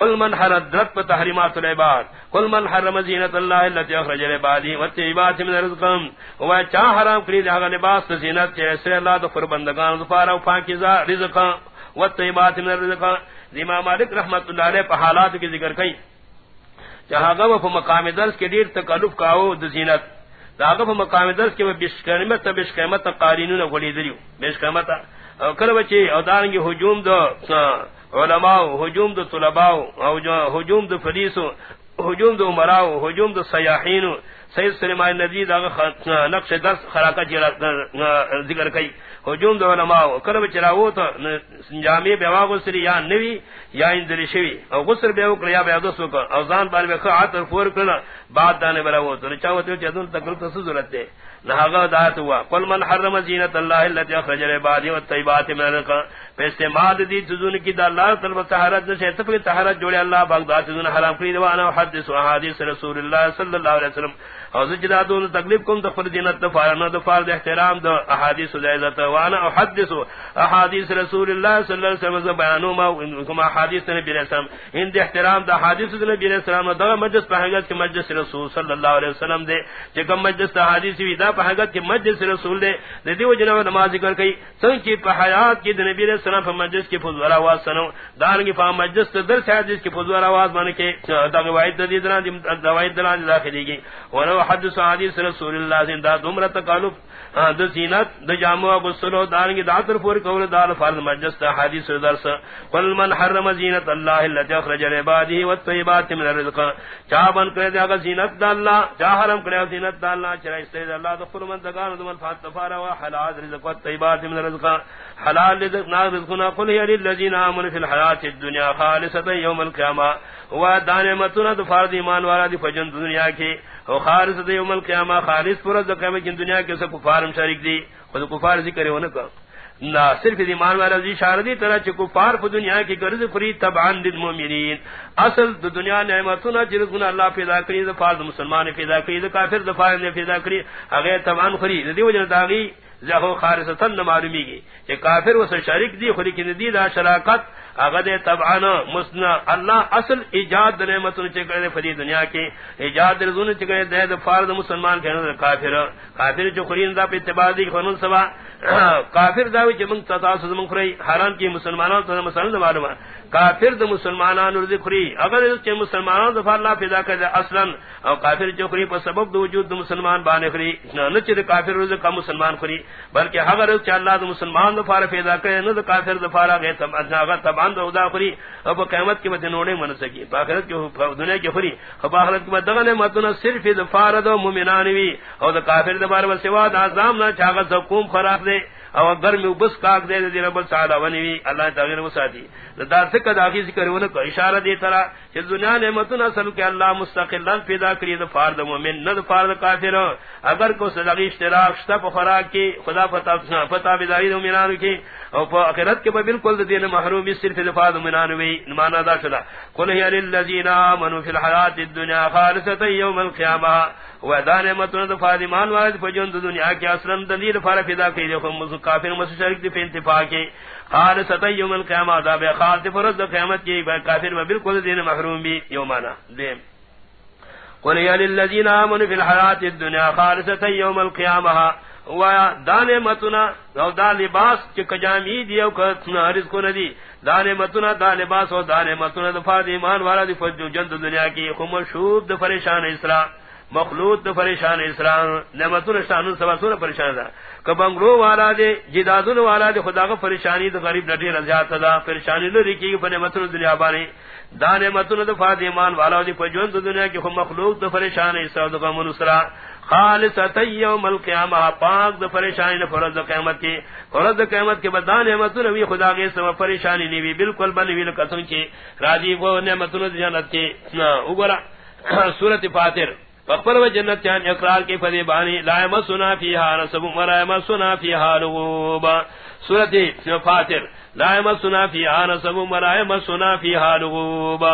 قل من حرد درت تحریمات العباد. قل من حرم زینت اللہ التي اخرج لعباده والطيبات من رزقهم هو چا حرام کری دا لباس زینت چے جیسے اللہ دو بندگان ظفار و پاکیزہ رزق والطيبات من رزق امام مالک رحمت اللہ علیہ په حالات کی ذکر کئی. جہاں گو په مقام درس کے دیر تکلف کاو د زینت. داغه په مقام درس کې به بشکرمت بشکرمت قارینون غلی دریو بشکرمت او کله بچي او دانګي هجوم دو علماء، ہجوم دو طلباء ہجوم دو فلیسو ہجوم دو مراؤ ہجوم دو سیاحین، سید سلیمان ندی دا نقش دس خراکہ ذکر کئی۔ ہجوم دو علماء کرب چراو تو جامع بیوا غسری یا نوی یا اندری شوی او غسر بیو کر یا بیو دسو کر او زان بان بار بے خاطر فور کرنا بعد دانے براو تو چاہو تو چدن تکلیف تو ضرورت ہے نہ دات ہوا قل من حرم زینت اللہ التي اخرج لعباده والطيبات من رقا الرزق استعمال دی تزون کی دا اللہ طلب طہارت سے تفق طہارت جوڑے اللہ باغ ذات تزون حرام کری وانا حدث احادیث رسول اللہ صلی اللہ علیہ وسلم. او سجدا دون تکلیف کم دخل جنت دفارنا دفار دے احترام دو احادیث عزت وانا احدث احادیث رسول اللہ صلی اللہ علیہ وسلم بیانو ما کما احادیث نبی علیہ ان دے احترام دا احادیث نبی علیہ السلام. دا مجلس پہنگت کے مجلس رسول صلی اللہ علیہ وسلم دے چکم مجلس احادیث وی دا پہنگت کے مجلس رسول دے دے دیو جناب نماز ذکر کئی سن کی پہیات کی نبی علیہ السلام مجلس کی فضول آواز سنو. دار کی فام مجلس درس حدیث کی فضول آواز مانے کے دا روایت دی دنا دی روایت دنا داخلی گئی ولو حدث حدیث رسول اللہ زندہ دمرہ تکالف د زینت د جامو ابو سلو دارنگی داتر پور کول دار فرض مجلس حدیث درس۔ قل من حرم زینت اللہ التي اخرج لعباده والطيبات من الرزق۔ چا بن کرے دا زینت د اللہ، چا حرم کرے زینت د اللہ، چرا استید اللہ دخل من دگان من فاتفار و حلال رزق والطيبات من الرزق۔ حلال رزق نا رزقنا، قل هي للذين امنوا في الحیات الدنيا خالصه يوم القيامه و دان متنا د فرض ایمان والا دی فجن دنیا کی او خالص د یوم القیامه، خالص پر د قیامت کی دنیا کے سب کفار شریک دی خود کفار ذکر ہونے کا نہ صرف ایمان والا دی اشارہ دی طرح چ کفار په دنیا کی غرض فری تبعان للمؤمنین. اصل د دنیا نعمتنا جرغنا اللہ پیدا کری د فرض مسلمان پیدا کری د کافر د فارغ نے پیدا کری اگر تبعان خری دی وجہ داغی زہو خارصتن معلومی گی کہ کافر و شریک دی خلی کی ندی دا شراکت اغد تبعان مسنا اللہ اصل ایجاد نعمت چکرے فری دنیا کی، ایجاد رزون چکرے دے د فرض مسلمان کے کافر کافر جو خرین دا پہ اتباع دی، قانون سوا، کافر دا وچ من تاسو من خری حرام کی مسلمانوں تو مسلمان معلوم کافر د مسلمانان رزق خری اگر چ مسلمانوں دفع اللہ پیدا کر اصلا او کافر جو خری پر سبب دو وجود مسلمان بانے خری نہ چ کافر رزق کا مسلمان خری بلکہ اگر چ اللہ د مسلمان دفع پیدا کر نہ کافر دفع گئے تم اگر تبان دو دا خری او اب قیامت کے مدن نوڑے من سکی باخرت جو دنیا کی خری اب اخرت کے مدن متن صرف دفار دو مومنان وی او د کافر دبار و سوا دا زام نہ چاغ زقوم خراب دے او گرمی بس کاک دے دے رب تعالی ونی اللہ تعالی وساتی۔ دا تک دا کی ذکر ون کو اشارہ دی طرح کہ دنیا نعمتنا اصل کہ اللہ مستقلا پیدا کری دا فرد مومن نہ فرد کافر۔ اگر کو صدقی اشتراک شتا خوراک کی خدا پتا پتا بیداری مومنان کی او په اخرت کے بالکل دین محروم صرف فرد مومنان وی مانا دا شلا قل هي للذین آمنوا فی الحیات الدنیا خالصتا یوم القیامہ و دان متن د فاطمان والد فجن دنیا کی اصلا دلیل فار پیدا کی جو مس کافر مس شرک دی انتفاع کی قال ست یوم القیامہ عذاب خالد فرض قیامت کی کافر و بالکل دین محروم بھی یومانا دیم. قل یا للذین آمنوا فی الحیات الدنیا خالصتا یوم القیامہ و دان متنا او دا لباس چ کجامی دی او کنا رزق ندی دان متنا دا لباس او دان متنا د فاطمان والا دی فجن دنیا کی خم شوب د پریشان اسلام مخلوط پریشان اسلام، نعمتون شانون سبا سون پریشان دا. کبنگلو والا دے، جدادون والا دے، خدا کا پریشانی دو غریب نٹی رضیات دا پریشانی لو رکی گی نعمتون دنیا بانی. دا نعمتون دو فاتیمان والا دے پجون دنیا کی خود مخلوط دو پریشان اسلام دو غمون اسرا خالصتا یوم القیامہ، پاک دو پریشانی دو فرض دو قیمت کی. فرض دو قیمت کی بدا نعمتون وی خدا کے سبا پریشانی نیوی بالکل بنی وی لکتن کی. راجی وہ نعمتون دو جنت کی. اوگرا سورت فاتر. فقر و جنت چان اقرار کی فدی بانی، لا مسنا فیها نسب ولا مسنا فیها لغوب. سورۃ فاتر، لا مسنا فیها نسب ولا مسنا فیها لغوب.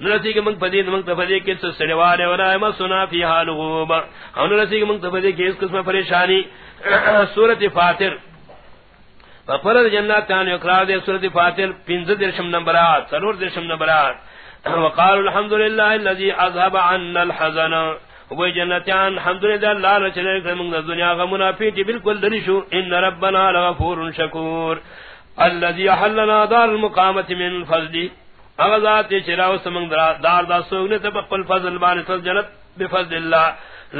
نرسی کہ من فدی من تفدی کی سڑوار ولا مسنا فیها لغوب. اور نرسی کہ من تفدی کی اس قسم پریشانی. سورۃ فاتر. فقر جنت چان اقرار دے سورۃ فاتر 15 درشم نمبرات سرور درشم نمبرات وقال الحمد لله الذي اذهب عنا الحزن. وہ جنتیان، الحمدللہ، اللہ نے چلے کہ من دنیا کا منافی جی بالکل دریشو ان ربنا لغفور شکور۔ الذي حلنا دار المقامه من فضل اغذات چراو سمن دار دا سوگنے تبقل فضل بان جنت بفضل اللہ۔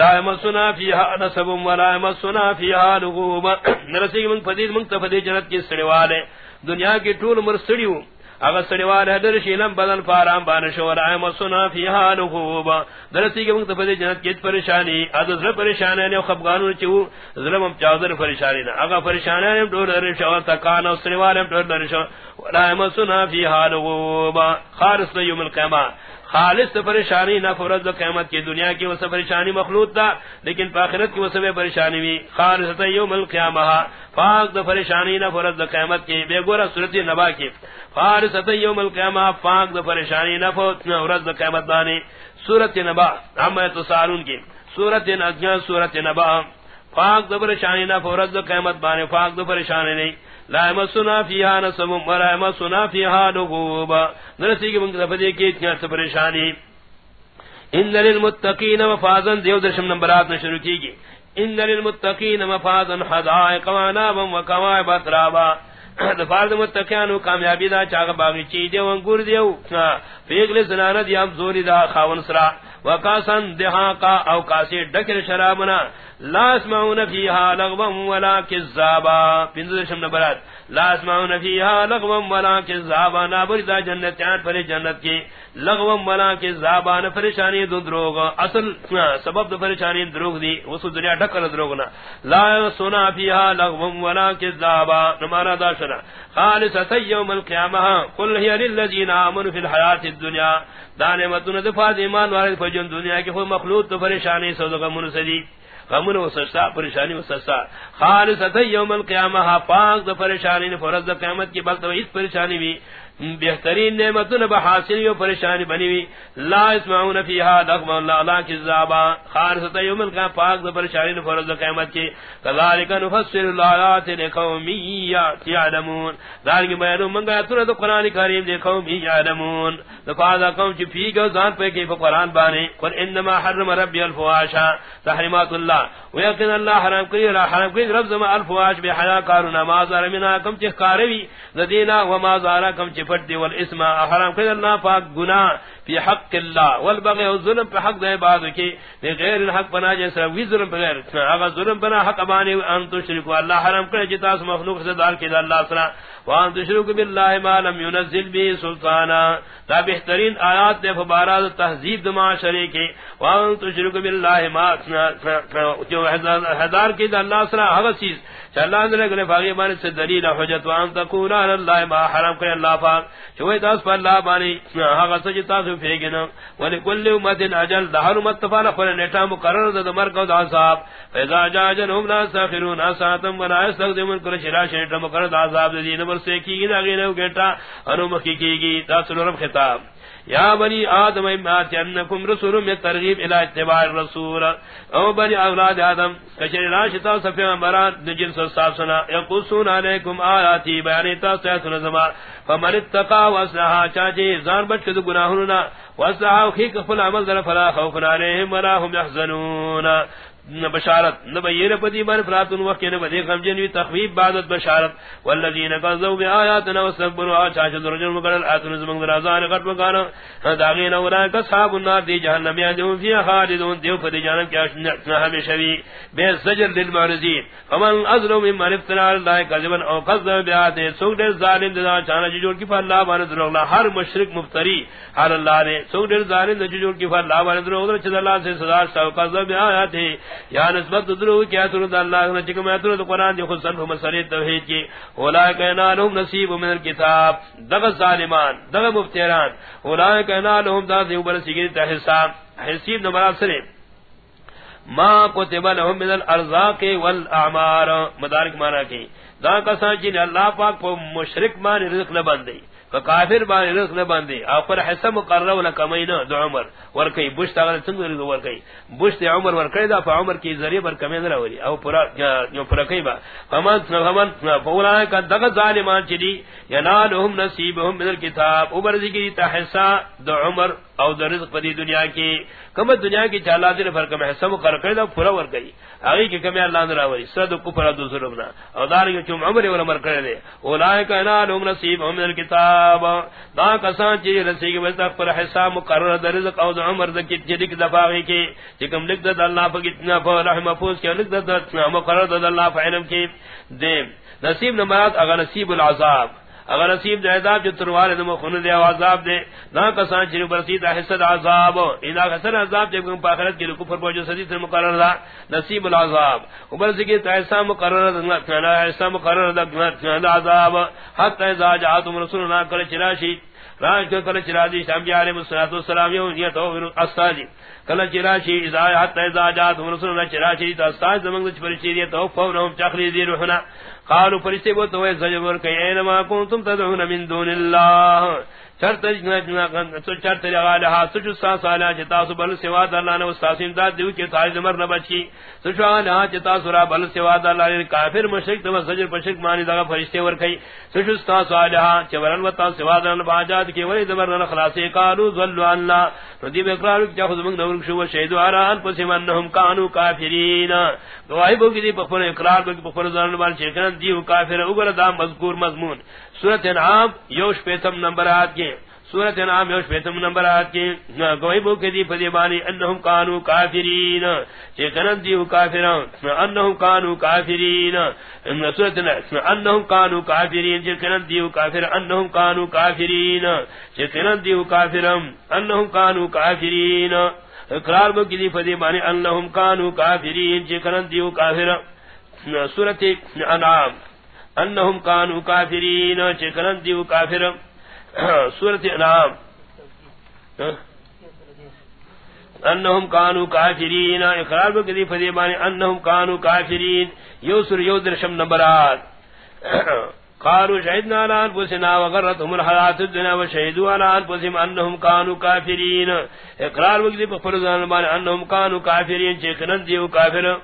لا يمسنا فيها نسب ولا يمسنا فيها لغوب۔ نرسی من فضیل من تفضی جنت کی سڑوالے دنیا کی طول مرسڑیو اگر سڑیوار ہے در شیلم بدن فارام بانشو رائے مسنا فی حالو خوبا۔ کے جنت کی پریشانی ادھر ذر پریشانی نے خبگانو ظلم پریشانی نا۔ اگر پریشانی ہم دور درشو ہم دور فی خوبا۔ یوم خالص پریشانی نہ فرض قیامت کی دنیا کی وہ پریشانی مخلوط تھا، لیکن پاخرت کی وہ سب پریشانی بھی خالص یوم القیامہ۔ پاک د پریشانی نہ فرض قیامت کی، بے گورا صورت نبا کی۔ خالص یوم القیامہ پاک د پریشانی نہ فرض قیامت دانی۔ صورت نبا، ہم تو سالون کی۔ صورت نجا صورت نبا۔ پاک د پریشانی نہ فرض قیامت بانے پاک د پریشانی نہیں۔ لا مسنا فيها نسب ولا مسنا فيها لغوب نرسی کی منگ دفدی کی اتنا پریشانی۔ ان للمتقین مفازا دیو درشم نمبرات نے شروع کی گی ان للمتقین مفازا حدائق ونابا وکوائب اترابا دفار متقیانو کامیابی دا چاگ باغچی دیو، انگور دیو۔ فیغل زنانت یام زوری دا خاون سرا۔ وکاسن دہاقا او کاسی ڈکر شرابنا۔ لا اسمعون فيها لغوا ولا كذابا پنځه نمبرات لا اسمعون فيها لغوا ولا كذابا نابردا جنتیان پر جنت کی لغوا ولا كذابا نہ پریشانی دو دروغ. اصل سبب دو پریشانی دروغ دی. اس دنیا ڈکل دروغ نہ لا سنا فيها لغوا ولا كذابا نمارا داشنا خالص يوم القيامه قل هي للذين امنوا في الحياه الدنيا دانے متن دفاع ایمان والے فجن دنیا کے کی مخلوق تو پریشانی سو دغه منسدی غمون و سستا پریشانی و سستا خالصتا یوم القیامہ پاک دا پریشانی فرض دا قیامت کی بلتا و اس پریشانی بھی بہترین نعمتن بحاصل و پریشانی بنی وی لا اسمعون فیہا لغم اللہ اللہ کی زابا خارستا یوم القیام پاک پریشانی فرض قیمت کی۔ کذالک نفسر اللہ لقومی یعلمون۔ دار ذالک بیانو منگا ترد قرآن کریم دے قومی یعلمون۔ دفاظا قوم چی پی گو زان پہ کی قرآن بانے۔ قل انما حرم ربی الفواشا تحریمات اللہ۔ ویقین اللہ حرام کری حرام کری، رب زمان الفواش بے حیاء کارنا ما زار کم چی کاروی۔ ندینا وما زارا کم چی پٹ دی والاسم حرام کر اللہ پاک گناہ فی حق اللہ والبغی والظلم پہ حق دے بعد کی. غیر الحق بنا جیسا وی ظلم پہ غیر اگر ظلم بنا حق بانی ان تشرکو. اللہ حرام کرے جتا اس مخلوق سے دار کے اللہ صلی وان تشرکو باللہ ما لم ينزل بھی سلطانا تا بہترین آیات دے فبارات تحذیب دما شریکی وان تشرکو باللہ ما جو حضار کی دا اللہ صلی اللہ چیز۔ چلا نے گنے فاگی بانی سے دلیل حجت۔ وان تکون اللہ ما حرام کرے اللہ پاک۔ چوئی داس پر اللہ بانی ہا سجتا جی سو پھیگنا ولی کل امت اجل دہر امت تفانا پر نیٹا مقرر دا مرگ و دا صاحب فیضا جا جنہم لا ساخرون آساتم ولا استخدمون کل شرا شریٹا مقرر دا صاحب دی نمبر کی گی دا غیر او گیٹا انو مکی کی گی، تاثر رب خطاب۔ یا بنی آدم امات انکم رسول من ترغیب الى اتباع الرسول۔ او بنی اولاد آدم، کشر راشتا صفی امران نجل سستاسنا یقصون علیکم آیاتی بیانی تا تاسیتنا زمان فمن اتقا واصلحا چاچے زان بچ کدو کے گناہونا واصلحا وخیق فل عمل در فلا خوف علیہم ولا هم یحزنون۔ يحزنون بشارت نبیر پدی من فراتن وقت نے بدی غم جن تخویب بعد بشارت۔ والذین قذوا بآیاتنا واستكبروا چاچ درجن مگر اتن زمن درازان قد مکان ہاں داغین اورا کا صاحب النار، دی جہنم یا جو فی خالدون۔ دیو پدی جانم کیا ہمیشہ بھی بے سجر للمعرضین فمن ازلم ممن افترا اللہ کذبا او قذب بیات سوگ دے ظالم دا چانا جی جوڑ کی اللہ بان درو ہر مشرک مفتری، ہر اللہ نے سوگ دے ظالم جوڑ کی اللہ بان درو چھ اللہ سے سزا سو قذب بیات یا نسبت درو کیا تر اللہ نے چکم تر قران دی خصن ہم مسری توحید کی اولائک انالهم نصیب من الكتاب دغ ظالمان دغ مفتران اولائک انالهم ذات اوپر سگی تہ حساب حسیب نمبر سرے ما كتب لهم من الارزاق والاعمار مدارک مانا کی دا کسان جن اللہ پاک کو مشرک مان رزق نہ بندے کافر باندې رزق نه باندې. او پر حساب مقرر ولا کمین د عمر ور کوي بوش تا څنګه رزق ور کوي بوش ته عمر ور کوي دا، په عمر کې ذریعہ بر کمین راوړي او پر یو پر کوي با فمن فمن فوراً ک دغه ظالمان چې دي، ینالهم نصیبهم من الكتاب او برزي کې ته حساب د عمر او د رزق په دنیا کې، کوم دنیا کې چالا دې پر کوم، حساب مقرر کړی دا پورا ور کوي. هغه کې کوم الله نه راوړي صد کو پر د ظلمنا او دار کې چې عمر ور مر کړی دي اولائک ینالهم نصیبهم من الكتاب حساب دا کسان چی رسی کے وقت پر حساب مقرر در رزق او عمر د کی جدک دفاعی کی چکم لکھ دد اللہ پر کتنا پر رحم محفوظ کی لکھ دد مقرر دد اللہ پر علم کی دے نصیب نمرات اگر نصیب العذاب. اگر نصیب دے عذاب جو تروال دم خون دے عذاب دے نا کسان چری برسی دا حصد عذاب اذا حسن عذاب جب کو اخرت کے کفر بوجھ سدی سے مقرر دا، نصیب العذاب۔ اوپر سے کہ ایسا مقرر دا ایسا مقرر دا عذاب۔ حتی اذا جاءتم رسولنا کل چراشی راج کل کل چرادی شام علیہ الصلوۃ والسلام یو نیت او استادی کل چراشی اذا حتی اذا جاءتم رسولنا چراشی تو استاد زمن چ پرچی دی تو فورهم چخری دی روحنا۔ قالوا فرشتے وہ تو زجر کہ اینما کنتم تدعون من دون اللہ؟ جنا تو ہا سچ سا سالا جتا سو بل سوا اللہ نے استاد امداد دیو کہ تاج مر نہ بچی سچ جتا سورا بل سوا اللہ نے کافر مشرک تو سجر مانی دا فرشتے ور کئی سچ سا سالا چورن وتا سوا اللہ باجاد کی ولی نہ ذل اللہ ردی کہ خود من نور شو شہید اران پس منهم کافرین. گواہی بو کی بخور اقرار بو کی بخور زان بال دیو کافر اوگر دا مذکور مضمون. سورۃ انعام یوش پیتم نمبرات کے سورۃ انعام یوش پیتم نمبرات کے گواہی بو کی دی پدی بانی انہم کانوا کافرین شیخان دیو کافر انہم کانوا کافرین سورۃ انہم کانوا کافرین شیخان دیو کافر انہم کانوا کافرین شیخان دیو کافر انہم کانوا کافرین اقرار بو کی دی فدی معنی انہم کانو کافرین چی کرن دیو کافر سورت انعام انہم کانو کافرین چی کرن دیو کافر. سورت انعام. انہم کانو کافرین، اقرار بو کی انہم کانو کافرین. یو سور یو درشم نمبرات. قالوا شهدنا على انفسنا وغرتهم الحياه الدنيا وشهدوا على انفسهم انهم كانوا كافرين اقرار وقت بفرزان انهم كانوا كافرين چکنن دیو کافر.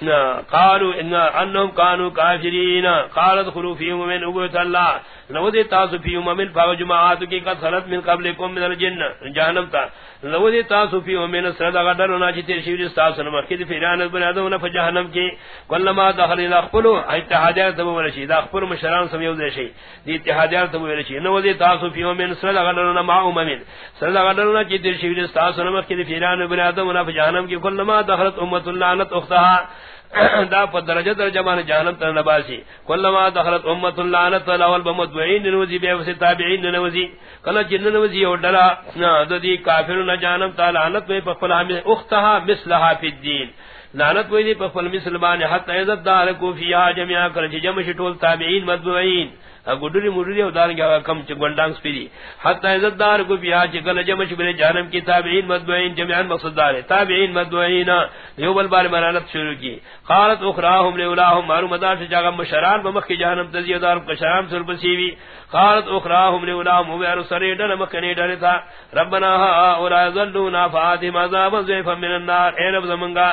قالوا ان انهم كانوا كافرين. قالت خلوا فيهم من ابوت الله. لو دے تاسو فيهم من فوجماعات کی قد من قبلكم من الجن جہنم تا. لو دے تاسو فيهم من سرد غدرنا چتے شیر تاسو نہ کہ فیران بن ادم نہ جہنم کی کلما دخل الى خپلو اتحادیات تبو ورشی دا خپل مشران سمیو دے شی دی اتحادیات تبو ورشی نو دے تاسو فيهم من سرد غدرنا مع امم سرد غدرنا چتے شیر تاسو نہ کہ فیران بن ادم نہ جہنم کی کلما دخلت امه لعنت اختها دا په درجه درجه باندې جانب تر نباسي کلمہ دخلت امه لعنت الاول بمتبعين نوزي به وسي تابعين نوزي کله جن نوزي او ډلا د دې کافرون جانب تعالی لعنت په خپل هم اختها مثلها في الدين لعنت وې دې په خپل مسلمان حتی عزت دار کو فيها جميعا، کله جمع شټول تابعين متبعين گڈری مڈری دار کم چ گنڈانگ سپری حتی عزت دار کو بیا چ گل جمع چ بنے جانم کی تابعین مدعین جميعا مقصد دار تابعین مدعین یو بل بار مرانت شروع کی. قالت اخراهم لولاهم مارو مدار سے جاگم مشران بمخ کی جہنم تزی دار کشرام سر بسیوی. قالت اخراهم لولاهم و وبر سری دل مکنی ڈر تھا. ربنا ها اولا ذلونا فاتم عذاب ضعف من النار. اے رب زمنگا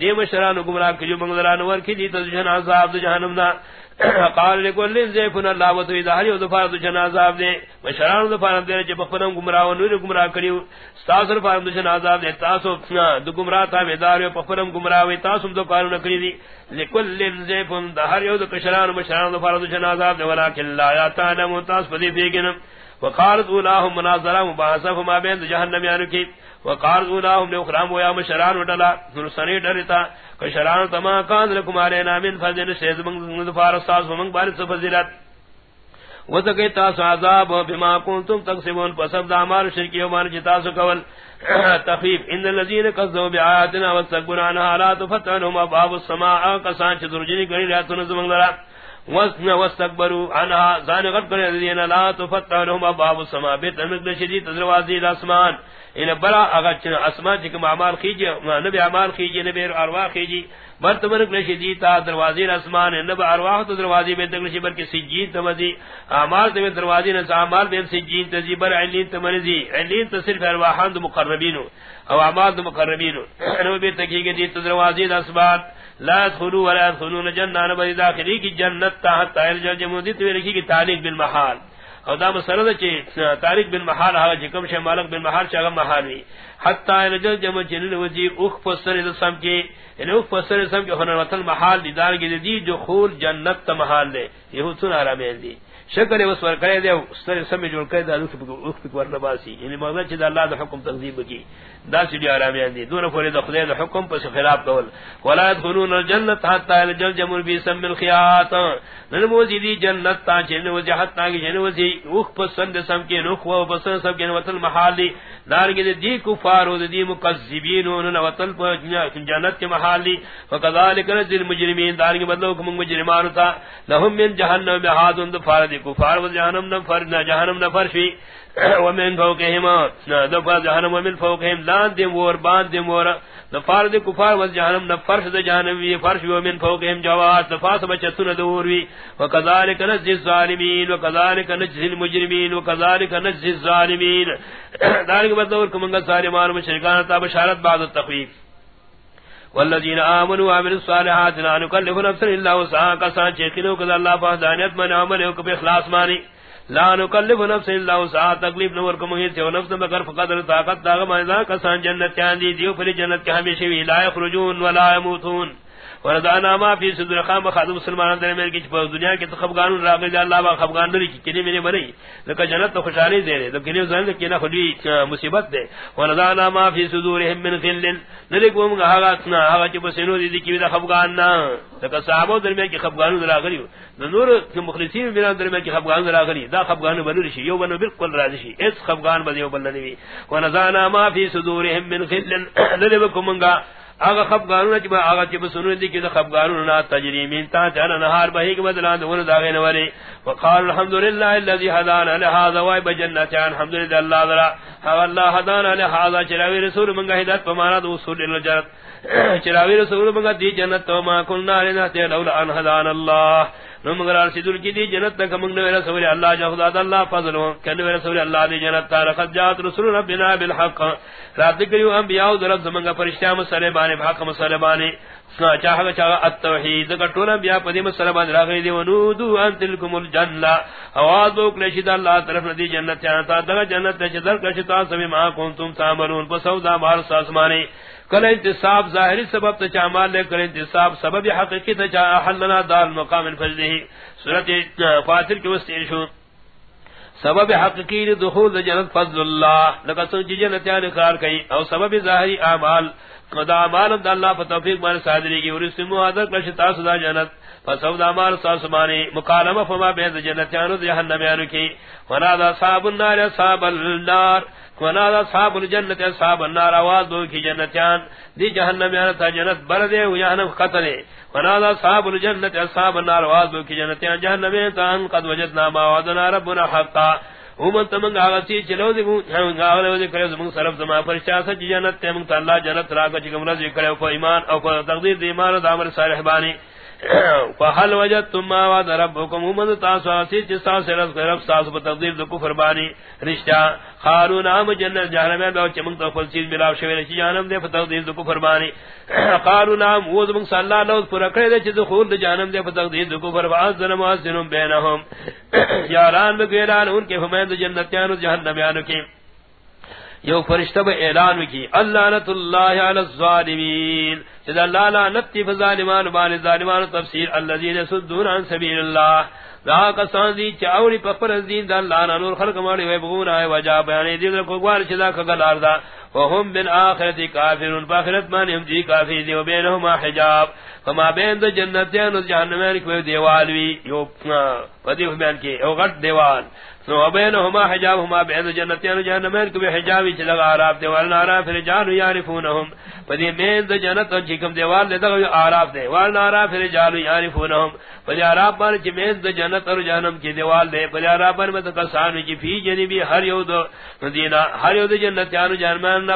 دی مشران گمراہ کی جو منگلان ور کی دی تجن عذاب جہنم دا قال لكل زيفنا الله وتعالى يذفر جنازه دے مشران ذفر دے جب خپلم گمراہ نور گمراہ کریو. تاسر فارم جنازہ دے تاسو د گمراہ تا میدار په گمراہ وی. تاسو دو کارو نکری دی لكل زيفن دهر یو د کشران مشران ذفر جنازہ دے ولکن لا یا تعلم تاس پدی بیگن وقالت اولاهم مناظرہ مباحثہ ما بین جہنم یانو کی وقال اولاهم لاخرام ويا مشران ودلا سنی ڈرتا کشران تما کان لكم علينا من فضل من ومن عذاب بما کنتم تقسمون شرکی ومان جتاسو کول. ان عنها لا لرا. وزن عنها زان غد لا الاسمان. ان بڑا اگر اسمان چکم اعمال کیجیے نبی اعمال کیجیے نبی ارواح کیجیے برت برک نشی دیتا دروازی اسمان نب ارواح تو دروازی میں تک نشی، بلکہ سجین تمزی اعمال تو دروازی نہ اعمال میں سجین تزی بر علین تمرزی علین تو صرف ارواحان مقربین او اعمال مقربین نو بھی تکی گئی دروازی اسمان، لا يدخلوا ولا يدخلون جنة نبا داخلی کی جنت تحت تائر جل جمودی تو رکھی کی تعلیق بالمحال۔ او دا مسرد چی تاریخ بن محال آگا چی کم شای مالک بن محال چاگا محال وی حتی رجل جمع چنین وزی اوخ پسر دسم کی یعنی اوخ پسر دسم کی خنر وطن محال دی دارگی دی جو خول جنت تا محال دے. یہ سن آرامین دی. شکر اس ور کرے دے، سر سمجھ جوڑ کرے دا اوخ پک ور نباسی یعنی مغزر چی دا اللہ دا حکم تنظیب کی. دا چې سیدی آرامی دی. دون پوری دا خدای دا حکم پس خلاف کول. ولا يدخلون الجنت حتى يلجل جمر بي سم الخياط ننموزی دی جنت تا چن و جہت تا کی جن وسی اوخ پسند سم کے، نوخ و پسند سم کے وطن محال دی. دار کے دی کفار و دی مقذبین و وطن جنت کے محال دی. وکذالک نذل المجرمین دار بدلو کم مجرمان تا. لهم من جہنم بہاد دفار دی. کفار و جہنم نفر فرنا جہنم نفر شوی. ومن فوقهم دفع جہنم ومن فوقهم لان دیم ور بان دیم ور دفار دے کفار وز جہنم نفرش دے جہنم وی فرش ومن فوقهم جواز. دفاس بچتن دور وی وکذالک نجزی الظالمین، وکذالک نجزی المجرمین، وکذالک نجزی الظالمین. دارک بدور کمنگا سارے مار مشرکان، تا بشارت بعد التخویف. والذین آمنوا وعملوا الصالحات، لا نکلف نفسا الا وسعها. کسان چیکنو کذا اللہ فہدانیت من عمل وکب اخلاص مانی. لا نکلف نفس الا وسعها، تکلیف نور کو مہی تے نفس مگر فقدر طاقت دا ما کسان جنت دی دیو پر جنت کے ہمیشہ وی لا یخرجون ولا يموتون وردانا ما فی صدر خام خادم مسلمان در میں کچھ دنیا کی کے خفگان راغ دے اللہ با خفگان نہیں کی کنے میرے بنی لکہ جنت تو خوشحالی دے رہے تو کنے زن کہ نہ خودی مصیبت دے. وردانا ما فی صدورهم من خل نلک وہ ہا اتنا ہا چ بسنو دی کی خفگان نہ لکہ صحابہ در میں کی خفگان راغ نور کے مخلصین میرا در میں کی خفگان راغ دا خفگان بنور شی، یو بنو بالکل راضی شی. اس خفگان بدیو بلنی ونزانا ما فی صدورهم من خل نلک منگا اگا خفگانو چبا اگا چبا سنو دی کتا خفگانو نا تجریمین تا چانا نهار بہی کمت دلان دون داغین ولی وقال الحمدللہ اللذی حدانا لحاظا وائی بجنت بجنتان حمدللہ اللہ ذرا. اللہ حدانا لحاظا چراوی رسول منگا ہدایت پمانا دو اصول الجرد چراوی رسول منگا دی جنت تو ما کلنا لنا تیلولا ان حدان اللہ. نو مگر ارشدل کی دی، جنت تک منگ نو رسول اللہ جو خدا اللہ فضل کن نو رسول اللہ دی جنت تا رخت جات رسول ربنا بالحق۔ رات کریو انبیاء و ذرب زمنگا فرشتہ مسلے بانے حق مسلے بانے چاہا چاہا التوحید۔ کٹونا بیا پدی مسلے بانے راغی دی، ونودو ان تلکم الجنہ۔ آواز بوک لشید اللہ طرف ندی جنت چانتا دغا جنت چدر کشتا سبی ما کنتم تعملون۔ پسودا بار ساسمانی کل انتصاب ظاہری سبب تا چامال لے کل انتصاب سبب حقیقی تا چا حلنا دار مقام الفجدہی سورت فاتر کی وستی شو. سبب حقیقی دخول جنت فضل اللہ لکہ سنچ جنتیان اقرار کئی او سبب ظاہری اعمال. قدا اعمال دا اللہ فتوفیق مان صادری کی ورسمو آدھر کلشتا صدا جنت. فسود اعمال ساسمانی مقالمہ فما بید جنتیانو جہنمیانو کی ونادا صحاب النار صحاب النار ونادا صحاب الجنت صحاب النار، آواز دو کی جنتیان. دی جہنم یعنی تا جنت بردے و جہنم قتلے ونادا صحاب الجنت صحاب النار، آواز دو کی جنتیان. جہنم یعنی تا قد وجدنا ما وعدنا ربنا حقا. اومن تمنگ آغا سی چلو دی بو آغا دی کرے زمان صرف زمان فرشتہ سچ جنت تیمنگ تا اللہ جنت راکا چکم رضی کرے و ایمان، او تقدیر دی ایمان و دامر صالح بانی. فهل وجدتم ما وعد ربكم؟ ومن تاسواسی جسا سرس رب ساس پر تقدیر دو کفر بانی رشتہ۔ خارون عام جنت جہنم میں چمن تو فل چیز ملا شویر چ جہنم دے تقدیر دو کفر بانی۔ خارون عام وہ من صلی اللہ علیہ پر کھڑے دے چ دخول جہنم دے تقدیر دو کفر باز ظلم واسن بینہم۔ یاران بغیران ان کے ہمیں جنتیان جہنم یانو کی۔ یو فرشتہ با اعلان کی اللہ نت اللہ علی الظالمین. جد اللہ لا نتی فظالمان بان ظالمان تفسیر، الذین سدون عن سبیل اللہ. دا کسان دی چاوری پپر دین دا اللہ نور خلق مالی وی بغون آئے وجا بیانی دیدر کو گوار چدا کگلار دا. وهم بالآخرت کافرون باخرت مانی ہم جی کافر دی و بینہما حجاب. فما بین دا جنتین و جہنمین کوئی دیوالوی یو ودی بیان کی او غٹ دیوال. سو بینہما حجابہما بین جنتیان جہنمین کو بھی حجابی چلگا عراف دیوال ناراف رجال یعرفونہم. پدی مین جنت اور چکم جی دیوال دے دغ عراف دیوال ناراف رجال یعرفونہم. پدی عراف بار چ مین جنت اور جہنم کی دیوال دے. پدی عراف بار مت کسان کی فی جنبی ہر you do Medina, Hare you جنتیان جہنمین نہ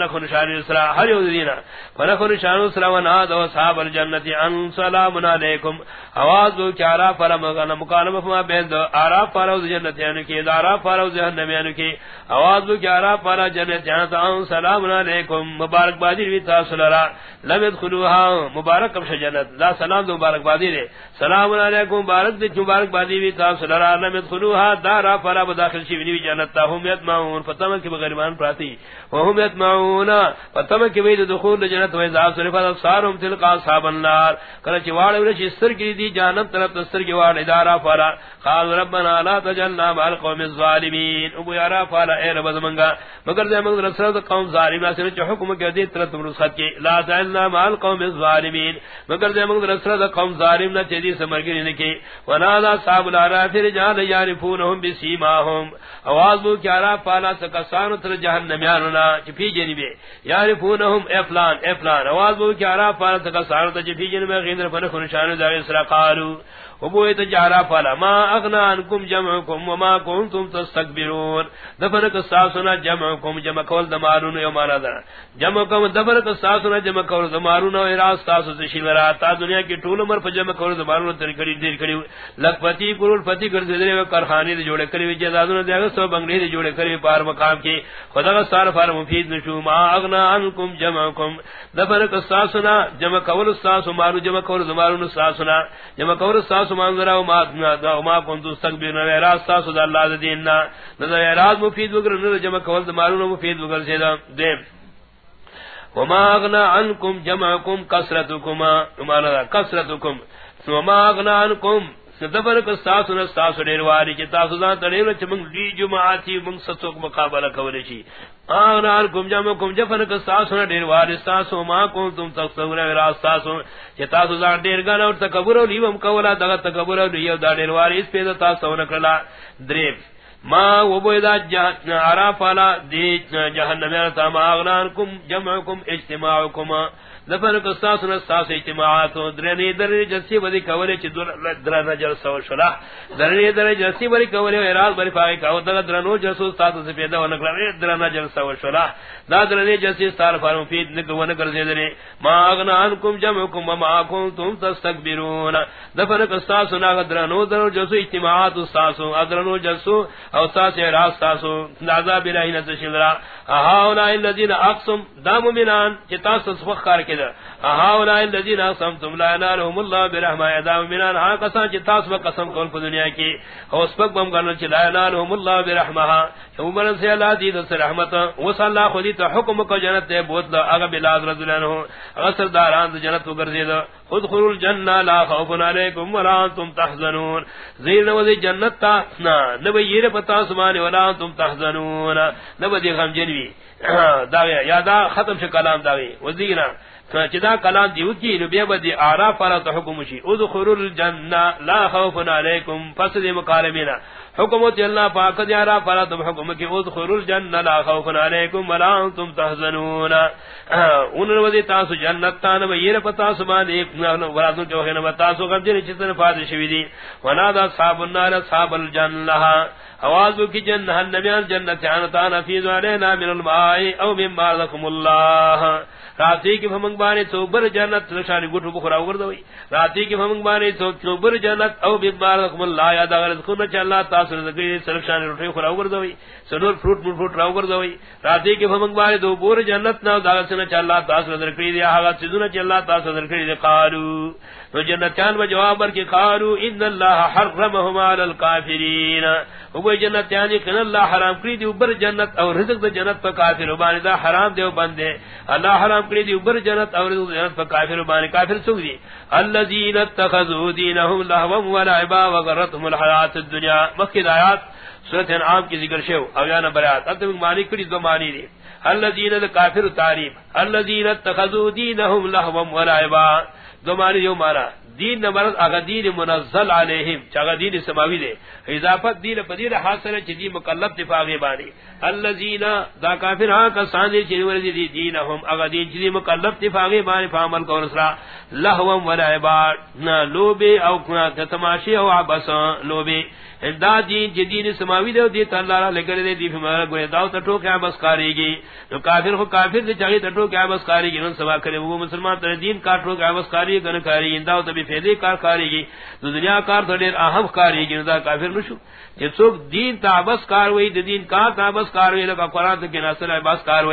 نہ خن شان اسرا ہر یو دینا فنخن شان اسرا و ناد و صحاب الجنت ان سلام علیکم۔ آواز دو چارا پر مغن مکالمہ فما بین دو عراف پر جنت یعنی کی ادارہ فارو جہنم یعنی کہ آواز دو گیارہ پارا جنت یعنی تا سلام علیکم۔ مبارک بادی وی تاسلرا لم يدخلوها مبارک کم جنت۔ لا سلام دو مبارک بادی رے سلام علیکم مبارک دی مبارک بادی وی تاسلرا لم يدخلوها دارا فارا داخل شی وی جنت تا هم یتمعون کی کہ بغیرمان پراتی۔ وهم یتمعون فتم کہ وی دخول جنت و ذا صرف صارم تلقا صاحب النار. کل چواڑ ورش سر کی دی جانب طرف سر کی واڑ ادارہ فارا. قال ربنا لا تجلنا مع القوم الظالمين ابو يرا فلا اے رب زمنگا مگر دے مگر رسول قوم ظالم اسے جو حکم کے دی طرف رخصت کی. لا تجلنا مع القوم الظالمين مگر دے مگر رسول قوم ظالم نہ چدی سمرگی نے کی ونادا صاحب الاراف رجال يعرفونهم بسيماهم اواز بو کیا پالا سکسان تر جہنم یارنا چپی جنبے يعرفونهم افلان افلان اواز بو کیا پالا چپی جنبے غیر وبویت جارا فلا ما اغنا عنكم جمعكم وما كنتم تستكبرون دفن قصاصنا جمعكم جمع کول دمارون یوم انا جمعكم دفن قصاصنا جمع کول دمارون و راس تاس شیلرا تا دنیا کی طول عمر جمع کول دمارون تر کڑی دیر کڑی لکھپتی کرول پتی کر دے کارخانے دے جوڑے کری جزادون دے سو بنگلے دے جوڑے کری پار مقام کی خدا کا سار فار مفید نشو. ما اغنا عنكم جمعكم دفن قصاصنا جمع کول استاس مارو جمع کول دمارون استاسنا جمع کول استاس منظر او ما دا ما كنت استكبر نو راس تاسو الله دیننا نظر راز مفید وگر، نو جمع کول مارونو مفید وگر سیدا دیم. وما اغنى عنكم جمعكم كثرتكم تمہارا كثرتكم وما اغنى عنكم سدبر کو ساس نہ ساس ڈیر واری کی تاسو دا تڑے چ من دی جمعاتی من ستوک مقابلہ کولے چی آنار کم جمع کم جفن کو ساس نہ ڈیر واری ساس ما کو تم تک سو راس ساس چ تاسو دا ڈیر گنا اور تکبر او لیوم کولا دا تکبر او لیو دا ڈیر واری اس پہ تا سو نہ کلا دریب ما وبودا جہنم عرف دی جہنم تا ما اغنانکم جمعکم اجتماعکم دفن کو ساس نہ ساس اجتماعات درنی در جسی ودی کولے چ در نجر سو شلا درنی در جسی ودی کولے اراض بری پای کا در درنو جسو ساس سے پیدا ون کلا در نجر سو شلا دا درنی جسی سار فارم فی نک ون کر دے دے ما اغنا انکم جمعکم وما کنتم تستكبرون. دفن کو ساس نہ درنو در جسو اجتماعات ساس ادرنو جسو او ساس اراض ساس عذاب الہی نہ شلا هؤلاء الذين اقسم دام منان چتا سفخار کے هؤلاء الذين اقسمتم لا ينالهم الله برحمه ادام منان ها قسم چتا سب قسم کول کو دنیا کی. اس پک بم کرنا چ لا ينالهم الله برحمه عمر سے اللہ دی دس رحمت. و صلی اللہ خودی تو حکم کو جنت دے بہت اگ بلاد رضی اللہ عنہ اثر داران جنت کو گرزید ادخلوا الجنہ، لا خوف علیکم ولا انتم تحزنون. زیر نو دی جنت تا، نا، نبی یہ پتا سمان ولا انتم تحزنون. نبی غم جنوی. دا یا دا ختم ش کلام دا وزیرا چدا کلام دیو کی نبی بدی اعراف پر حکم شی ادخلوا الجنہ لا خوف علیکم فسد مقالمینا حکمت اللہ پاک دیارا فلا تم حکم کی ادخلوا الجنہ لا خوف علیکم ولا انتم تحزنون. ان ودی تاسو جنت تان و یہ پتا سمان ایک ورادو جو ہے نہ تاسو غم جن چتن فاد شوی دی. ونا دا صاحب النار صاحب الجنہ آواز کی جنہ النبیان جنت انتان فی ذلینا من الماء او مما رزقكم الله راتی کی فمنگ بانے تو بر جنت نشانی گٹو بخرا وگردوی راتی کی فمنگ بانے تو بر جنت او بیمار رحم اللہ یاد اگر خود چ اللہ تاثر زکی سرشان روٹی خرا وگردوی سنور فروٹ فروٹ را وگردوی راتی کی فمنگ بانے تو بر جنت نہ داغ سن چ اللہ تاثر زکی دی ہا سدن چ اللہ تاثر زکی دی قالو تو جنتیان و جواب بر کی قالو ان اللہ حرمهما علی الکافرین. وہ جنتیان کہ اللہ حرام کری دی اوپر جنت اور رزق دے جنت پر کافر بانے دا حرام دے بندے. اللہ حرام کری دی اوپر جنت اور رزق جنت پر کافر بانے کافر سو دی. الذین اتخذوا دینهم لهوا ولعبا وغرتهم الحیات الدنیا. مخکې آیات سورۃ انعام کی ذکر شو او یا نمبر آیات. اب تک معنی کڑی دو معنی دی. الذین الکافر تعریف الذین اتخذوا دینهم لهوا ولعبا دو معنی یو معنی دین نمرد اگا دین منزل علیہم چاگا دین سماوی دے۔ اضافت دین پدیر حاصل چی دی مکلب تفاغی بانی اللذین، دا کافر ہاں کسان دی چی ورد دی دینہم۔ اگا دین چی دی مکلب تفاغی بانی فامل کون اسرا لہوم ولعباد لوبے او تماشی او عبسان لوبے۔ دا دین جدین سماوی دے دی تعالی لگڑ دے، دی فرمایا گوے داو تٹو کیا بس کاری گی۔ تو کافر کو کافر دے چاہے تٹو کیا بس کاری گی۔ نن سوا کرے وہ مسلمان تے دین کاٹو کیا بس کاری گن کاری گی۔ داو تے فیدی کار کاری گی دنیا کار تو دیر اہم کاری گی دا کافر نشو. کہ سو دین تابس کاروئی دین کا تابس کاروئی کار وئی لگا قران تے نسل بس کار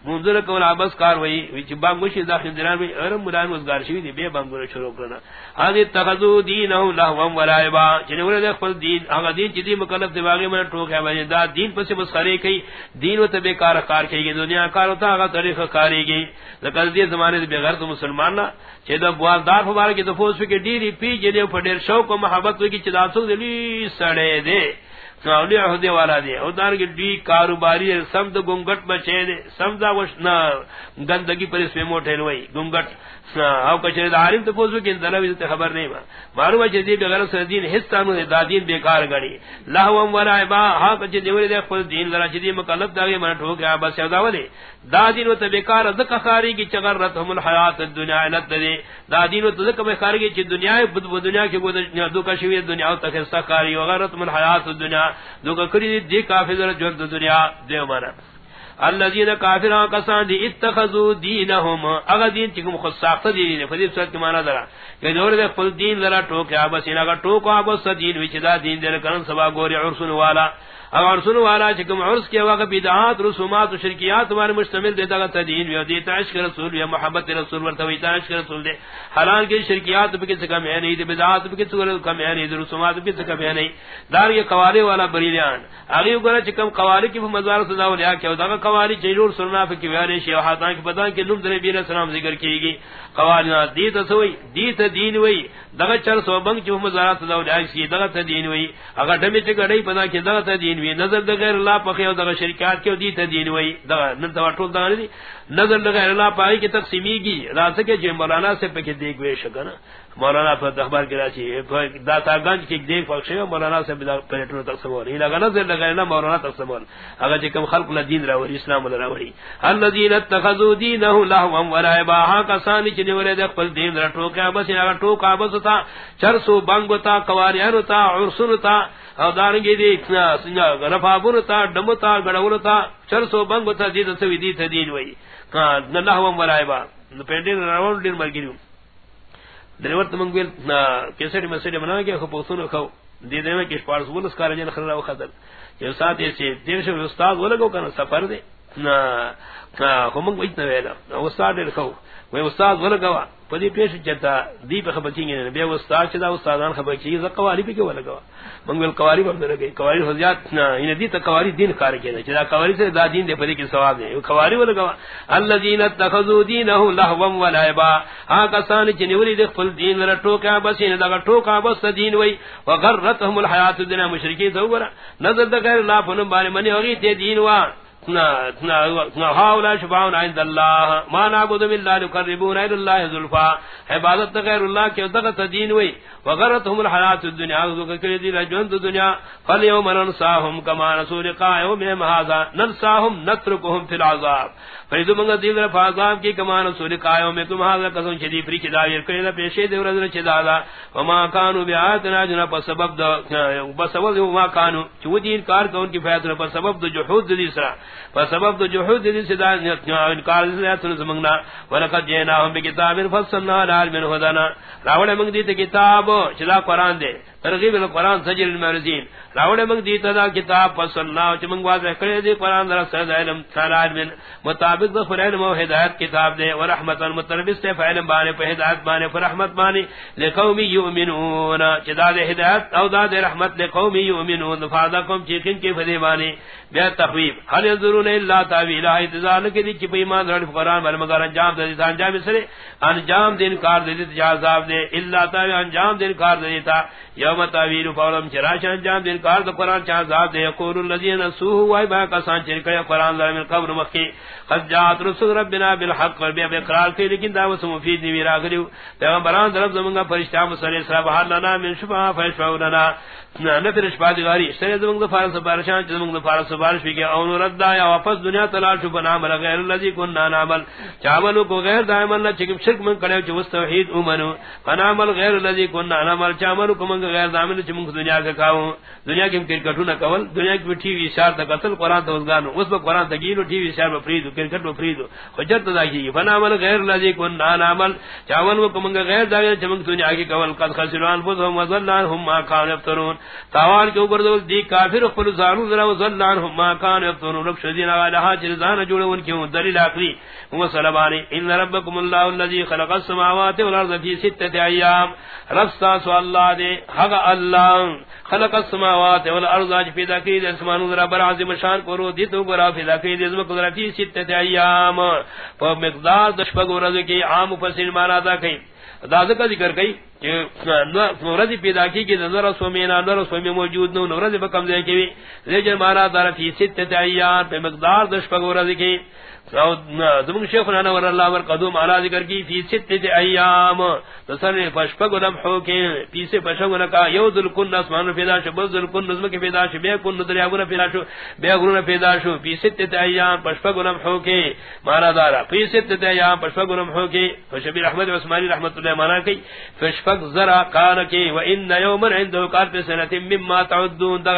وئی منذر کول ابس کار وئی وچ بانگوش داخل دران وی ارم ملان وزگار شوی دی بے بانگو شروع کرنا ہادی تخذو دین او لہو و لعبا چنور دے خپل دین ہا دین چدی مکلف دی واگے من ٹوک ہے دا دین پس مسخری کئی دین و تبے کار کار کئی گی دنیا کار ہوتا ہا طریقہ کاری گی لکہ دی زمانے دے بغیر تو مسلمان نہ چے دا بوالدار مبارک تو فوس کے ڈیری پی جے پڑیر شوق و محبت کی چدا سو دلی سڑے دے ناولی عہدے والا دے۔ او دار کی دی کاروباری سمد گنگٹ بچے دے۔ سمدہ وشنا گندگی پر اس میں موٹے لوئی۔ گنگٹ۔ او کچھ عالم تو پوچھو کہ دلوی تے خبر نہیں معلوم ہے جدی بغیر سدین حصہ نو دا دین بیکار گڑی لہو ولا عبا ہا کچھ دیوری دے خپل دین لرا جدی مکلف دا من ٹھو بس دا ولے دا دین تو بیکار د کخاری کی چغرتهم الحیات الدنیا الت دے دا دین تو زک بیکار کی چ دنیا بد دنیا کی بود دو کا شوی دنیا تک سکاری وغیرت من حیات الدنیا. دو کا کری دی کافر جو دنیا دے مارا الذين كافروا كسان دي اتخذوا دينهم. اغا دين چکم خود ساخت دین فدی صورت معنی درا. یعنی کہ دور دے خپل دین لرا ٹوکیا بس انہا ٹوکا بس دین وچ دا دین دے کرن سبا گوری عرسن والا. اگر سنو والا چکم عرس کے وقت بدعات، رسومات و شرکیات تمہارے مشتمل دیتا گا تدین وی دیتا عشق رسول وی محبت رسول ورتویتا عشق رسول دے۔ حلال کی شرکیات بھی کسی کم ہے نہیں دی بدعات بھی کسی کم ہے نہیں دی رسومات بھی کسی کم ہے نہیں۔ دار یہ قواری والا بریلیان۔ اگر گرا چکم قواری کی مزار صدا و لیا کیا دا قواری چیرور سننا فکی ویانے شیوحاتان کی پتہ کہ نم در بیر سلام ذکر کی گی قواری دیت سوئی دیت دین وی دغه چر سو بنگ جو مزارات صدا و لیا سی دغه دین وی اگر ڈمی دمی چگڑی پتہ کہ دغه دین وی، نظر د غیر اللہ پخے او د شرکات کے دی تدین وئی د نن تو ٹول دان دی نظر د غیر اللہ پائی کی تقسیمی کی راس کے جو مولانا سے پکے دیکھ وے شکنا مولانا پر اخبار کی راچی داتا گنج کی دیکھ پخے مولانا سے بلا پیٹرو تقسیم ہو لگا نظر د غیر مولانا تقسیم اگر جے کم خلق ل دین راوی اسلام ل راوی الذين اتخذوا دينه لهوا ولعبا ها کسان چ نیولے د خپل دین رٹو کا بس اگر ٹو بس تا چرسو بنگ تا کواریان تا عرسن تا او دارنگی دی اتنا سنجا رفا برتا دمتا گڑولتا چرسو بنگتا دید سوی دی تدین وی نلہ وم ورائبا پینڈین راون دین مرگیریو دریورت منگویل کیسری مسئلی منا گیا خب پوسونو خو، دی دیمے کش پارس بولس کارجین خرر و خطر جو ساتھ ایسی دیر شو استاد ولگو کنا سفر دے. خو منگ ویت نویلا استاد دیر خو. وی استاد ولگوا پدی پیش چتا دی په خبر چینګ نه، بیا استاد چې دا استادان خبر چی ز قوالی په کې ولګوا موږ ول قوالی په نه قوالی حجات نه ان دي ته قوالی دین کار کې چې دا قوالی سره دا دین دې پدی کې ثواب دی. قوالی ولګوا الذين اتخذوا دينه لهوا ولعبا ها کسان چې نیولې د خپل دین لره ټوکا بس یعنی نه دا ټوکا بس دین وای وغرتهم الحیات الدنیا مشرکین ته وره نظر د غیر الله په باندې منی هغه دین وا هؤلاء شفاعون عند الله ما نعبد من الله لقربونا الى الله زلفا. عبادت غیر اللہ کے دغت دین وئی وغرتهم الحیات الدنیا. ذکر کہ دی رجن دنیا. فاليوم ننساهم كما نسوا لقاء يوم هذا. ننساهم نتركهم في العذاب. فیدو منگا دیل را فاظام کی کمان سولی قائم میں تم حاضر قسم چدی فری چدا ویر کرنا پیشے دیو رضر چدا دا وما کانو بی آیتنا جنا پا سبب دا پا سبب دا وما کانو چو دین کار کون کی فیتنا پا سبب دا جحود دی سرا فسبب سبب جحود دی سدا انکار دی سدا سمنگنا ولقد جیناهم بکتاب فصلنا لعلم ہدنا راوڑے منگ دیتے کتاب، چلا قرآن دے. ترغیب القرآن سجل المرزین راوڑے منگ دیتا دا کتاب فصلنا چا منگ واضح کرے دی قرآن در سرد علم سالار من مطابق دا فرعلم و ہدایت کتاب دے، و ورحمت المتربس تے فعلم بانے، پر ہدایت بانے، پر رحمت بانے، لقومی یؤمنون. چا دا دے ہدایت او دا دے رحمت لقومی یؤمنون. فادا کم چیخن کے فدے بانے بیا تخویب. حل یذرون اللہ تعویلہ اتزال کے دی چپی ایمان رڑ قرآن بل مگر انجام دے دیتا، انجام سرے، انجام دین کار دے دیتا جازاب دے اللہ تعویل، انجام دین کار دے دیتا. یا یوم تعویل فورم چراشان جام دین کار قرآن چاہ ذات دے یقول اللذین سوہ وائی با کسان چرکے قرآن در من قبر مخی خد جات رسول ربنا بالحق وربی اب اقرار کی لیکن دعوت مفید نیوی را پیغمبران در رب زمانگا فرشتہ مسئلہ اسرا بحر لنا من شفا فشفاو لنا نفر شفا فارس بارشان چیز فارس بارش بھی کہ اونو رد دا یا واپس دنیا تلال شفا غیر اللذی کننا نعمل چاولو کو غیر دائمان نا چکم شرک من کڑے توحید امنو غیر اللذی کننا نعمل چاولو کو من غیر دائمان چو من دنیا کا کاؤں دنیا کی کرکٹو نہ کول، دنیا کی ٹی وی اشار تک قتل قران تو گان اس میں قران تگیل ٹی وی شار اشار فرید کرکٹ میں فرید حجت ادا کی فنا عمل غیر الذی کن نان عمل. چاول وہ کم غیر دا چمک دنیا کی کول. قد خسران فهم وظلان هم ما كان يفترون. تاوان کے اوپر دی کافر، خپل زانو ذرا وظلان هم ما كان يفترون. رب شدین علی حاج زان جوڑ ان دلیل اخری هو سلام ان ربکم الله الذي خلق السماوات والارض في سته ایام. رب سا اللہ دے حق اللہ خلق السماوات والارض اج پیدا کی دے اسمان ذرا بر عظیم شان کو رو دی تو گرا پیدا کی دے زم قدرتی ست ایام پر مقدار دش پگور کی عام فصل مانا دا کئی دا ذکر ذکر کئی کہ نورذ پیدا کی کہ نظر سو میں نظر سو میں موجود نو نورذ بکم دے کی رجل مانا دار فی ست ایام پر مقدار دش پگور کی زمون شیخ ور اللہ ور قدوم علا ذکر کی فی ستت ایام. تصر پشپگ لمحو کے پیسے پشگ نکا یو ذل کن اسمان پیدا شو کن نظم کے پیدا شو بے کن دریا گنا پیدا شو بے گنا پیدا شو. فی ایام کے مانا دارا فی ایام کے شبیر احمد عثمانی اللہ مانا کی ذرا و ان یوما عنده قال مما تعدون.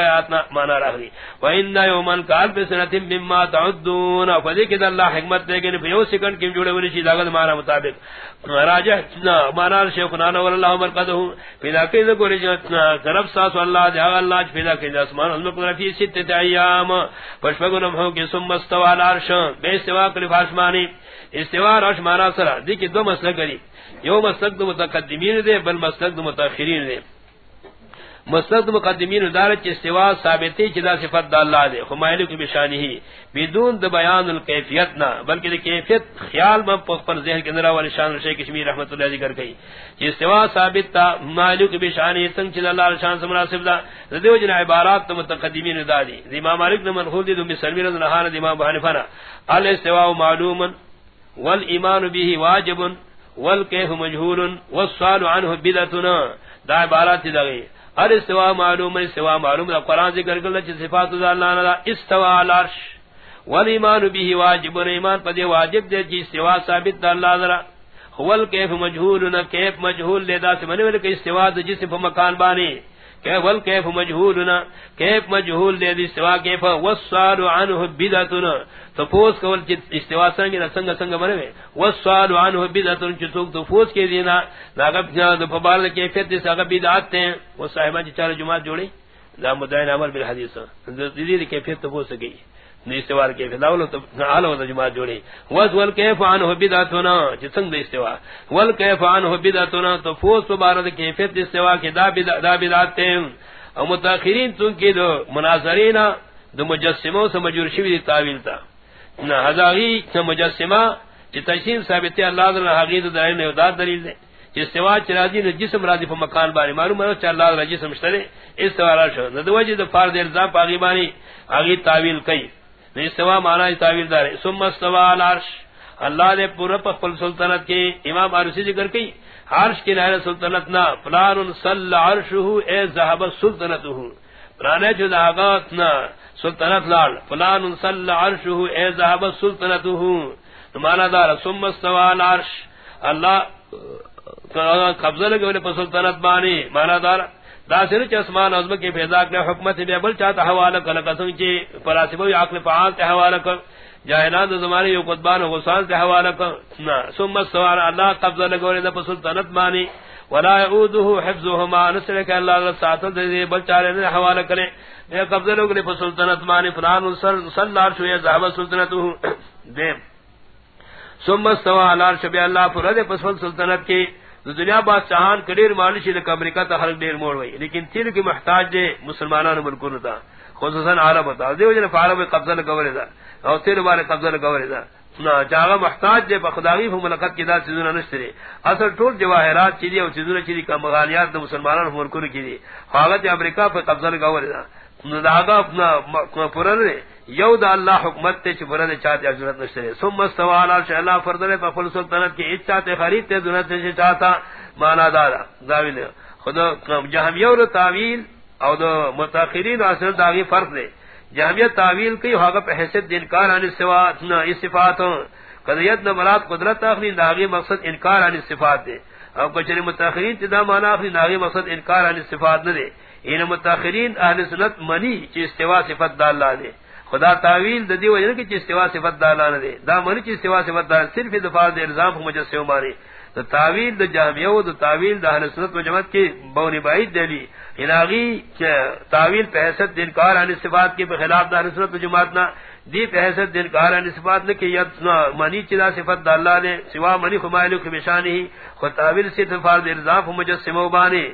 مانا رہی و ان یوما قال مما تعدون. اللہ اللہ حکمت دے گئے یو سیکنڈ کی جوڑے ولی چیز اگر مارا مطابق۔ راجہ اتنا مانا شیخ نانا واللہ مرقدہ پیدا کی دے گوری طرف ساس اللہ دے اللہ پیدا کی دے۔ اسمان علمک رفی ست ایام۔ پشفگنم ہو کی سم استوال عرش بے استوا کلف آسمانی۔ استوا عرش مانا سرا۔ دیکھ دو مسئلہ کری یو مسلک دو متقدمین دے، بل مسلک دو متاخرین دے۔ مسند مقدمین دار چ سوا ثابتی چدا صفت د اللہ دے ہمایل کی بشانی ہی بدون د بیان الکیفیت نہ بلکہ د کیفیت خیال میں پر ذہن کے اندر والی شان شیخ کشمیر رحمت اللہ ذکر کئی۔ چ سوا ثابت تا ہمایل کی بشانی سنگ چ اللہ شان سے مناسب دا دیو جن عبارات تو متقدمین دار دی۔ امام مالک نے منقول دی دم سلمی رضی اللہ عنہ امام حنیفہ الاستواء معلوم والایمان به واجب والکیف مجهول، والسؤال عنه بدعتنا۔ دا عبارات دی ہر استوا معلوم استوا معلوم دا قران ذکر کرنا چ صفات دا اللہ ندا استوا الارش والایمان به واجب، ایمان پا دے واجب دے جی استوا ثابت دا اللہ ذرا۔ خوال کیف نہ کیف مجهول لے دا سے منو کہ استوا جس جسم مکان بانی کیفل کیف مجھولنا کیف مجھول دے دی استوا کیف والسوال عنہ بدعتنا تفوس کول چ استوا سنگ نہ سنگ سنگ مرے والسوال عنہ بدعتن چ تو تفوس پوس کے دینا لاگب جا دو پبال کیفیت دے سگا بدعت ہیں وہ صاحبہ چار جمعہ جوڑی دا مدعین عمل بالحدیث دی دی کیفیت تفوس گئی گئی استوار کے فلاولو تو عالو دا جماعت جوڑی۔ وز والکیف عنہ بدعتنا جسنگ دا استوا ول والکیف عنہ بدعتنا تو فوس مبارد کیفیت استوا کے دا بدعت تے۔ او متاخرین تون کی دو مناظرین، دو مجسموں سے مجور شوی دی تاویل تا۔ ہزاغی مجسمہ، چی تشین ثابتی اللہ در حقیق دلیل نے ادار دلیل دے۔ چی استوا چرازی نے جسم راضی پا مکان بانی۔ معلوم ہے چی اللہ در جسم استوا را شو۔ ندو وجہ دو پار دیر زا پاگی بانی آگی تاویل کئی استوا معنی تعویل دار ثم استوا العرش۔ اللہ نے پورا پخپل سلطنت کے امام عرسی ذکر کی۔ عرش کی نہر سلطنت نا فلان صل عرشه، اے ذهب سلطنته پرانے جو داغات نا سلطنت لال۔ فلان صل عرشه، اے ذهب سلطنته معنی دار ثم استوا العرش۔ اللہ، قبضہ لگے پر سلطنت بانی۔ معنی دار دا سر چ اسمان عظم کے پیدا کرنے حکمت بے بل چاہتا حوالہ کل قسم چ فراسبو عقل فعال تے حوالہ کر، جاہلان زمانے یو قطبان غسان تے حوالہ کر۔ نہ ثم سوال اللہ قبضہ لگورے دا سلطنت مانی ولا يعوده حفظهما نسل کہ اللہ تعالی ساتھ دے بل چارے نے حوالہ کرے۔ اے قبضہ لگورے سلطنت مانی فلان صلی اللہ شو یا ذهب سلطنته دے۔ ثم سوال اللہ پر دے سلطنت کی۔ دنیا بادشاہان کڈیر مالشی لک امریکہ تا ہر دیر موڑ وئی لیکن تیر کی محتاج دے مسلمانان ملکوں تا خصوصا عرب تا دیو جن عرب قبضہ لگورے دا او تیر بارے قبضہ لگورے دا جاغا محتاج دے بخداغی فو ملکت کی دا چیزونا نشترے اصل طول جواہرات چیزی او چیزونا چیزی کا مغانیات دا مسلمانان فو ملکر کی دی حالت امریکہ پہ قبضہ لگاوری دا داغا، اپنا پرن دے یو دا اللہ حکمت تے چھ پرن چاہتے اجرت نشترے سم مستوال عرش اللہ فردنے پا فل سلطنت کی اچ چاہتے خرید تے دونت تے چاہتا مانا دارا داویل خدا جہمیو رو تاویل او دا متاخرین و اصل داغی فرق دے۔ جہمیت تعویل کی ہوگا پہ حیثیت انکار عن صفات قضیت نہ مراد قدرت اخری ناغی مقصد انکار عن صفات دے۔ اب کچھ متاخرین تدا مانا اخری ناغی مقصد انکار عن صفات نہ دے۔ ان متاخرین اہل سنت منی چی استوا صفت دا اللہ دے. خدا تعویل ددی وجہ کہ چی استوا صفت دا اللہ نہ دے. دا منی چی استوا صفت دا صرف دفاع دے الزام مجسم مارے تو تعویل دا جہمیو دا تعویل دا اہل سنت و جماعت کی بونی بعید دلی اناغی تعویل پہ حیثت دن کار عن صفات کی بخلاف دا اہل سنت و جماعت نا. دی پہ حیثت دن کار عن صفات نے کہ ید منی چدا صفت دا اللہ نے سوا منی خمائلو کی بشانی. خود تعویل سے تفار دے رضاف و مجسمو بانے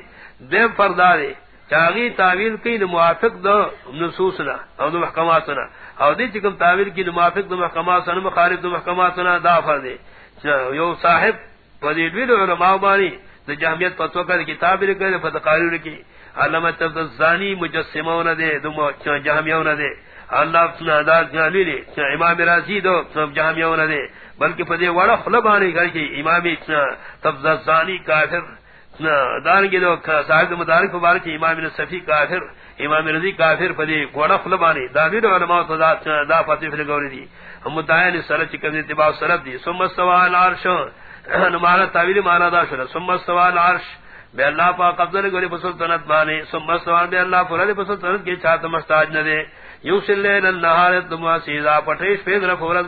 دیم فردارے چاغی تعویل کی موافق دو نصوصنا او دو محکماتنا او دی چکم تعویل کی موافق دو محکماتنا مخارب دو محکماتنا دا فردے یو صاحب فضیل فدیدویل علماء بانی دا جہمیت پتو کا کتاب لکھے فتقاری لکی علامہ تفضانی مجسمون دے دو جہمیون دے اللہ سنا دا جہمی لے امام رازی دو جہمیون دے بلکہ فدی وڑا خلبانی گھر کی امام تفضانی کافر دارنگی دو صاحب مدارک مبارک، امام صفی کافر، امام رضی کافر فدی وڑا خلبانی دامیر علماء دا فتح فلگوری دی. ہم متعین سرچ کبھی اتباع سرب دی. سمت سوال عرشان نمانا تعویل مانا دا شد. سمت سوال عرش بے اللہ پا قبضر گوری پسلطنت مانے سمت سوال بے اللہ فرد پسلطنت کی چاہتا مستاج ندے. یوسل لین النہار اتدموا سیزا پٹریش پید رف ورد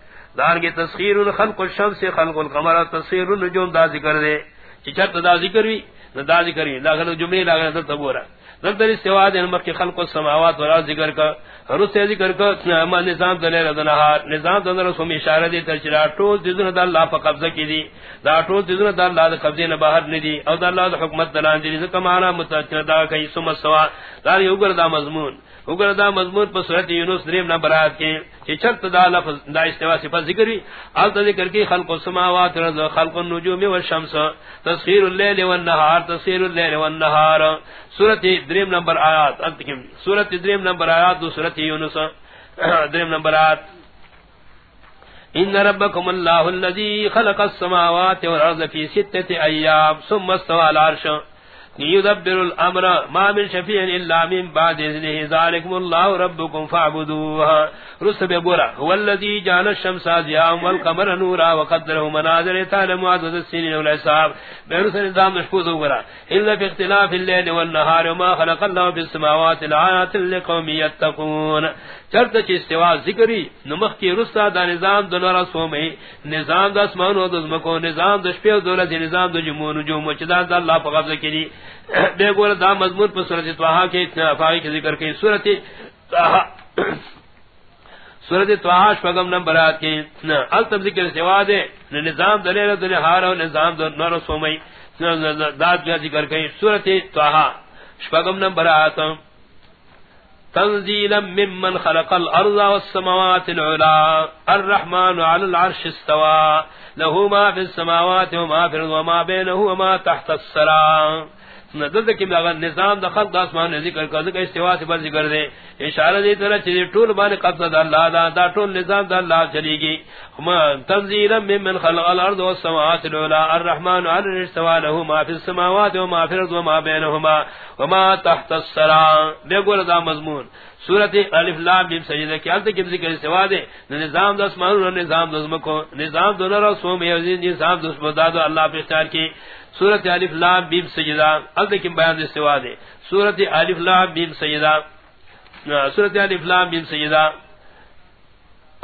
دار کے تسخیر خلق الشمس، خلق القمر، تسخیر النجوم دا ذکر دے۔ چت دا ذکر وی دا ذکر وی دا جملے لا گنا تبورا نظر استوا دے مر کے خلق السماوات و ذکر کا رس ذکر کا اما نظام دلے رضنہار نظام دلے سو اشارہ دی ترچرا ٹول دین اللہ پر قبضہ کی دی۔ دا ٹول دین اللہ دے قبضے نہ باہر نہیں دی۔ او دا اللہ دا حکمت دلان دی کمانا متعلق دا کئی سم سوا۔ دا یوگر دا مضمون۔ اگر دا مضمون پر صورت یونس دریم نمبر نمبرات کے چی چرت دا لفظ، دا استوا صفت ذکر بھی آلتا ذکر کی خلق السماوات رض خلق النجوم والشمس تصخیر اللیل والنہار تصخیر اللیل والنہار صورت دریم نمبر آیات انتکم صورت دریم نمبر آیات، دو صورت یونس. دریم نمبر آیات. ان ربکم اللہ الذي خلق السماوات والارض في ستة ایام، ثم استوى على العرش. يدبر الامر ما من شفيع الا من بعد اذنه ذلكم الله ربكم فاعبدوه. رسل بورا. هو الذي جعل الشمس ضياء والقمر نورا وقدره منازل تعلم عدد السنين والحساب. برسل نظام مشفوظ ورا الا في اختلاف الليل والنهار وما خلق الله في السماوات الآيات لقوم يتقون. چرت چ استوا ذکری نمخ کی رسا دا نظام د لرا سومے نظام د اسمان او د زمکو نظام د شپه او د نظام د جمون جو مچدا د الله په قبضه کې دی به ګور دا مضمون په سورۃ طه کې اتنا افاقی کی ذکر کې سورۃ طه سورۃ طه شغم نمبر 8 کې اتنا ال تب ذکر استوا دے نظام د لرا د نهار او نظام د نور سومے دا ذکر کې سورۃ طه شغم نمبر 8 تنزیلا ممن خلق الارض والسماوات العلا. الرحمن على العرش استوى. له ما في السماوات وما في الارض وما بينه وما تحت السلام نظر کہ اگر نظام دخل داسمان ذکر کر دے استوا سے بر ذکر دے۔ اشارہ دی طرح چھ ٹول بان قبضہ دا اللہ دا دا ٹول نظام دا اللہ چلی گی۔ ہم تنزیلا ممن خلق الارض والسماوات العلى الرحمن على العرش استوى له ما في السماوات وما في الارض وما بينهما وما تحت السرى بے گور دا مضمون۔ سورت الف لام میم سجدہ کی التے کی ذکر سوا دے۔ نظام دس مان نظام دس مکو نظام دونوں رسو میں نظام دس بداد اللہ پہ اختیار کی۔ سورت الف لام بیم سجدہ الدکم بیان دے سوا دے سورت الف لام بیم سجدہ۔ سورت الف لام بیم سجدہ۔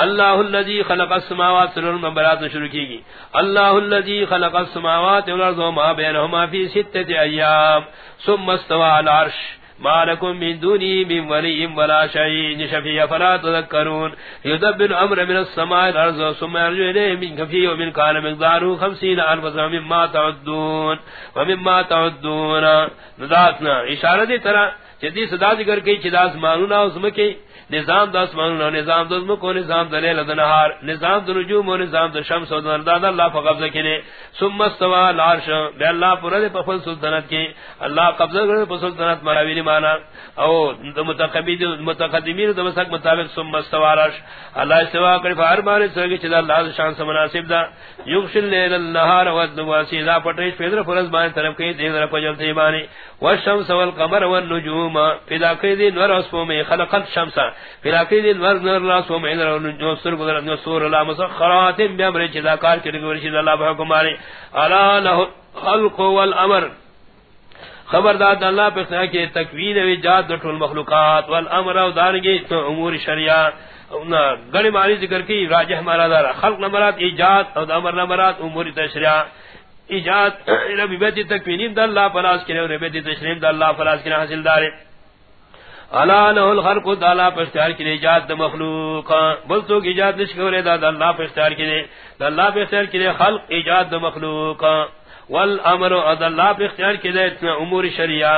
اللہ الذي خلق السماوات والارض مبرات شروع کی گی اللہ الذي خلق السماوات والارض وما بينهما في سته ايام ثم استوى على العرش۔ ما لكم من دوني من ولي ولا شيء شفيع فلا تذكرون. يدبر امر من السماء الارض ثم يرجع اليه من كفي ومن كان مقداره خمسين الف مما تعدون. ومما تعدون. نداتنا اشارہ دی طرح جدی صدا ذکر کی چداس مانونا اس مکی نظام دس مانونا نظام دس مکو نظام دلیل دنہار نظام دو نجوم و نظام دو شمس و درداد اللہ فا قبضہ کنے سم مستوى العرش. بے اللہ پورا دے پفل سلطنت کی اللہ قبضہ کرنے پا سلطنت مراویلی مانا او متقدمین دو مسک مطابق سم مستوى العرش. اللہ استوا کرے فا ہر بارے سرگی چدا اللہ شان سے مناسب دا یغشل لیل النہار و الدواسی دا پٹریش پیدر فرز بانی طرف کئی دین رفا جلتی بانی والشمس والقمر والنجوم. پیدا کئی دین نور اسفو میں خلقت شمسا پیدا کئی دین نور نور اللہ اسفو میں نور نجوم سر گذر نور سور اللہ مسخرات بیامر چیزا کار کرنے ورشید اللہ بحکم آنے علا لہو خلق والامر۔ خبرداد اللہ پر اختیار کی تکوین و ایجاد دٹو المخلوقات والامر و دارنگی امور شریعہ گڑی معنی ذکر کی راجح مارا دارا۔ خلق نمرات ایجاد او امر نمرات امور تشریعہ۔ ایجاد ربی بیتی تکوینیم دا اللہ فلاس کرے اور بیتی تشریم دا اللہ فلاس کرے حاصل دارے۔ علا لہو الخلق دا اللہ پر اختیار کرے ایجاد دا مخلوق. بلتو کی ایجاد نشکورے دا دا اللہ پر اختیار کرے دا اللہ پر اختیار کرے خلق، ایجاد دا مخلوق. والامر دا اللہ پر اختیار کرے اتنا امور شریعہ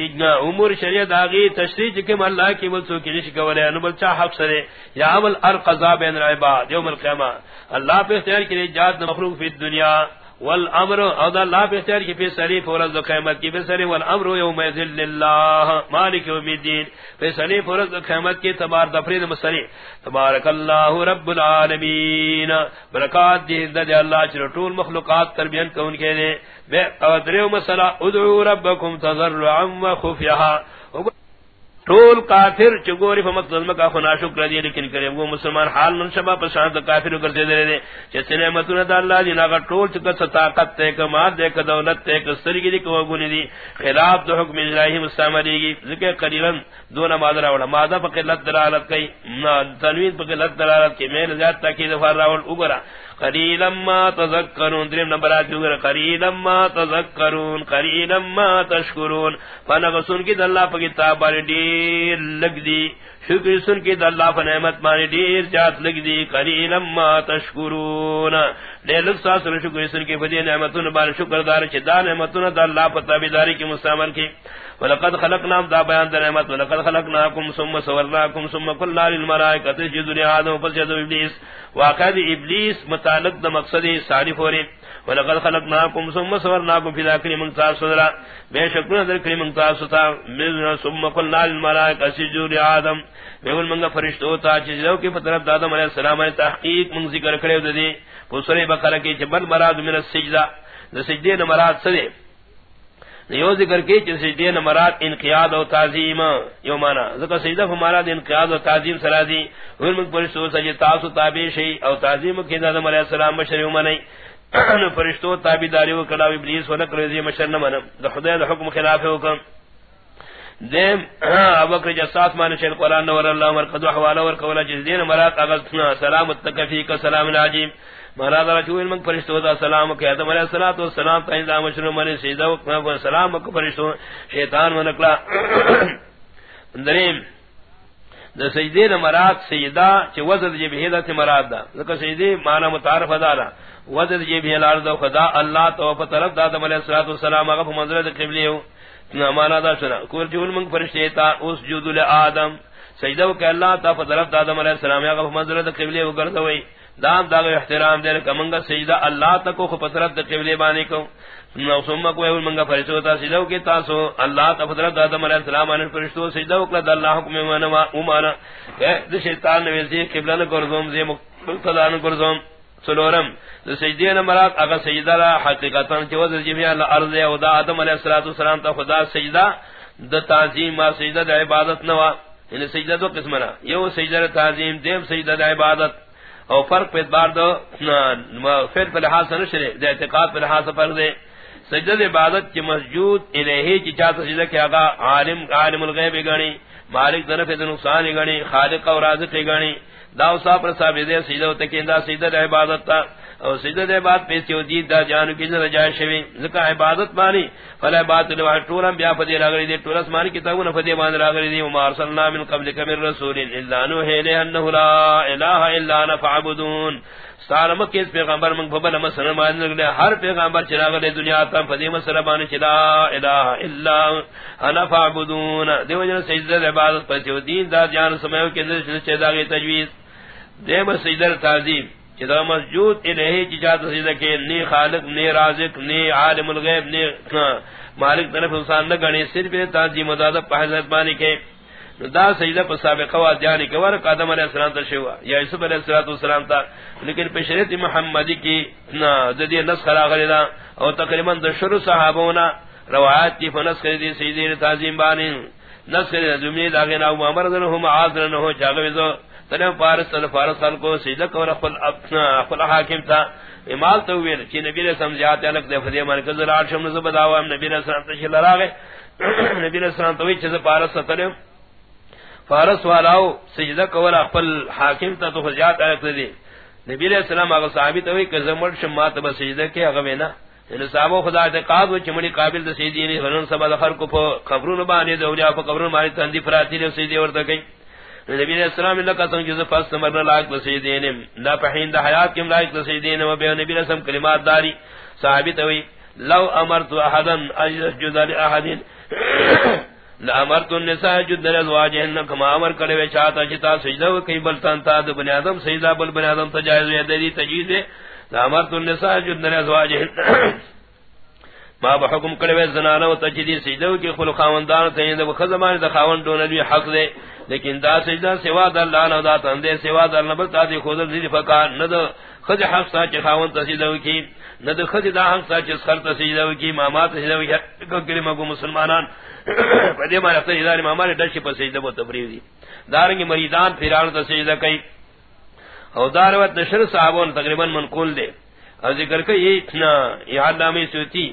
اجنا امور شریعہ داغی تشریح کم اللہ کی بلتو کی نشکورے انو بلچا حق سرے یا عمل ارقضا بین العباد، یوم القیامہ اللہ پر اختیار کرے ایجاد دا مخلوق فی الدنیا. والامر، او دا اللہ بہتر کی پھر سری فورز و قیمت کی، پھر سری والامر یوم ذل للہ مالک یوم الدین، پھر سری فورز و کی تبار دفرید مسری تبارک اللہ رب العالمین، برکات دی دے اللہ چر طول مخلوقات تربیت کو ان کے دے، بے قدر مسئلہ، ادعو ربکم تضرعا و ٹول کافر چگوری فمت ظلم کا خنا شکر دی، لیکن کرے وہ مسلمان حال من شبا پر شان کافر کر دے دے جس نے متن دا اللہ دی نہ ٹول چک طاقت تے کہ مال دے کہ دولت تے کہ سری کی کو گنی دی خلاف دو حکم الہی مستعملی کی ذکر قلیلا دون مادر ولا مادہ پر قلت دلالت کی تنوین پر قلت دلالت کی میں زیادہ تاکید فراول اوبرا قلیلا ما تذکرون. دریم نمبر آتی ہوگا قلیلا ما تذکرون، قلیلا ما تشکرون. فنغسون کی دلہ پا کتاب باری دیر لگ دی. شکر سن کی دلہ پا نعمت مانی دیر جات لگ دی، قلیلا ما تشکرون. دیر لگ ساسر شکر سن کی فدی نعمتون باری شکر دار چی دا نعمتون دلہ پا تابداری کی مستعمل کی. ولقد خلقنا دا بیان در نعمت، ولقد خلقناکم ثم سورناکم ثم قلنا للملائکة تسجدوا لآدم، فسجدوا ابلیس واقع دی ابلیس متعلق دا مقصد ساری فوری. ولقد خلقناکم ثم سورناکم فی ذاکری منتار صدرہ بے شکرنا در کری منتار ستا ثم قلنا للملائکة تسجدوا لآدم. بیول منگا فرشتو تا چیزو کی فطرف دادم علیہ السلام تحقیق من ذکر کرے دی. پسر بقرہ کی چبن مراد من السجدہ. دا سجدے نمراد صدے یو ذکر کی چیز سجدے نمرات انقیاد و تعظیم. یو مانا. ذکر سجدہ فمارات انقیاد و تعظیم سرازی ورمک پرشتو سجد تاسو تابع شئی. او تعظیم کی دادم علیہ السلام مشر یو منی پرشتو تابع داری و کلاو ابلیس و نکر رضی مشر نمانا دا خدای دا حکم خلاف حکم دیم، ابو بکر جساس مان شیل قران نور اللہ مرقد و حوالہ ور کولا جس دین مرات اغلتنا سلام التکفی کا سلام العجیم. مراد رجوع من فرشتو دا سلام کہ ادم علیہ الصلوۃ والسلام تا اندا مشروع من سجدہ و سلام کو فرشتو شیطان من نکلا دریم دا سجدے مراد سجدہ چ وزد جے بہدا تے مراد دا ذکر سجدے معنی متعارف ادا وزد جے بھی الارض خدا اللہ تو طرف دا ادم علیہ الصلوۃ والسلام اگر منظر قبلہ ہو. مانا دا سنا کور جول من فرشتے تا اس جود لآدم سجدہ کہ اللہ تا طرف دا آدم علیہ السلام یا منظر قبلہ ہو گردوئی دام دا احترام دے کمنگا سجدہ اللہ تکو خو پترت دا قبلے بانے کو. نو سمما کو اول منگا فرشتو تا سجدہ کی تاسو اللہ تا پترت دا آدم علیہ السلام آنے فرشتو سجدہ کلا دا اللہ حکم امانا امانا دا شیطان نے نویل قبلہ نکرزوم زی مقتدان نکرزوم سلورم دا سجدی نمرات اگا سجدہ را حقیقتا چوز جمعی اللہ ارض او دا آدم علیہ السلام تا خدا سجدہ دا تعظیم ما سجدہ دا عبادت نوا یعنی سجدہ دو قسمنا یو سجدہ تعظیم دیم سجدہ دا عبادت. او فرق پہ بار دو فعل پہ لحاظ نشرے دے اعتقاد پہ لحاظ فرق دے سجدہ عبادت کی مسجود الہی کی چاہتا سجدہ کیا گا عالم عالم الغیب گانی مالک طرف نقصان گانی خالق اور رازق گانی دا اوسا پر ثابت ہے، سجدہ تکیندا سجدہ عبادت تا او سیدہ دے بعد پیسی ہو دید دا جانو کی نہ جائے شوی۔ زکا عبادت مانی فلا عبادت دے ٹولم بیا پدی راگری دی ٹولس مانی کتابوں نہ پدی مان راگری دی عمر صلی اللہ من قبل کبر رسول الا نوح الیہ انه لا الہ الا انا فعبدون سالم کے پیغمبر من ببل مسلم مان لگے ہر پیغمبر چراغ دے دنیا تا پدی مسلم مان چلا الہ الا انا فعبدون دیو جن سجدہ عبادت پر دین دا جان سمے کے اندر چدا کی تجویز. دے سجدہ تعظیم چدا مسجود الہی کی جات سجدہ کے نی خالق، نی رازق، نی عالم الغیب، نی مالک طرف انسان نہ گنے صرف تعظیم وداد حضرت بانی کے دا سجدہ پر سابقہ وا جانی کے ور قدم علیہ السلام تے شوا یا یوسف علیہ الصلوۃ والسلام تا لیکن پہ شریعت محمدی کی نا ذدی نس خلا غلیدا اور تقریباً دشر صحابونا روایات کی فنس کری سجدہ تعظیم بانی نس کری زمین داغنا عمر رضی اللہ عنہ عاذ نہ ہو جاگے تنم فارس تل فارس خل کو سجدہ کور اپل اپل حاکم تھا امال تو ویل کہ نبی نے سمجھاتے الگ دے فدی مان کذر عرش من نبی نے سلام تشل راگے نبی نے سلام تو وچ فارس تل فارس والاو سجدہ کور اپل حاکم تھا تو فزیات الگ دی. نبی علیہ السلام اگر صحابی تو کہ زمر شمات بس سجدہ کے اگر وینا. یعنی ان صحابہ خدا اعتقاد و چمڑی قابل د سیدی نے غنن سبا دخر کو قبرون بانے دوریا کو قبرون ماری تندی فراتی نے سیدی ورتا گئی نبی علیہ السلام اللہ کا سنگ جزو فاست مرنا لائق بسیدین لا پہین دا حیات کم لائق بسیدین و بے نبی علیہ السلام کلمات داری. ثابت ہوئی لو امرت احدا اجد لاحدین لامرت النساء جد لازواجهن كما امر کرے وے چاہتا چتا سجدہ کئی بلتان تا بنی آدم، سجدہ بل بنی آدم تجائز ہے دی تجیز ہے لامرت النساء جد لازواجهن ما بحکم کرے وے زنانہ و تجدید سجدہ کی خلق خاوندان تے دے خزمان دے خاوند دون دی حق دے۔ لیکن دا سجدہ سوا دا اللہ نہ دا تندے، سوا دا نہ بتا دی خود دی فکار نہ دا حق سا چ خاون تسجدہ کی۔ نہ دا خد دا حق سا چ خر تسجدہ کی ماما تسجدہ کی کو کلمہ کو مسلمانان۔ پدے ما رفت ادارے ماما نے دش پر سجدہ و تبریز دی۔ دارنگ مریدان پھران تسجدہ کی او داروت نشر صحابون تقریباً منقول دے۔ اور ذکر کہ یہ اتنا یہ علامہ سوتی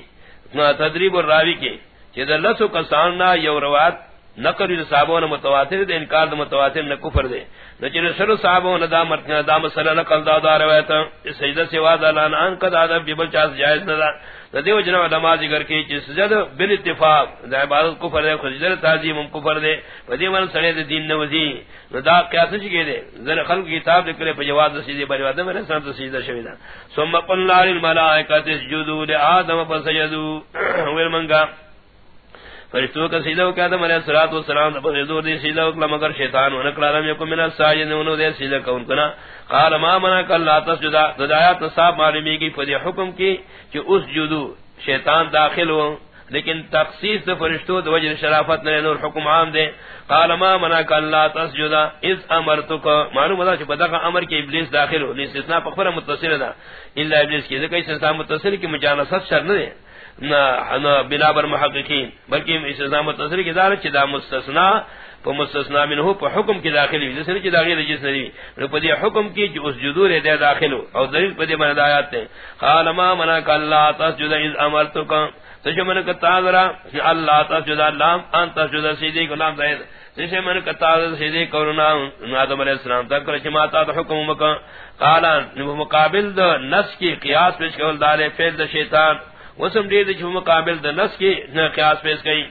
تدریب الراوی کے کہ لسو کساننا یو روات نقل صحابوں نے متواتر دے، انکار دے، متواتر نہ کفر دے۔ نہ چنے سر صحابوں نے دا مرتنا دا مسئلہ نقل دا دا روایت۔ سجدہ سوا دا لان ان قد ادب ببل چاس جائز نہ دا۔ دیو جناب علماء ذکر کی کہ سجد بال اتفاق، دا عبادت کفر دے سجدہ تعظیم کفر دے۔ بدی من سڑے دے دین نوزی نو دا قیاس چھ دے۔ ذرا خلق کتاب لکھے پہ جواز سجدہ بری وعدہ میں سن سجدہ شویدا ثم قلنا للملائکہ اسجدوا لآدم فسجدوا۔ ویل منگا فرشتوں کا سیدھا کہا تھا علیہ الصلوۃ والسلام پر زور دی سیدھا کلا مگر شیطان ان کلا لم یکم من الساجدین انہوں نے سیدھا کون کنا۔ قال، ما منا کل لا تسجد ہدایت صاحب معلومی کی فدی حکم کی کہ اس جدو شیطان داخل ہو۔ لیکن تخصیص دے فرشتوں دے وجہ شرافت نے نور حکم عام دے۔ قال، ما منا کل لا تسجد؟ اذ امرتک۔ معلوم ہے کہ بدا امر کہ ابلیس داخل ہو نہیں استثناء پر متصل ہے الا ابلیس کی، ذکر اس استثناء متصل کی مجانست شرط نہیں نہ بلا بر محققین، بلکہ اس نظام تصریح کی دار چدا مستثنا تو مستثنا من ہو حکم کی داخلی جس نے داخل جس نے نو پدی حکم کی جو اس جذور دے داخل ہو، اور دلیل پدی من آیات ہیں قال ما منا ک اللہ تسجد اذ امرتک؟ تجھ من ک تعالی اللہ تسجد اللہ ان تسجد سیدی کو نام دے جس من ک تعالی سیدی کرنا آدم علیہ السلام۔ تک کہ ما تا حکم مک قال مقابل نس کی قیاس پیش کول دار فعل شیطان۔ وسم دے جو مقابل د نس کی نہ قیاس پیش گئی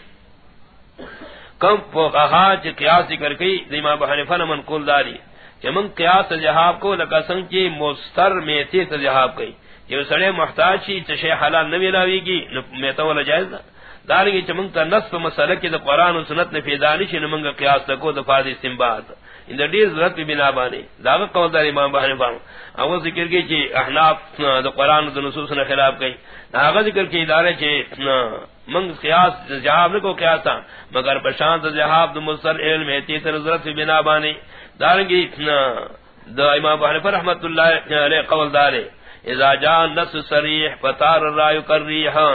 کم فقہا چ قیاس ذکر گئی امام ابو حنیفہ نے منقول داری۔ کہ من قیاس جہاب کو لگا لقسم کی مستر میں تھی تجہاب گئی جو سڑے محتاج چی چشے حلال نہ ملاوی گی میں تو ولا جائز نہ دارگی چمنگ تا نصف مسئلہ کی دا قرآن و سنت نے فیدانی چی نمنگا قیاس تکو دا فادی ان دا دیر ضرورت بھی بنا بانی داغت قول دار امام بحر فارم اول ذکر کی چی احناف دا قرآن و دا نصوص نے خلاف گئی آغا ذکر کی ادارے چے منگ قیاس جہاب نکو قیاسا مگر پشانت جہاب دو مصر علم ہے تیتر ضرورت بنا بانی دارنگی اتنا دا امام بحر پر رحمت اللہ علیہ قول دارے اذا جان نس سریح فتار الرائو کر ریحا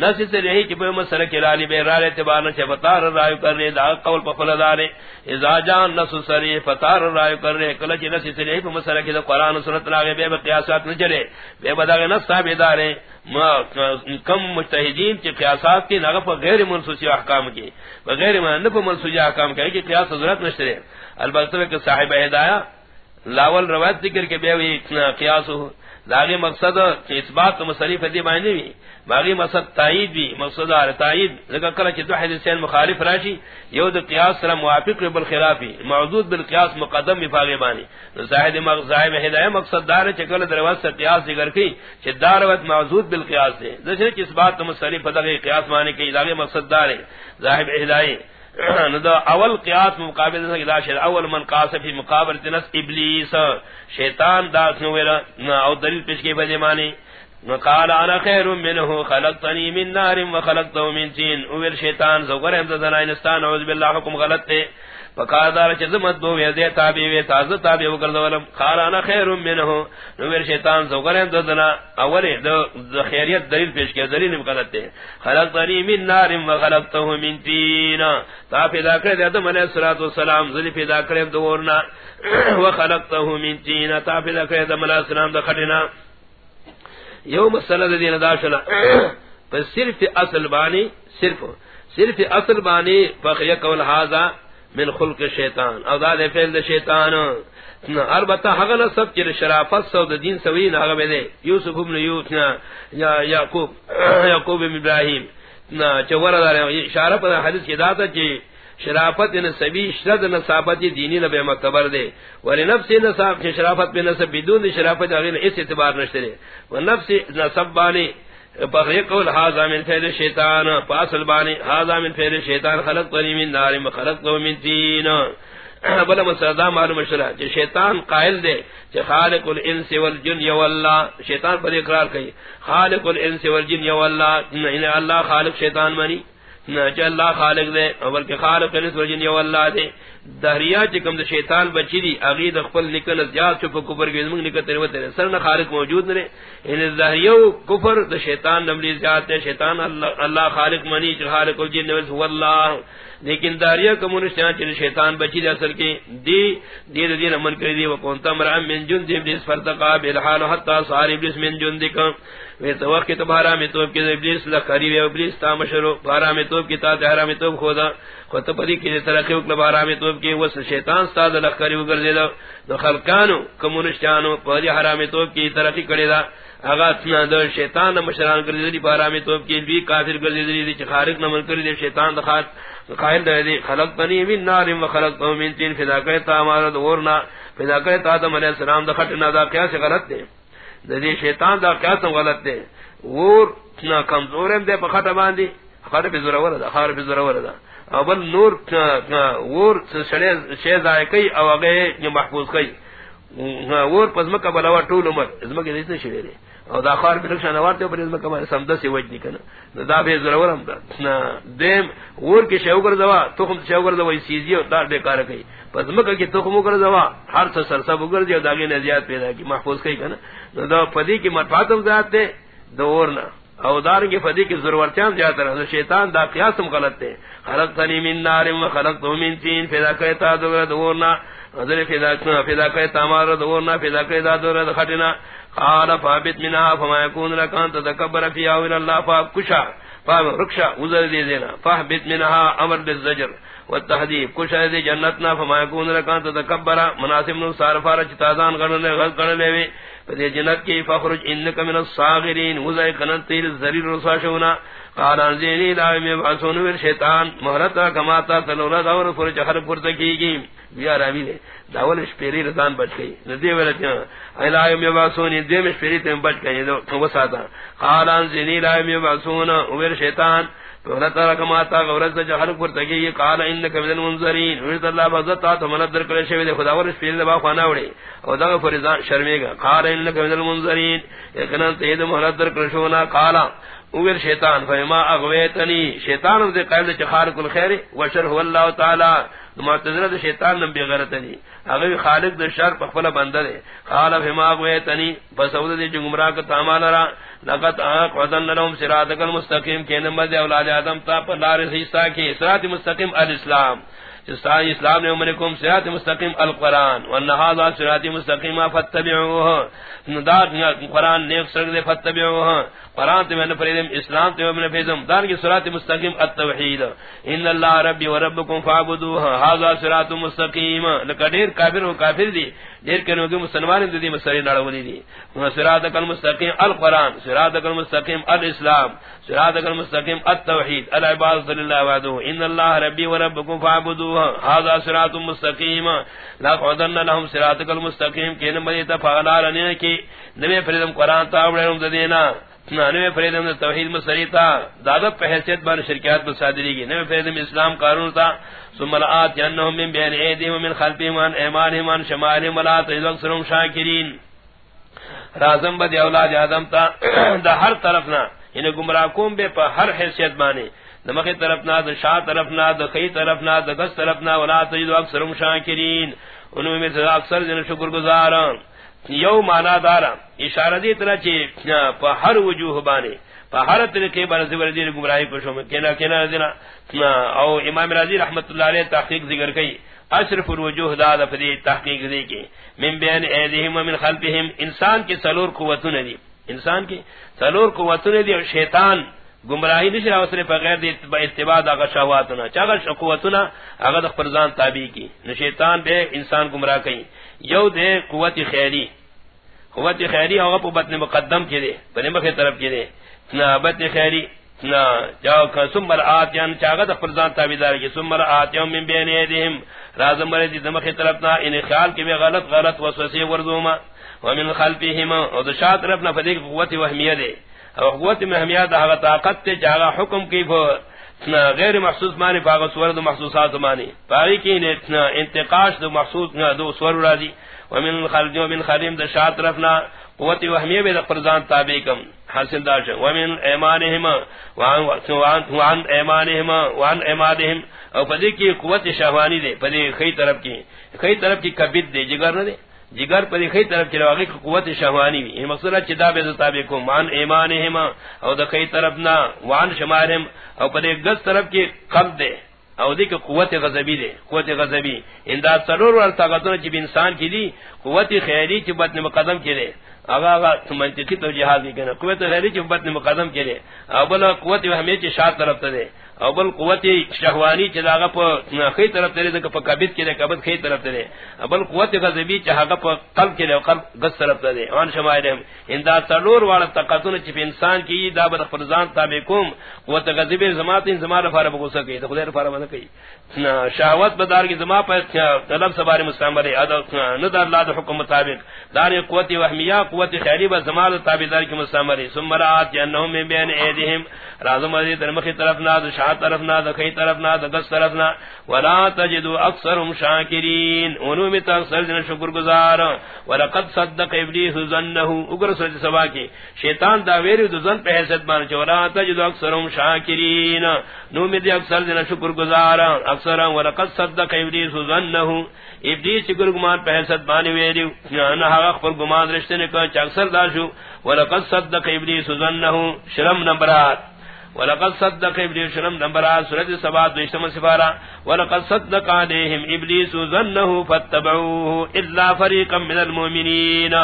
نس سے رہی کہ مسئلہ کے لالی بے رال اعتبار سے فتار الرائو کر رہے دا قول پا فلدارے اذا جان نس سریح فتار الرائو کر رہے کلچ نس سے رہی پا مسئلہ کے دا قرآن سنت لاغے بے قیاسات نجلے بے بداغ نس صاحب دارے۔ کم مجتہدین کی قیاسات کی نغف غیر منسوسی احکام کی۔ بغیر منسوسی احکام کی، کہ قیاس ضرورت نشترے البتہ کہ صاحب ہدایہ، لاول روایت ذکر کے بے قیاس ہو لاغی مقصد اس بات تو مصریف دی معنی بھی باغی مقصد تائید بھی مقصد ار تائید لگا کلا کہ دو حدیثین مخالف راشی یو دو قیاس سلام موافق بالخلافی موجود بالقیاس مقدم بھی بانی زاہد مغزائم ہدایہ مقصد دار ہے چکل دروت سے قیاس ذکر کی چھ داروت موجود بالقیاس ہے جیسے کہ اس بات تو مصریف دغی قیاس معنی کی لاغی مقصد دار ہے ظاہب ہدایہ دا اول قیاس مقابل اول من قاس فی مقابل تنس ابلیس. شیطان دا نویرا او دلیل پیش کے بجے مانی. وقال انا خير منه خلقتني من نار وخلقته من طين اول شیطان زوگر ہم زنا انسان اعوذ بالله حکم غلط تے. فقادار چزمت دو وی تابع وی تاز تابع وکر دولم قال انا خیر منه نور شیطان زوگر ہم زنا. اول دو خیریت دلیل پیش کیا. دلیل غلط ہے خلقتنی من نار وخلقته من طين تا پیدا کر دے آدم علیہ الصلوۃ والسلام. ذل پیدا کر دورنا. وخلقته من طين تا پیدا کر دے علیہ السلام دا دخلنا یو مسئلہ دین داشنا پر صرف اصل بانی صرف صرف اصل بانی فقی قول حاضا من خلق شیطان. او دا دے فیل دے شیطان. البتہ حقنا سب چر شرافت سو دین سوی ناغا بے دے. یوسف ابن یوسف یا یعقوب یعقوب ابن ابراہیم چورا دار اشارہ پر حدیث کی داتا چی شرافت نسبی شرد نصابت دینی نبی مکبر دے. ولی نفس نصاب شرافت بے نصب بدون شرافت اغیر اس اعتبار نشترے و نفس نصب بانی بغی قول حاضا من فعل شیطان پاسل بانی حاضا من فعل شیطان خلق طنی من نار مخلق دو من تین. بلا مسردہ معلوم شرح جو شیطان قائل دے جو خالق الانس والجن یو اللہ شیطان پر اقرار کئی، خالق الانس والجن یو اللہ اللہ خالق شیطان منی اللہ خالق دے، اور کہ خالق یعنی نس وجن یو اللہ دے۔ دہریا چکم دے شیطان بچی دی اغید خپل نکل زیاد چپ کفر کے زمن نکل تیرے وتے سر نہ خالق موجود نے ان یعنی دہریو کفر دے شیطان نملی زیاد دے، شیطان اللہ اللہ خالق منی چ خالق الجن و اللہ لیکن داریا کمونسٹ چ شیطان بچی دے اصل کے دی دی دی من کر دی و کون تمر من جن دی ابلیس فرتقا بالحال حتا صار ابلیس من جن دی وی تو وقت تو بارا میں توب کی ابلیس لخری وی ابلیس تا مشرو بارا میں توب کی تا دہرا میں توب خدا خود پدی کی ترقی وکل بارا میں توب کی وس شیطان استاد لخری وگر دے دو خلقانو کمونسٹانو پدی حرام توب کی ترقی کرے دا۔ اگا تنا شیطان مشران کر دی بارا میں توب کی بھی کافر کر دی دی خارق نہ من کر دی، شیطان دخات قائل دے خلق بنی من نار و خلق من تین، فدا کرے کرتا مارا دورنا فدا کرتا آدم علیہ السلام دخٹنا دا کیا سے غلط دے. دے شیطان دا کیا سم غلط دے. اور نا کمزور دے پخٹ باندی. خار پہ ضرور دا، خار پہ ضرور دا. اول نور اور شڑے شیز آئے کئی، او اگئے محفوظ کئی. اور پزمکہ بلاوا طول عمر. ازمکہ دیسے شڑے دے. او دا خار پہ رکشا نوارتے پر ازمکہ مانے سمدہ سے وجنی کنا. دا بے ضرور ہم دا. دیم ور اور کی شیوگر دوا تخم شیوگر دوا سیزی اور دار بے کار کئی. پزمکہ کی تخمو کر دوا ہر سا سرسب اگر دی داگی نزیاد پیدا کی، محفوظ کئی کنا. دا پدی کی مرفاتم ذات دے دورنا او دار کی فدی کی ضرورتیان جاتا رہا شیطان دا قیاسم غلط دے خلق تنی من نار و خلق تو من تین فیدا کہتا دورنا دورنا حضر فیدا کنا فیدا کہتا مارا دورنا فیدا کہتا دورنا خٹنا. قال فابت منها فما يكون لك ان تتكبر فيها الى الله فكشا فهم ركشا وزر دي دینا فابت منها امر بالزجر والتحديب كشا دي جنتنا فما يكون لك ان تتكبر مناسب نو صارفار چتازان غن غلط کر لے فدی جنت کی فخرج انک من الصاغرین. وزای کنن تیر ذلیل رسا شونا. قال انزینی لا یبعثون ور شیطان. مہرت کما تا تلولا دور فرج ہر پرت کیگی بیا راوی نے داول شپیری رضان بچ گئی. ندی ولتیا الا یبعثون دی میں شپیری تم بچ گئی. تو وساتا. قال انزینی لا یبعثون ور شیطان. فلتا کما تا پر تگی قال انک من المنذرین اللہ در کرے خدا ور با او دا فرزان شرمے گا قال انک من المنذرین یقینا تید محرد در قال اویر شیطان فیما اغویتنی شیطان دے قائل چ خالق الخير وشر هو الله تعالی معتذر دے شیطان نم بغیرتنی اگر خالق دے شر پخلا بندہ دے قال فیما اغویتنی بس او دے گمراہ کا تعامل را لقد اقعدن لهم سراتك المستقيم کہ نمبر اولاد آدم تا پر لار حصہ کی صراط مستقیم الاسلام جسائی اسلام نے امرکم سرات مستقیم القرآن. وانہذا سرات مستقیم فتبعوه ندار قرآن نیک سرگ دے فتبعوه قرآن تے میں نے فرید اسلام تے میں نے فیضم دار کی صراط مستقیم، التوحید۔ ان اللہ ربی و ربکم فعبدوه هذا صراط مستقیم۔ لکہ دیر کافر و کافر دی، دیر کنو کہ مسلمان دی مسری نڑولی دی صراط المستقیم القران صراط المستقیم، الاسلام صراط المستقیم، التوحید، العبادۃ للہ وحده ان اللہ ربی و ربکم فاعبدوه هذا صراط مستقیم۔ لا قدن لهم صراط المستقیم۔ کہ نمبر تفعلان نے کہ نبی فرض قران تا وڑم دینا۔ نوے فریدم توحید مسریتا دادت پہ حیثیت بار شرکیات بسادری گی نوے فریدم اسلام قانون تا ثم لآت جنہم من بین ایدیم ومن خلفیم وان ایمانیم وان شمالیم ولات ایدوک سرم شاکرین۔ رازم با دی اولاد آدم تا دا ہر طرفنا یعنی گمراہ کون بے پا ہر حیثیت بانے۔ دمخی طرف طرفنا دا شاہ طرف طرفنا دا خی طرف طرفنا دا گس طرف طرفنا ولات ایدوک سرم شاکرین۔ انہوں میں اکثر جن شکر گزارا ہاں۔ یو مانا دارا. اشارہ دی طرح چی پا ہر وجوہ بانے. پا ہر طریقے بانے زبر دیر گمراہی کو شو میں کہنا کہنا دینا او امام راضی رحمت اللہ علیہ تحقیق ذکر کئی. اشرف الوجوہ دادا فدی تحقیق دی کی. من بین ایدہم ومن خلفہم، انسان کی سلور قوتون دی. انسان کی سلور قوتون دی اور شیطان گمراہی نشرا اس نے بغیر دی اتباع دا شہواتنا چاگر قوتنا اگر فرزان تابع کی. نہ شیطان بے انسان گمراہ کئی. یو دے قوت خیری قوت خیری او په بطن مقدم کې دے بنے مخه طرف کې دے نا بطن خیری نا جاو کا سمر آتیان یعنی چاگت فرزان تابیدار کی سمر آتیان من بین ایدیم رازم مرزی دمخی طرف نا یعنی ان خیال کی بھی غلط غلط وسوسی ورزوما ومن خلفیہم او دشا طرف نا فدیک قوت وحمیہ دے او قوت وحمیہ دا حقا طاقت تے چاگا حکم کی فو غیر محسوس معنی پاگا سور دو محسوسات معنی. پاگی کی انتقاش دو محسوس دو سور راضی ومن خلج ومن خلیم دو شاعت رفنا. قوت وحمیہ بے دقرزان تابع کم. حاصل داشت ومن ایمانہم وعن ایمانہم وعن ایمانہم او پدی کی قوت شہوانی دے. پدی خی طرف کی خی طرف کی کبید دے. جگر نہ دے جگر پر خی طرف کی لواغی قوت شہوانی یہ یعنی مقصد چ دا بے تابع کو، مان ایمانہم او د خی طرف نہ وان شمارہم او پر گس طرف کی قلب دے۔ او دی کہ قوت غضبی دے، قوت غضبی۔ انداد سرور ور طاقتوں چ انسان کی دی، قوت خیری چ بطن مقدم کی دے۔ اگا اگا منطقی تو جہاد کی کنا. قوت خیری چ بطن مقدم کی دے او بل قوت ہمیں چ شاد طرف تے او بل قوت شہوانی چی چلاغا پا خی طرف ترے دکا پا کبت کرے کبت خی طرف ترے بل قوت غزبی چاہاگا پا قلب کرے قلب گس طرف ترے وان شمائر ہم اندہ تلور والا تقاتون چپ انسان کی، دا بدا فرزان تابع کم قوت غزبی زمات ان زمان رفارا بگوسا کئی، دا خدای رفارا بدا کئی. شہوت بدار کی زمان پا طلب سبار مسلم برے ندر اللہ دا حکم مطابق. دار قوت وحمیہ قوت خیری با زمان تابع دار کی مسلم برے سمرات جنہوں میں بین ایدہم رازم عزیز درمخی طرف ناد، شاہ طرف نہ دکھئی طرف نہ دگس طرف نہ ولا تجدو اکثرهم شاکرین. انو میں اکثر جن شکر گزار ولقد صدق ابلیس ظنه. اگر سوچ سبا کی. شیطان دا ویری دو ظن پہ حیثیت مان چورا تجدو اکثرهم شاکرین. نو میں اکثر جن شکر گزار اکثر ولقد صدق ابلیس ظنه. ابلیس شکر گمان پہ حیثیت مان ویری نہ حق پر گمان رشتے نے چاکسر داشو. ولقد صدق ابلیس ظنہو. شرم نمبرات. ولقد صدق ابلیس شرم نمبر سورۃ سبا دوشتم سفارا ولقد صدق عليهم ابلیس ظنه فتبعوه الا فريقا من المؤمنين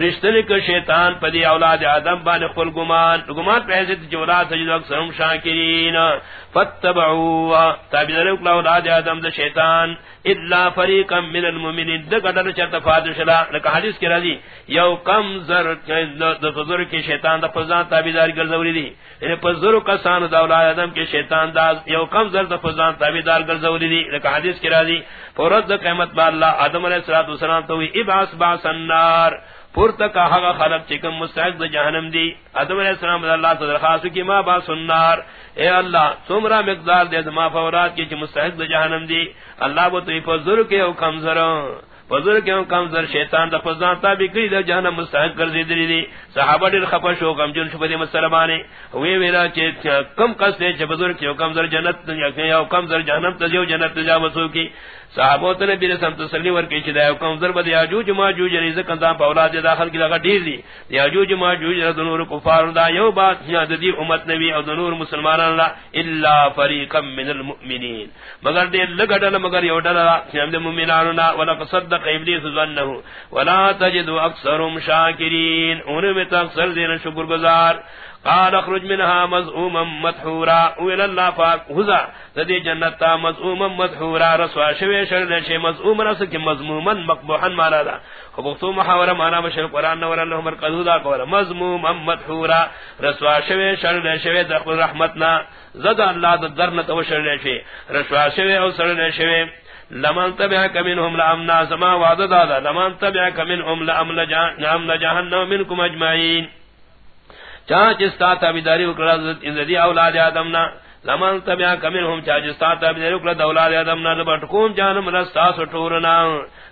رشتن کے شیطان پدی اولاد آدم بان خپل گمان۔ گمان پہ سے جولا سجد اکثر شاکرین۔ فتبعوا تابعین اولاد آدم دے شیطان۔ الا فريقا من المؤمنين دغدر چت فادشلا لك حدیث کی راضی۔ یو کم زر د فزر کے شیطان دا فزان تابعدار گرزوری دی۔ یعنی فزر کسان دا اولاد آدم کے شیطان دا یو کم زر د فزان تابعدار گرزوری دی لك حدیث کی راضی فرض قیامت با اللہ آدم علیہ الصلوۃ والسلام تو ابعث باس النار پور تک ہا خلق چکم مستحق جہنم دی۔ آدم علیہ السلام اللہ تو درخواست کی ما با سنار۔ اے اللہ تمرا مقدار دے ما فورات کی مستحق جہنم دی۔ اللہ وہ تو فضل کے او کمزروں فزر کیوں کم زر شیطان دا فزان تا بھی کئی دا جہنم مستحق کر دی دی۔ صحابہ دل خفش ہو کم جن شبدی مسلمانے۔ وی ویرا چے کم قصد ہے، چے بزرگ کم زر کمزر جنت یا کمزر جہنم تجیو جنت تجا وسو کی۔ صحابہ نے بھی سم تسلی ور کی چدا حکم ذر بد یاجوج ماجوج یعنی ریز کندا اولاد داخل کی لگا ڈیر دی یاجوج ماجوج نور کفار دا یو بات یاد دی امت نبی او نور مسلمانان لا الا فریقا من المؤمنین. مگر دے لگڑل مگر یو ڈلا ہم دے مومنان نا ولا قصد وصدق ابلیس ظنه. ولا تجد اکثرهم شاکرین. انہوں میں تو اکثر دین شکر گزار قال اخرج منها مذعوما مدحورا. والى الله پاک حزا ذی جنت مذعوما مدحورا. رسوا شوی شر شی مذعوما رس کی مذموما مقبوحا مالا دا خبطو محاورہ مانا بشر قرآن نور اللہ عمر قدودا قولا مذموما مدحورا. رسوا شوی شر شوی دخل رحمتنا زد اللہ دا درنت و شر شی رسوا شوی او سر شوی. لمن تبعك منهم لامنا سما وعد دادا لمن تبعك منهم لامن جهنم منكم اجمعين چاچ استا تابیداری وکڑا ان ذی اولاد آدم نا. لمن تبیا کمن ہم چاچ استا تابیداری وکڑا اولاد آدم نا. لبٹ کون جانم رستا سٹورنا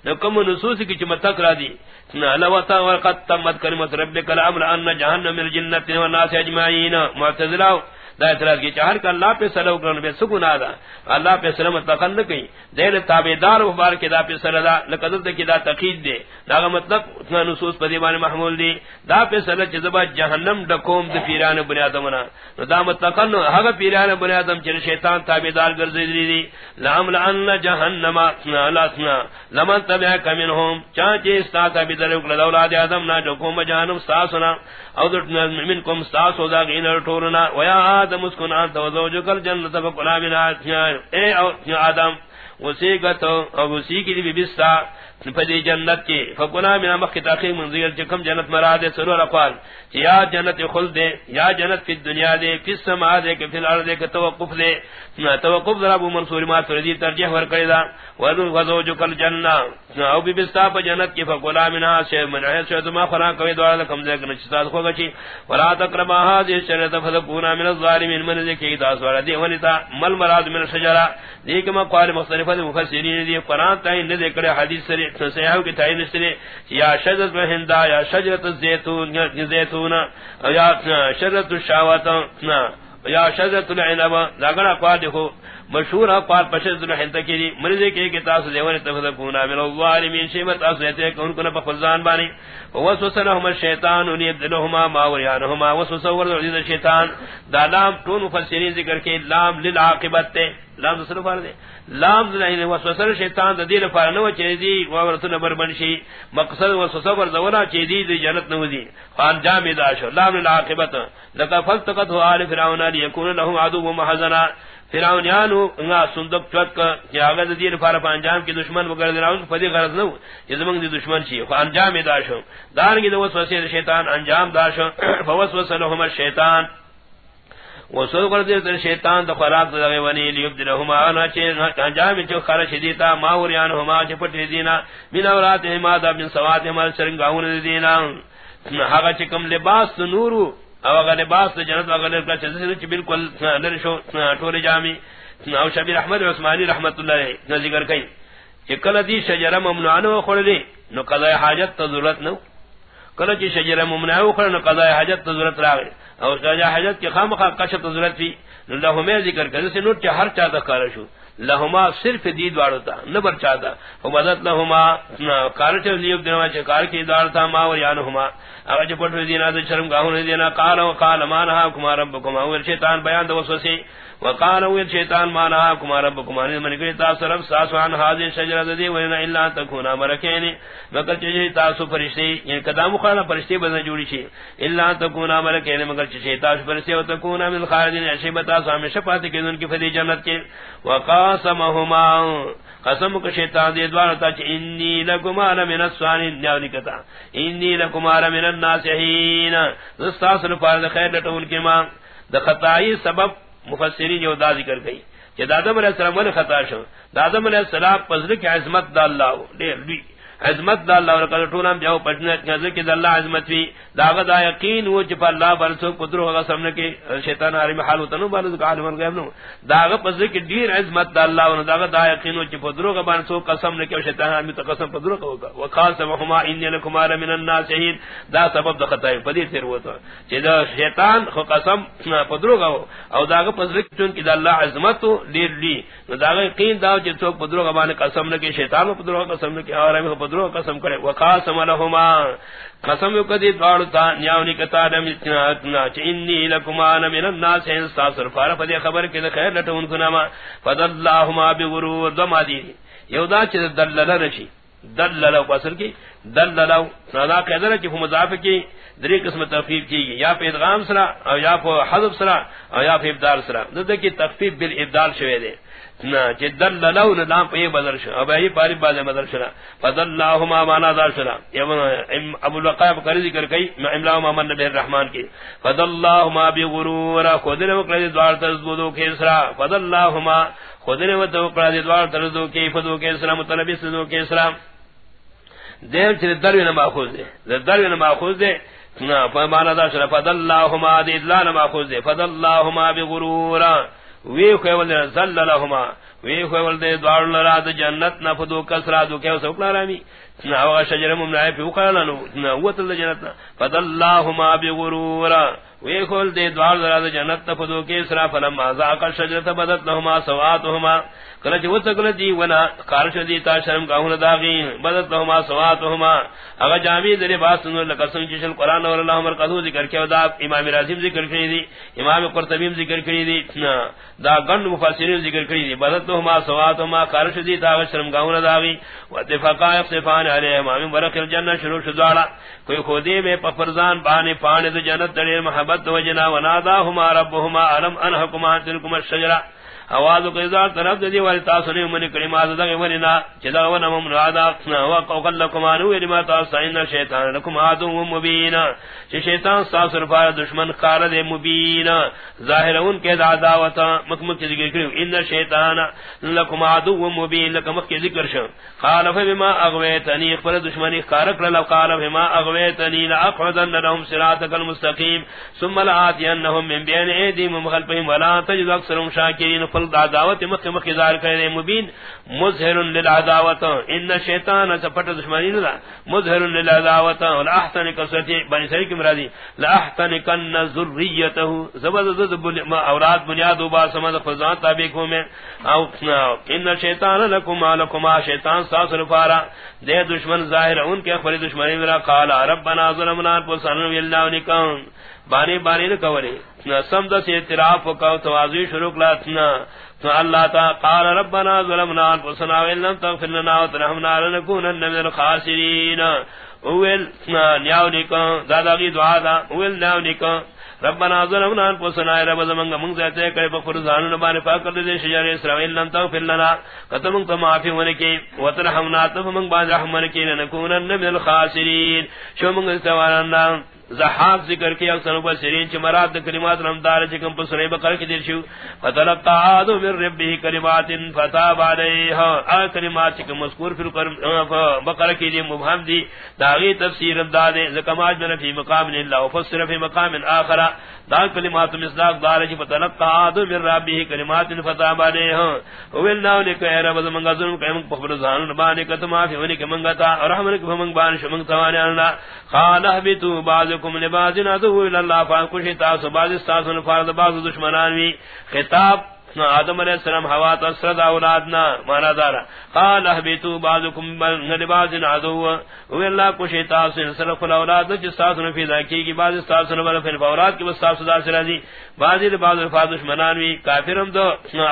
نکم نصوص کی چمت کرا دی لوتا وقت تمت کلمت ربک الامر ان جہنم الجنت والناس اجمعین. معتزلہ دا اعتراض کی چہر کا اللہ پہ سلو کرن بے سکون آدھا اللہ پہ سلم تقن نکی دیر تابدار مبار کے دا پہ سلدا لقدرت کی دا تقید دے۔ دا مطلب اتنا نصوص پہ دیبان محمول دی۔ دا پہ سلد جذبہ جہنم ڈکوم دا پیران بنی آدمنا دا متقن حق پیران بنی آدم چل شیطان تابدار گرزی دی دی۔ لام لعن جہنم لاتنا لمن تبع کمنہم چانچے استا تابدار اکلا دولاد آدم نا، ڈکوم جہنم ساسنا او در منکم ساسو دا غینر ٹورنا ویا آدم اسکن آنتا وزوجو کل جنت فکلا من اے آدم وسی گتو او وسی کی دی بستا۔ فدی جنت کی فکنا من مخ تاخیر منزل جکم جنت مراد سرور اقوال. یا جنت خلد یا جنت فی الدنیا دے فی السماء دے کہ فی الارض دے کہ توقف دے توقف ذرا ابو منصور، ما تردی ترجیح ور کرے دا. وذو غزو وزوجک الجنہ او بی بستا پ جنت کی فکنا من سے من ہے سے ما فرا کوئی دوڑا کم دے کہ نشتا کو گچی ولا تقرب هذه الشجره فذكونا من الظالمین من ذی کی دا سوال دی ونتا مل مراد من الشجره دیکھ ما قال مختلفہ مفسرین دی قران تائیں نے ذکر حدیث سے سیاحوں کی تعین استنے یا شجرت ہندا یا شجرت الزیتون زیتون، یا شجرت الشاوات یا شجرت العنب لاگنا قال دیکھو مشہور اقوال پشد الحنت کی دی مرضی کے کہ تاس دیوان تفذکونا من الظالمین شیمت اسیتے کہ ان کو نہ فزان بانی۔ وسوس لهم الشیطان ان يبدلهما ما وريانهما۔ وسوس ور عزیز شیطان دا لام تو مفسرین ذکر کے لام للعاقبت تے۔ لام دوسرے بار دے۔ لام نہیں وسوس شیطان دا دین فار نو چے دی ورت نمبر بنشی مقصد وسوس ور زورا چے دی دی جنت نو دی۔ خان جامع داش لام للعاقبت۔ لقد فلتقت آل فرعون ليكون له عدو محزنا فرعونیانو انگا سندق چوت کا کہ آگا دیر فارا پا انجام کی دشمن وگر دراؤن فدی غرض نو یہ زمان دی دشمن چی خو انجام داشو. دارنگی دو وسوسی شیطان انجام داشو. فوسوس لهم الشیطان. وسو کر دے شیطان تو خراب تو دے ونی لیب دلہما انا چے انجام چ خرش دیتا ما وریان ہما چ پٹ دینا. من اورات ما دا، من سوات ما سرنگاون دینا. ہا چکم لباس نورو او اگر لباس جنت اگر لباس چیز بالکل نر شو ٹورے جامی۔ او شبیر احمد عثمانی رحمت اللہ علیہ ذکر کئی۔ کہ کل دی شجرہ ممنوعانو خردی نو قضاء حاجت تا ضرورت نو۔ کل دی شجرہ ممنوعانو خردی نو قضاء حاجت تا ضرورت راگئی او قضاء حاجت کی خام خواہ قشت تا ضرورت فی نو اللہ ہمیں ذکر کر جسے نوٹ چا ہر چاہتا کارا شو۔ لہما صرف دید وارو تا نبر چاہتا فمدت لہما کارچ لیوب دنوا چا کار کی دار تا، ما وریانہما اگر جو پٹ دینا تو شرم گاہوں دینا، قال وقال ما نهاكم ربكم او شیطان بیان دو وسوسه وقال او الشیطان ما نهاكم ربكم. ان من کہ تاس رب عن هذه الشجره ذي وان الا تكون مركين مگر چے تاس فرشتے یہ یعنی قدم خانا فرشتے بدن جوڑی چھ الا تكون مركين مگر چے تاس فرشتے و تكون من خالدین اشبتا سامنے شفاعت کے ان کی فدی جنت کے. وقاسمهما، قسم کو شیطان دے دوار تا چ انی لکما من الصالحین. نیاونی کتا انی لکما من الناسحین استاس لپار خیر لٹون کے ماں. دا خطائی سبب مفسرین یو دا ذکر گئی کہ دادم علیہ السلام نے خطا شو. دادم علیہ السلام پزر کی عظمت دا اللہ دیر لوی. عظمت دا اللہ اور کل ٹونم جاو پٹنے کہ کہ اللہ عظمت وی. داغ دا یقین وہ چ اللہ بر سو قدرت ہوگا سامنے کے شیطان عالم حال ہوتا نو، بار کا عالم غیب نو. داغ پس کہ دیر عظمت دا اللہ اور داغ دا یقین وہ چ قدرت ہوگا بر سو قسم نے کہ شیطان عالم تو قسم قدرت ہوگا وقال سمهما ان لكم من الناس شهید دا سبب دا خطا ہے پدی تیر ہوتا. کہ دا شیطان خو قسم قدرت ہوگا او دا داغ پس چون کہ اللہ عظمت دیر لی داغ یقین دا چ تو قدرت ہوگا قسم نے کہ شیطان قدرت قسم نے کہ اور ہمیں قسم کرے، وقاسم لهما قسم کدی دوڑتا نیاونی کتا دم اتنا چنی لکما من الناس انصاصر فار فدی خبر کہ خیر لٹون کنما فضل اللہما بغرور دما دی. یودا چ دلل رشی دللو اصل کی دللو سنا قدر کی مضاف کی، دری قسم تخفیف کی، یا پہ ادغام سرا، او یا پہ حذف سرا، او یا پہ ابدال سرا. دد کی تخفیف بالابدال شوی دے. نہ کہ دللو نام پہ بدل شو اب ای پاری باز بدل شرا فضلہما معنا دار شرا ابو الوقاب کر ذکر کئی املا من نبی الرحمن کی۔ فضلہما بغرور خود نے وکڑے دوار تزدو کے سرا فضلہما خود نے وکڑے دوار تزدو کے فدو کے سرا مطلب سدو کے سرا دیر چلی دروی نماخوز دے دروی نماخوز دے۔ فمانا دا شرف فد اللہما دی ادلا نماخوز دے۔ فد اللہما بغرورا۔ وی خویول دے زل لہما وی خویول دے دوار لرا دا جنت نفدو کسرا دو کیا سوکلا رامی نا شجر ممنعی پی وقالا نو وطل دا جنت فد اللہما بغرورا۔ وی خویول دے دوار لرا دا جنت نفدو کسرا فلما زاقا شجرت بدت لہما سواتهما کلچ وسکل دی ونا کارش دی تا شرم گاہن داغی بدت لهما سواتهما اگر جامی دے باس نور لقسم چشل قران اور اللہ عمر قدو ذکر کیا دا امام رازم ذکر کری دی امام قرطبی ذکر کری دی دا گن مفسرین ذکر کری دی بدت لهما سواتهما کارش دی تا شرم گاہن داغی واتفاقا اقتفان علی امام ورق الجنہ شروع شدوالا کوئی خودی میں پفرزان بانے پانے دو جنت دڑیر محبت وجنا وناداهما ربهما علم انحكما تلكم الشجرہ. آواز کو ازار طرف دی والی تاسو نے من کلمات دغه ورنا چدا ون مم رادا وا قول لكم انو لما تاسین شیطان لكم عدو مبین. چ شیطان ساس رفا دشمن قال دے مبین. ظاہر ان کے عداوت مکمک کی ذکر کرو ان شیطان لكم عدو مبین لكم کی ذکر شو. قال فبما اغويتني پر دشمنی قارق لو قال بما اغويتني لاقعدن لهم صراطك المستقيم ثم لآتينهم من بين ايديهم وخلفهم ولا تجد اكثرهم شاكرين فل دعوت مکہ مکہ ظاہر کرے مبین مظہر للعداوت. ان شیطان سپٹ دشمنی نہ مظہر للعداوت. والاحسن کسرتی بنی سری کی مرادی. لاحسن کن ذریته زبد اوراد بنیاد و با سمد فزان تابع کو میں او ان شیطان لکم لکم. شیطان ساس رفارا دے دشمن ظاہر ان کے خبر دشمنی میرا قال ربنا ظلمنا انفسنا والله نکان بانی بانی نہ کوری سمد سے اعتراف کو تواضع شروع کلا۔ تو اللہ تا قال ربنا ظلمنا انفسنا وان لم تغفر لنا وترحمنا لنكونن من الخاسرين اول نیاو نکو دادا کی دعا دا۔ اول نیاو نکو ربنا ظلمنا انفسنا رب زمن من ذاتے کرے بفرزان نبان پاک کر دے شجر اسرائیل لم تغفر لنا قتم تو معافی ونکی وترحمنا تو من بعد رحمت کی۔ لنكونن من الخاسرين شو من استوارنا زحاق ذکر کی اکثر مبصرین چ مراد کلمات رمدار چکم پر سورہ بقرہ کی درشو فتلقى آدم من ربه کلمات فتاب علیہ ا کلمات چکم مذکور فی بقرہ کی دی مبہم دی۔ داغی تفسیر امداد زکمات من فی مقام اللہ وفسر فی مقام آخر دا کلمات مصداق دار چ فتلقى آدم من ربه کلمات فتاب علیہ او اللہ نے کہ رب منگا ظلم کہ من پر زان نبانی کتما فی ونی کہ منگتا رحمت کہ من بان شمن توانے اللہ قال اهبطوا بعضكم لبازن ادو الى الله فانكشتا سباز استاسن فرض بعض دشمنان وی. خطاب آدم علیہ السلام ہوا تسرد اولادنا مانا دارا. قال احبتو بعضکم لبعض عدو. وی اللہ کو شیطان سے صرف الاولاد جس ساس نے فی ذکی کی بعض ساس نے بل پھر اولاد کے ساس دار سے راضی. بعض بعض الفاظ دشمنان وی کافرم دو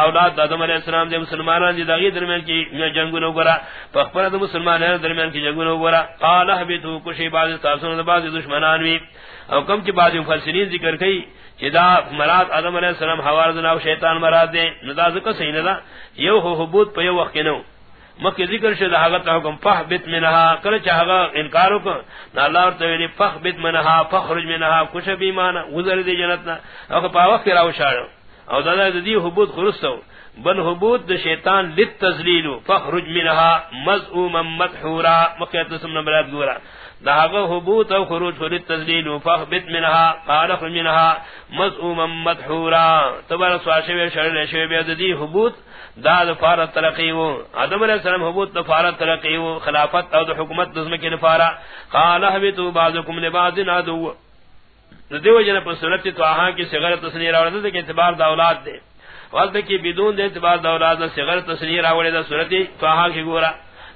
اولاد آدم علیہ السلام دے مسلمانان دی دغی درمیان کی جنگ نو گرا فخبر دے مسلمانان درمیان کی جنگ نو گرا قال احبتو کو شی بعض ساس نے بعض دشمنان وی. او کم کی بعض مفسرین ذکر کئی چدا مراد آدم علیہ السلام حوار دنا شیطان مراد دے نداز کا صحیح ندا، یو ہو حبوت پہ یو وقت نو۔ مکہ ذکر شد حقت حکم فح بت منها کر چاہا انکارو کو نا اللہ اور تویلی فح بت منها فخرج منها کچھ بھی مانا گزر دی جنتنا او پا وقت راو شاڑو او دادا دی حبوت خرستو بن حبوت د شیطان للتذلیل فخرج منها مذعوما مدحورا۔ مکہ تسم نمبرات گورا۔ داغه حبوت او خروج فر التذلیل فخبت منها، قال منها مذءوما مدحورا. تبر سواشه شر شوی به دی حبوت دا فار ترقی و. ادم علیہ السلام حبوت فار ترقی خلافت او حکومت دزم کی نفارا قال هبتوا بعضكم لبعض عدو. دیو جن پر سنت تو اہاں کی صغر تصنیر اور دے کہ اعتبار دا اولاد دے وقت کی بدون دے اعتبار دا اولاد دا صغر تصنیر اور دے سورت تو اہاں کی گورا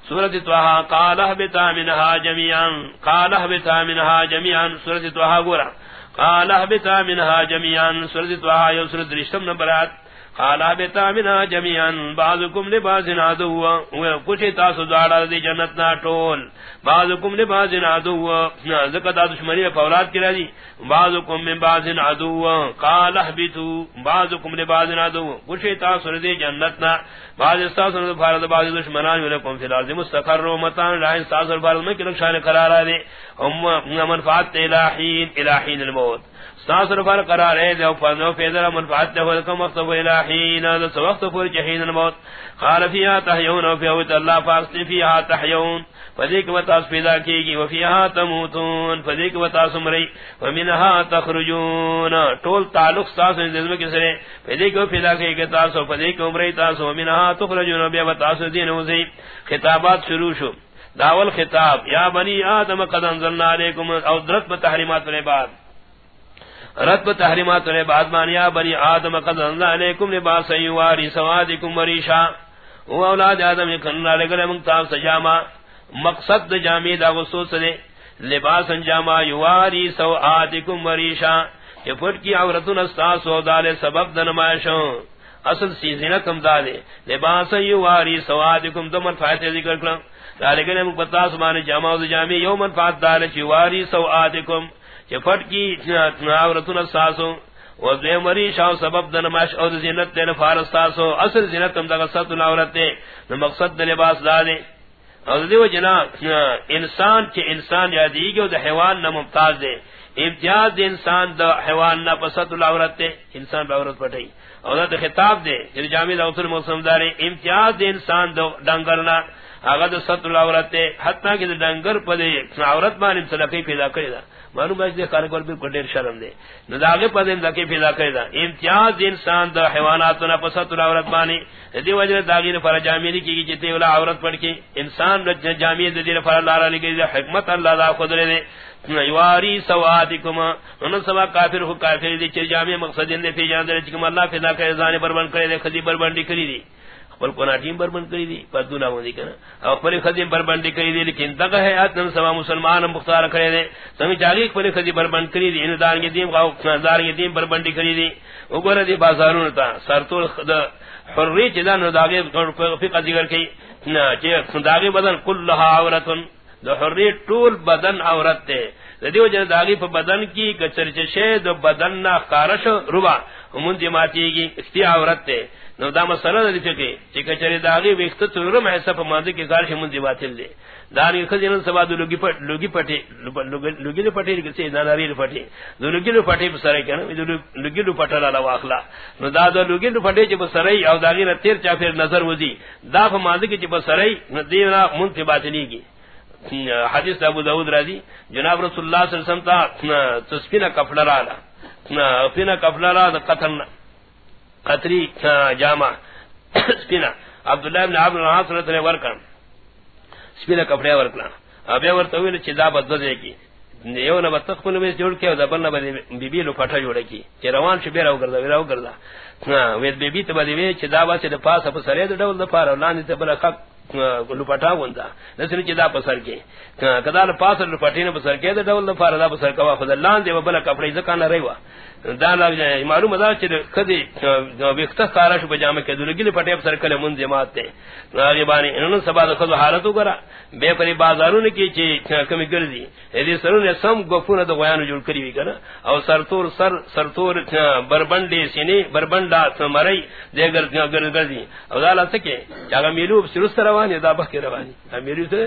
سورت توہا قال احبتا منها جميعا، قال احبتا منها جميعا سورت توہا گورا، قال احبتا منها جميعا سورت توہا یو سورت رشتم نبرات قالا بتا منا جميعا، بعضكم لبعض عدو کچھ تاسو دارا دی جنت نا ٹول بعضكم لبعض عدو زکتا دشمنی فولاد کی رضی بعضكم من بعض عدو قال احبتوا بعضكم لبعض عدو کچھ تاسو دی جنت نا بعض استاسو فرض بعض دشمنان ولکم فی الارض مستقر و متان لا استاسو فرض میں کہ شان قرار دے ہم منفعت الہین الہین الموت. ساسر پر قرار ہے، جو فنو فیدر منفعت دے کم وقت و الہین ذا وقت پر جہین الموت۔ قال فیها تحیون و فیها اللہ فاصل فیها تحیون۔ فذیک و تاس پیدا کی گی و تموتون۔ فذیک و تاس مری و منها تخرجون۔ طول تعلق ساس نظم کے سرے فذیک و پیدا کی گی تاس، و فذیک مری تاس، و منها تخرجون۔ بیا و تاس دین وزی خطابات شروع شو۔ داول خطاب، یا بنی آدم، قد انزلنا علیکم او درت بتحریمات العباد رتب تحریمات نے بعد مانیا بنی آدم قد انزل علیکم لباس یواری سوادکم وریشا. او اولاد آدم کننا لگل منتاب سجاما مقصد جامع دا غصوص دے. لباس جامع یواری سوادکم وریشا. کہ پھٹ کی عورتون استاس و دال سبب دنمائشوں اصل سی زینکم دالے. لباس یواری سوادکم دو منفعت ذکر کرم دالگل منتاب سبحانہ جامع و جامع یو منفعت دال یواری سوادکم. چپٹ کی عورتون ساسو، و دوی مری شاو سبب دن ماش او زینت دین فارس ساسو اصل زینت تم دغه ست عورت دے مقصد د لباس دادے۔ او دیو جنا، انسان چې انسان یادیږي او د حیوان نه ممتاز دے۔ امتیاز د انسان د حیوان نه پسد عورت دے، انسان عورت پټي او دا خطاب دے چې جامع د اصل موسم دار امتیاز د انسان د ډنګر نه هغه د ست عورت دے، حتی کہ دا ڈنگر پدے عورت باندې صدقې پیدا کړی دا۔ معلوم ہے کہ کار کول بھی ڈیر شرم دے۔ نداغے پدے لکے پیدا کرے دا۔ امتیاز انسان دا، حیوانات نہ پسط عورت بانی دی وجہ داغی نے فرا جامعی کی جتے ولا عورت پڑھ کے۔ انسان جامعی دے دی فرا اللہ علی کی حکمت اللہ دا خود دے۔ یواری سواتکم ان سوا کافر ہو کافر دی چ جامع مقصد دے، پی جان دے کہ اللہ فدا کہ زانی بربند کرے دے، خدی بربندی کری دی خپل کونا ٹیم پر بند کری دی پردو نہ ہوندی کنا او خپل خدیم پر بند کری دی لیکن تک ہے اتن سوا مسلمان مختار کرے دے سمی چاگی خپل خدی پر بند کری دی ان یعنی دار کے دین غاو دار کے دین پر بند کری دی او گور دی بازاروں تا سرتول خد حری جدا نو داگے فقہ ذکر کی نہ چے داگے بدن کلھا عورتن. دو حری طول بدن عورت تے دیو جن داگی پر بدن کی کچر چشے دو بدن نہ خارش ربا من دی ماتی گی اختی عورت تے نو دا مسئلہ دی فقہ چی کچری داغی ویخت تورم حصہ پا ماندی کی خارش کارش منزی باطل دے دانی خزینن سبا دو لگی پٹ لگی پٹی لگی لو پٹی لگی ناناری لو پٹی دو لگی لو پٹی پا سرائی کنا دو لگی لو پٹا لالا واخلا نو دا دو لگی لو پٹی چی پا سرائی او داغی نا تیر چا پھر نظر وزی دا پا ماندی کی چی پا سرائی دینا منزی باطلی گی حدیث ابو داود رضی جناب رسول اللہ صلی اللہ علیہ وسلم تا تسفین کفل رالا فین کفل رالا قتل قطری جامع سپینا عبداللہ ابن عبد العاص رضی اللہ ورکا سپینا کپڑے ورکنا ابے ورته ویل چې دا بد کی یو نه بت خپل وې جوړ کې او دبل نه باندې بیبي لو پټه جوړ کی چې روان شي بیره وګرځا ویراو ګرځا ها وې بیبي ته باندې وې چې دا واسه د پاسه په سره د ډول د پاره لاندې ته بل حق لپٹا پټا نسری چې پسر کے۔ کدا پاسر پاسه پسر کے، دا سر کې د ډول د پاره دا په سر کوا خدای لاندې وبله کپڑے زکان نه دا لگ جائے معلوم دا چې کدی وخت کارا شو بجامه کې دلګل پټه سر کله مون جماعت ته راغي باندې انن سبا د خو حالت وګرا به پری بازارونه کې چې کمی ګرځي. دې سرونه سم غفونه د غیان جوړ کړی وی کنه؟ او سرتور، سر، سرتور بربندې سینې بربندا سمړی دې ګرځي ګرځي. او دا لاته کې؟ هغه میلو سرست رواني دا بخ رواني امیرو ته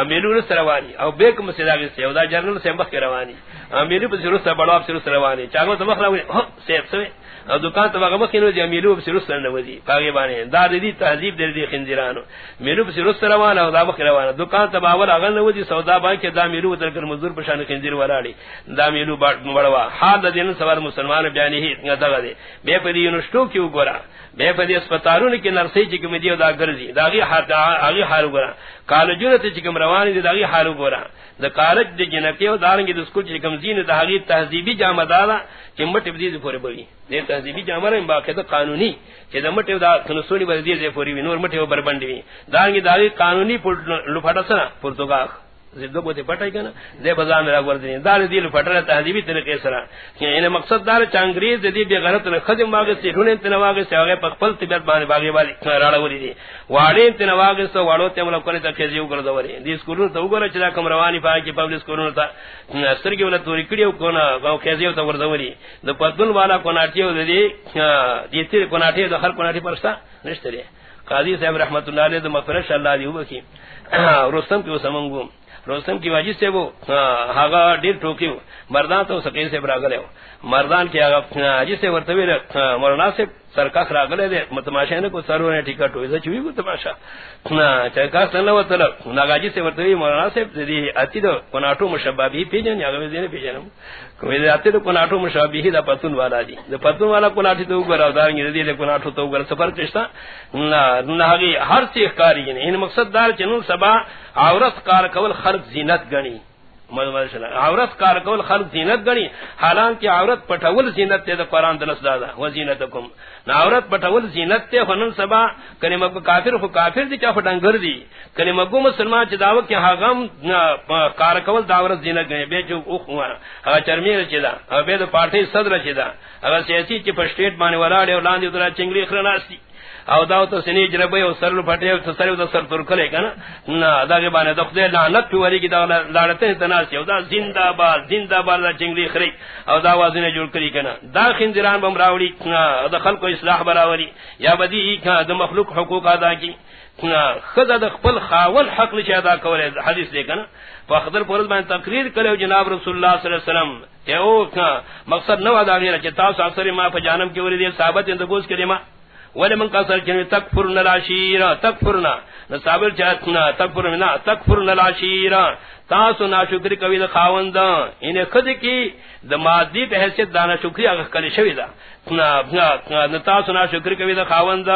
امیرو سره رواني او به کوم سیدا کې دا جرنل سم بخ رواني امیرو په سرست بڑا سرست رواني چاغو ته راوی ہو سیف سوی۔ او دکان تو هغه مخینو دی میلو په سرس نه ودی. پاګی باندې. دا دې تهذیب دې دې خنزیرانو. میلو په سرس روانه او دا مخ روانه. دکان ته باول هغه نه ودی، سودا باندې کې دا میلو تر کر مزدور په شان خنزیر وراړي دا میلو بڑوا حال دې سوال مسلمان بیان هی دغه دی. به په دې یونیورسيټو کې وګورا به په دې اسپیټالونو کې نرسي چې کوم دی دا ګرځي. دا غي داغي هغه حال وګورا کالجونه ته چې کوم روان دي داغي حال وګورا د کالج، د جنکه او دارنګ د سکول چې کوم زین د هغه تهذیبی جامه دالا چې مټ دې پورې بوي. دے تہذیبی جامه رم باقاعده قانوني چې د مټ دا کنسولی بردی دې پورې وي نور مټ بربندې وي دارنګ داغي قانونی لپټه سره پرتګال زدو کو تے پٹائی کنا دے بزان را ور دین دار دیل پٹرا تہذیبی طریقے سرا کہ یعنی ان یعنی مقصد دار چانگریز دی بے غلط نے خدم باغ سے ڈھونے تے نواگ سے اگے پخپل تے بان باغی والی راڑا وری دی واڑے تے نواگ سے واڑو تے مل کرے تے کھیزیو کر دوری دی سکول تو گور چلا کم روانی پا کی پبلک سکول تا استر کی ولا توری کڑیو کو نا گاو کھیزیو تو ور دوری د پتن والا کو ناٹیو دی دی تی کو ناٹیو د ہر کو ناٹی پرستا نشتری قاضی صاحب رحمتہ اللہ علیہ مغفرت اللہ دی وبکی رستم کی سمنگو روستم کی وجہ سے وہ ہاگا ڈیر ٹوکیو۔ مردان تو سکین سے براگلے مردان کی جس سے ورتوی مولانا سے سرکا خراگلے دے متماشا نے کو سرو نے ٹکٹ ہوئی چوی کو تماشا چرکا سن لو تل ناگاجی سے ورتوی مولانا سے دی اتی دو کناٹو مشبہ بھی پیجن یا گوی دین پیجن کوئی اتی دو کناٹو مشبہ بھی دا پتون والا یعنی، یعنی دی دا پتون والا کناٹی تو گرا دار نی دی دے کناٹو تو گرا سفر کشتا نہ نہ ہر چیز کاری ان مقصد دار چنو سبا عورت کار کول خلق زینت گنی عورت کار کول خلق زینت گنی حالانکہ عورت پٹھول زینت تے دا قرآن دلس دادا و زینتکم نا عورت پٹھول زینت تے فنن سبا کنی مگو کافر خو کافر دی چا فٹنگر دی. کنی مگو مسلمان چی دعوت کی حاغم کار کول دعورت زینت گنی بے چو اخوا اگا چرمیر چی دا اگا بے دو پارٹی صدر چی دا اگا سیاسی چی پشتیٹ مانی ولاڑے اور لاندی اترا چنگری خرناسی او داو تو سنی جربے او سر پھٹے او سر او سر تر کلے کنا نا؟ ادا کے بانے دخ دے لعنت تو وری کی دا لڑتے تناسی او دا زندہ باد زندہ باد دا چنگری خری، او دا وازنے جوڑ کری کنا دا خنزران بم راوڑی دا خلق اصلاح براوری یا بدی کا دا مخلوق حقوق ادا کی خدا دا خپل خاول حق نشا ادا کولے حدیث دے کنا فخدر پورز بان تقریر کرے جناب رسول اللہ صلی اللہ علیہ وسلم، کہ او مقصد نو ادا غیر چتا اثر ما فجانم کی وری دے، ثابت اندگوز کرے ما؟ ولی من قصر جنوی تکفرن العشیر تکفرن نصابر چاہتنا تکفرن تکفرن العشیر تاسو ناشکری کوي د خاوند ان خد یعنی کی د مادی په حیثیت دانا شکری هغه کلی شوی دا نا تاسو ناشکری کوي د خاوند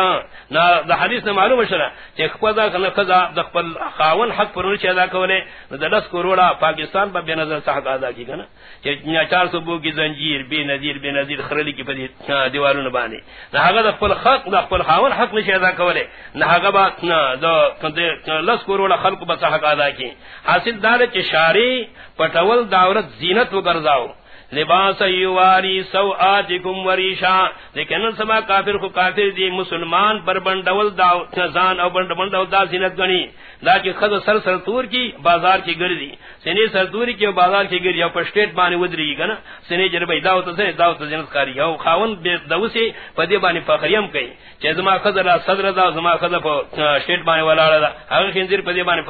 نا د حدیث نه معلومه شره چې خپل دا کنه خدا د خپل خاوند حق پرونه چې ادا کوله د 10 کروڑا پاکستان په نظر صح ادا کی کنه؟ چې 400 بو کی زنجیر بے نظیر بے نظیر خرلی کی په دیوالونو باندې. دا هغه د خپل حق د خپل خاوند حق نشي ادا کوله نه، هغه با نه، د 10 کروڑا خلق به صح ادا کی حاصل دار چ شاری داورت زینت وګرځاو لباس یواری سو آتکم وریشا، لیکن سما کافر خو کافر دی، مسلمان بر بندول دا زان او بندول دا زینت گنی۔ دا کی خد سر سر تور کی، بازار کی گردی سنی سر توری کی بازار کی گردی او پشٹیٹ بانی ودری گنا۔ سنی جر بای داوت سے داوت زینت کاری۔ او خاون بے دوسی پدی بانی فخریم کئی۔ چه زما خد را صدر دا، زما خد پ شیٹ بانی ولاڑا دا۔ اگر خنزیر پدی بانی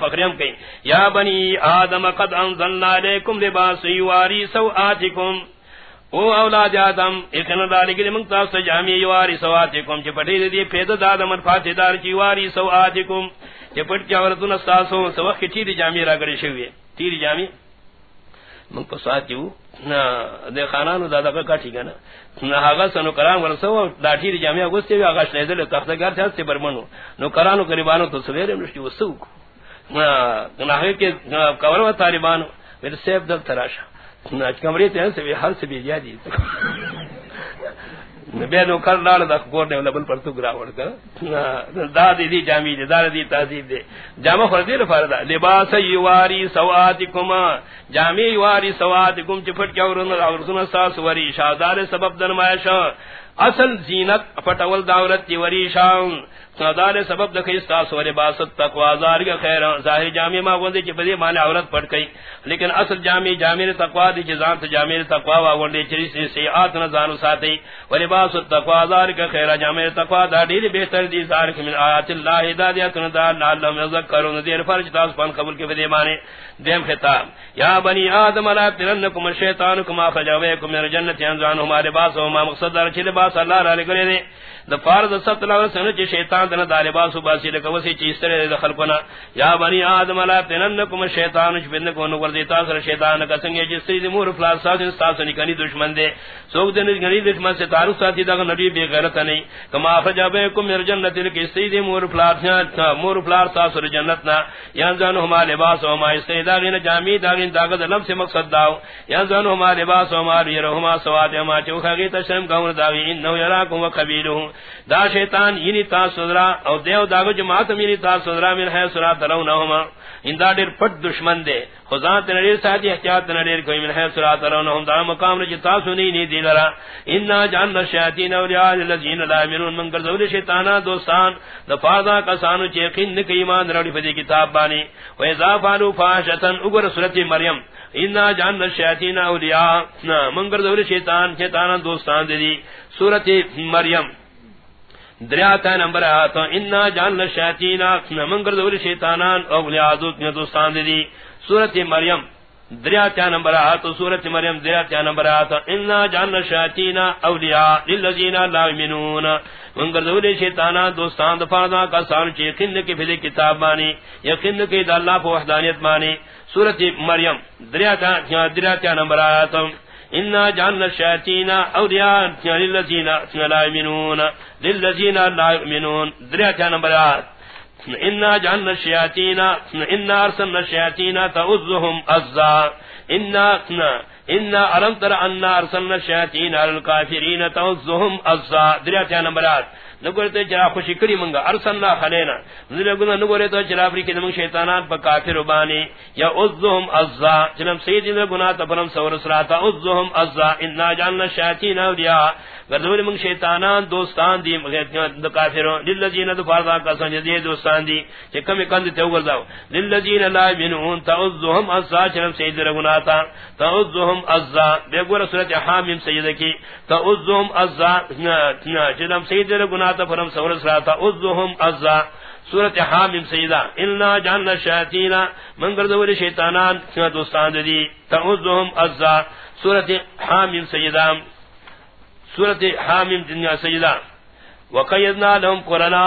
فخریم کئی۔ یا بنی آدم قد انزلنا علیکم لباس یواری سو سواتکم او اولاد آدم اکن دالی گلی منگتا سا جامی یواری سواتکم چی پتی دی پید دادم فاتی دار چی یواری سواتکم چی پت چی ورطن استاسو سوخی تیری جامی را گری شوی۔ تیری جامی منگ پسات چیو نا، دے خانانو دادا کا کٹی گا نا۔ آغا سنو کران ورسو، دا تیری جامی آگوستی وی، آغا شنیدل تختگار چاہت سے برمنو۔ نو کرانو قریبانو تو سویرم نشتی وسو نا آغا ہاں، که کور و طالبانو میرے سیب دل تراشا۔ کمرے تے سے ہر سے بھی جادی نبی نو کر لال دا کو پر تو دا دی دی جامی دی تہذیب دے۔ جامع فرضی لباس یواری جامی یواری سواتکم چپٹ اور سن ساس وری شادار سبب درمایش اصل زینت پٹول داورت دی وری شان سادار سبب دکھ استاس و لباس تقوا زار کے خیر ظاہر جامع ما وندے چ بدی مان عورت پڑ گئی لیکن اصل جامع جامع تقوا دی جزان تے جامع تقوا وا وندے چری سے سیات نہ زانو ساتھی و لباس تقوا زار کے خیر، جامع تقوا دا دی بہتر دی زار من آیات اللہ ہدایت نہ دا اللہ یذکرون دی فرج تاس پن قبول کے بدی مانے۔ دیم خطاب، یا بنی آدم، لا ترنکم الشیطان کما خجاویکم من جنت انزان ہمارے باس ہما مقصد در چھ لباس اللہ علیہ کرے دا فارد ست اللہ سن چ شیطان دنا دا لباس باسی لک وسی چ استرے دا خلقنا یا بنی آدم لا تننکم الشیطان چ بن کو نور دیتا سر شیطان کا سنگ جس سی مور فلاس ساس ساس نکنی دشمن دے. سوگ دن گنی دشمن سے تعلق ساتھی دا نبی بے غیرت نہیں کما فجابکم من جنت لک سی مور فلاس مور فلاس ساس جنت نا. یا جان ہما لباس ہما استیدا گن جامی دا گن دا لم سے مقصد داو. یا جان ہما لباس ہما رہما سواد ہما چوکھا گی تشم گون دا انه يراكم وقبيله دا شیطان ینی تا سدرا او دیو داغو جماعت ینی تا سدرا من ہے سرا ترونهما ان دا ډیر پټ دشمن دے۔ خدا تے نڑیر ساتھی احتیاط نڑیر کوئی، من ہے سرا ترونهم دا مقام نے تا سنی نی دی لرا۔ ان جان الشیاطین اولیاء الذین لا یمنون من کر ذول شیطانا دوستان دفادا کسانو چ یقین کی ایمان رڑی فدی کتاب بانی۔ و اذا فالو فاشتن اگر سورۃ مریم۔ ان جان الشیاطین اولیاء۔ منگر ذول شیطان شیطان دوستان دی۔ سورۃ مریم۔ دریا تا نمبر آتا، انا جان الشیاطین منگر ذول شیطانان اولیاء دوستان دی. سورۃ مریم دریا کیا نمبر آتا، سورت مریم دریا کیا نمبر آتا. انا جان شاطینا اولیاء للذین لا یمنون منگر ذولی شیطانا دوستان دفادا کا سان چی یقین کی فضی کتاب مانی، یقین کی دا اللہ پا وحدانیت مانی. سورت مریم دریا دریا نمبر آتا. ان جعلنا الشياطين اولياء للذين لا يؤمنون للذين لا يؤمنون دریا نمبر 8 ان جعلنا الشياطين ان ارسلنا الشياطين تعذهم ازا ان ان ارم تر ان ارسلنا الشياطين على الكافرين تعذهم ازا دریا نمبرات نگورتے چرا خوشی کری منگا ارسلنا خلینا۔ نگورتے نگورتے تو چرا فری کی نمگ شیطانات پا کافر بانی۔ یا عزهم ازا چنم سیدی نگونا تا سور سراتا عزهم ازا انا جعلنا الشیاطین اولیاء۔ گردولی منگ شیطانان دوستان دی دو کافرون للذین دو فارضا قسم جدی دوستان دی چه کمی کند تیو گرداو للذین لا منون تا عزهم ازا چنم سیدی نگونا تا۔ تا عزهم ازا بے گورا صورت حامیم سیدکی تا عزهم ازا چنم سیدی نگونا تا فرم سور سراتا عزهم ازا سورت حامیم سیدہ انا جاننا شیطینا من گردولی شیطانان دوستان دی، تا عزهم ازا سورت حامیم سیدہ، سورت حامیم دنیا سیدہ، وقیدنا لهم قرنا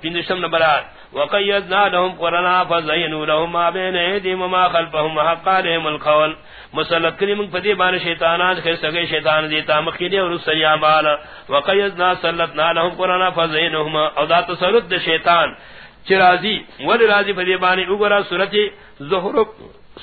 پندشتم نبرات وقیدنا لهم قرنا فزینوا لهم ما بین ایدیم وما خلفهم وحق عليهم القول. مسلط کری منگ پدی بان شیطانات خیر سگئی شیطان دیتا، مخیلی اور سریا بالا وقیدنا سلطنا لهم قرآن فزینهم او دا تسلط دا شیطان. چرازی ولی رازی پدی بانی اگرا سورت زہرب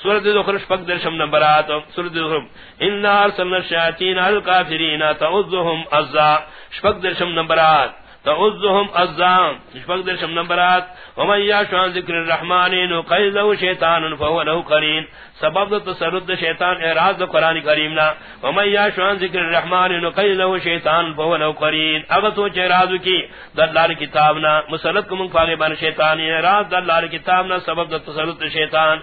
سورت زہرب شپک در شم نمبرات سورت زہرب انا ارسلنا الشیاطین الکافرین تعوذهم ازا شپک در شم نمبرات تعوذهم ازا شپک در شم نمبرات ومن یاشوان ذکر الرحمن نقیل له شیطان فهو له قرین. سبب تصرد شیطان اعراض قرآن کریم نا ومن یاشوان ذکر الرحمن نقیل له شیطان فهو له قرین. اگر سوچ اعراض کی دلال کتابنا مسلط کمنگ پاگے بان شیطان اعراض دلال کتابنا سبب تصرد شیطان.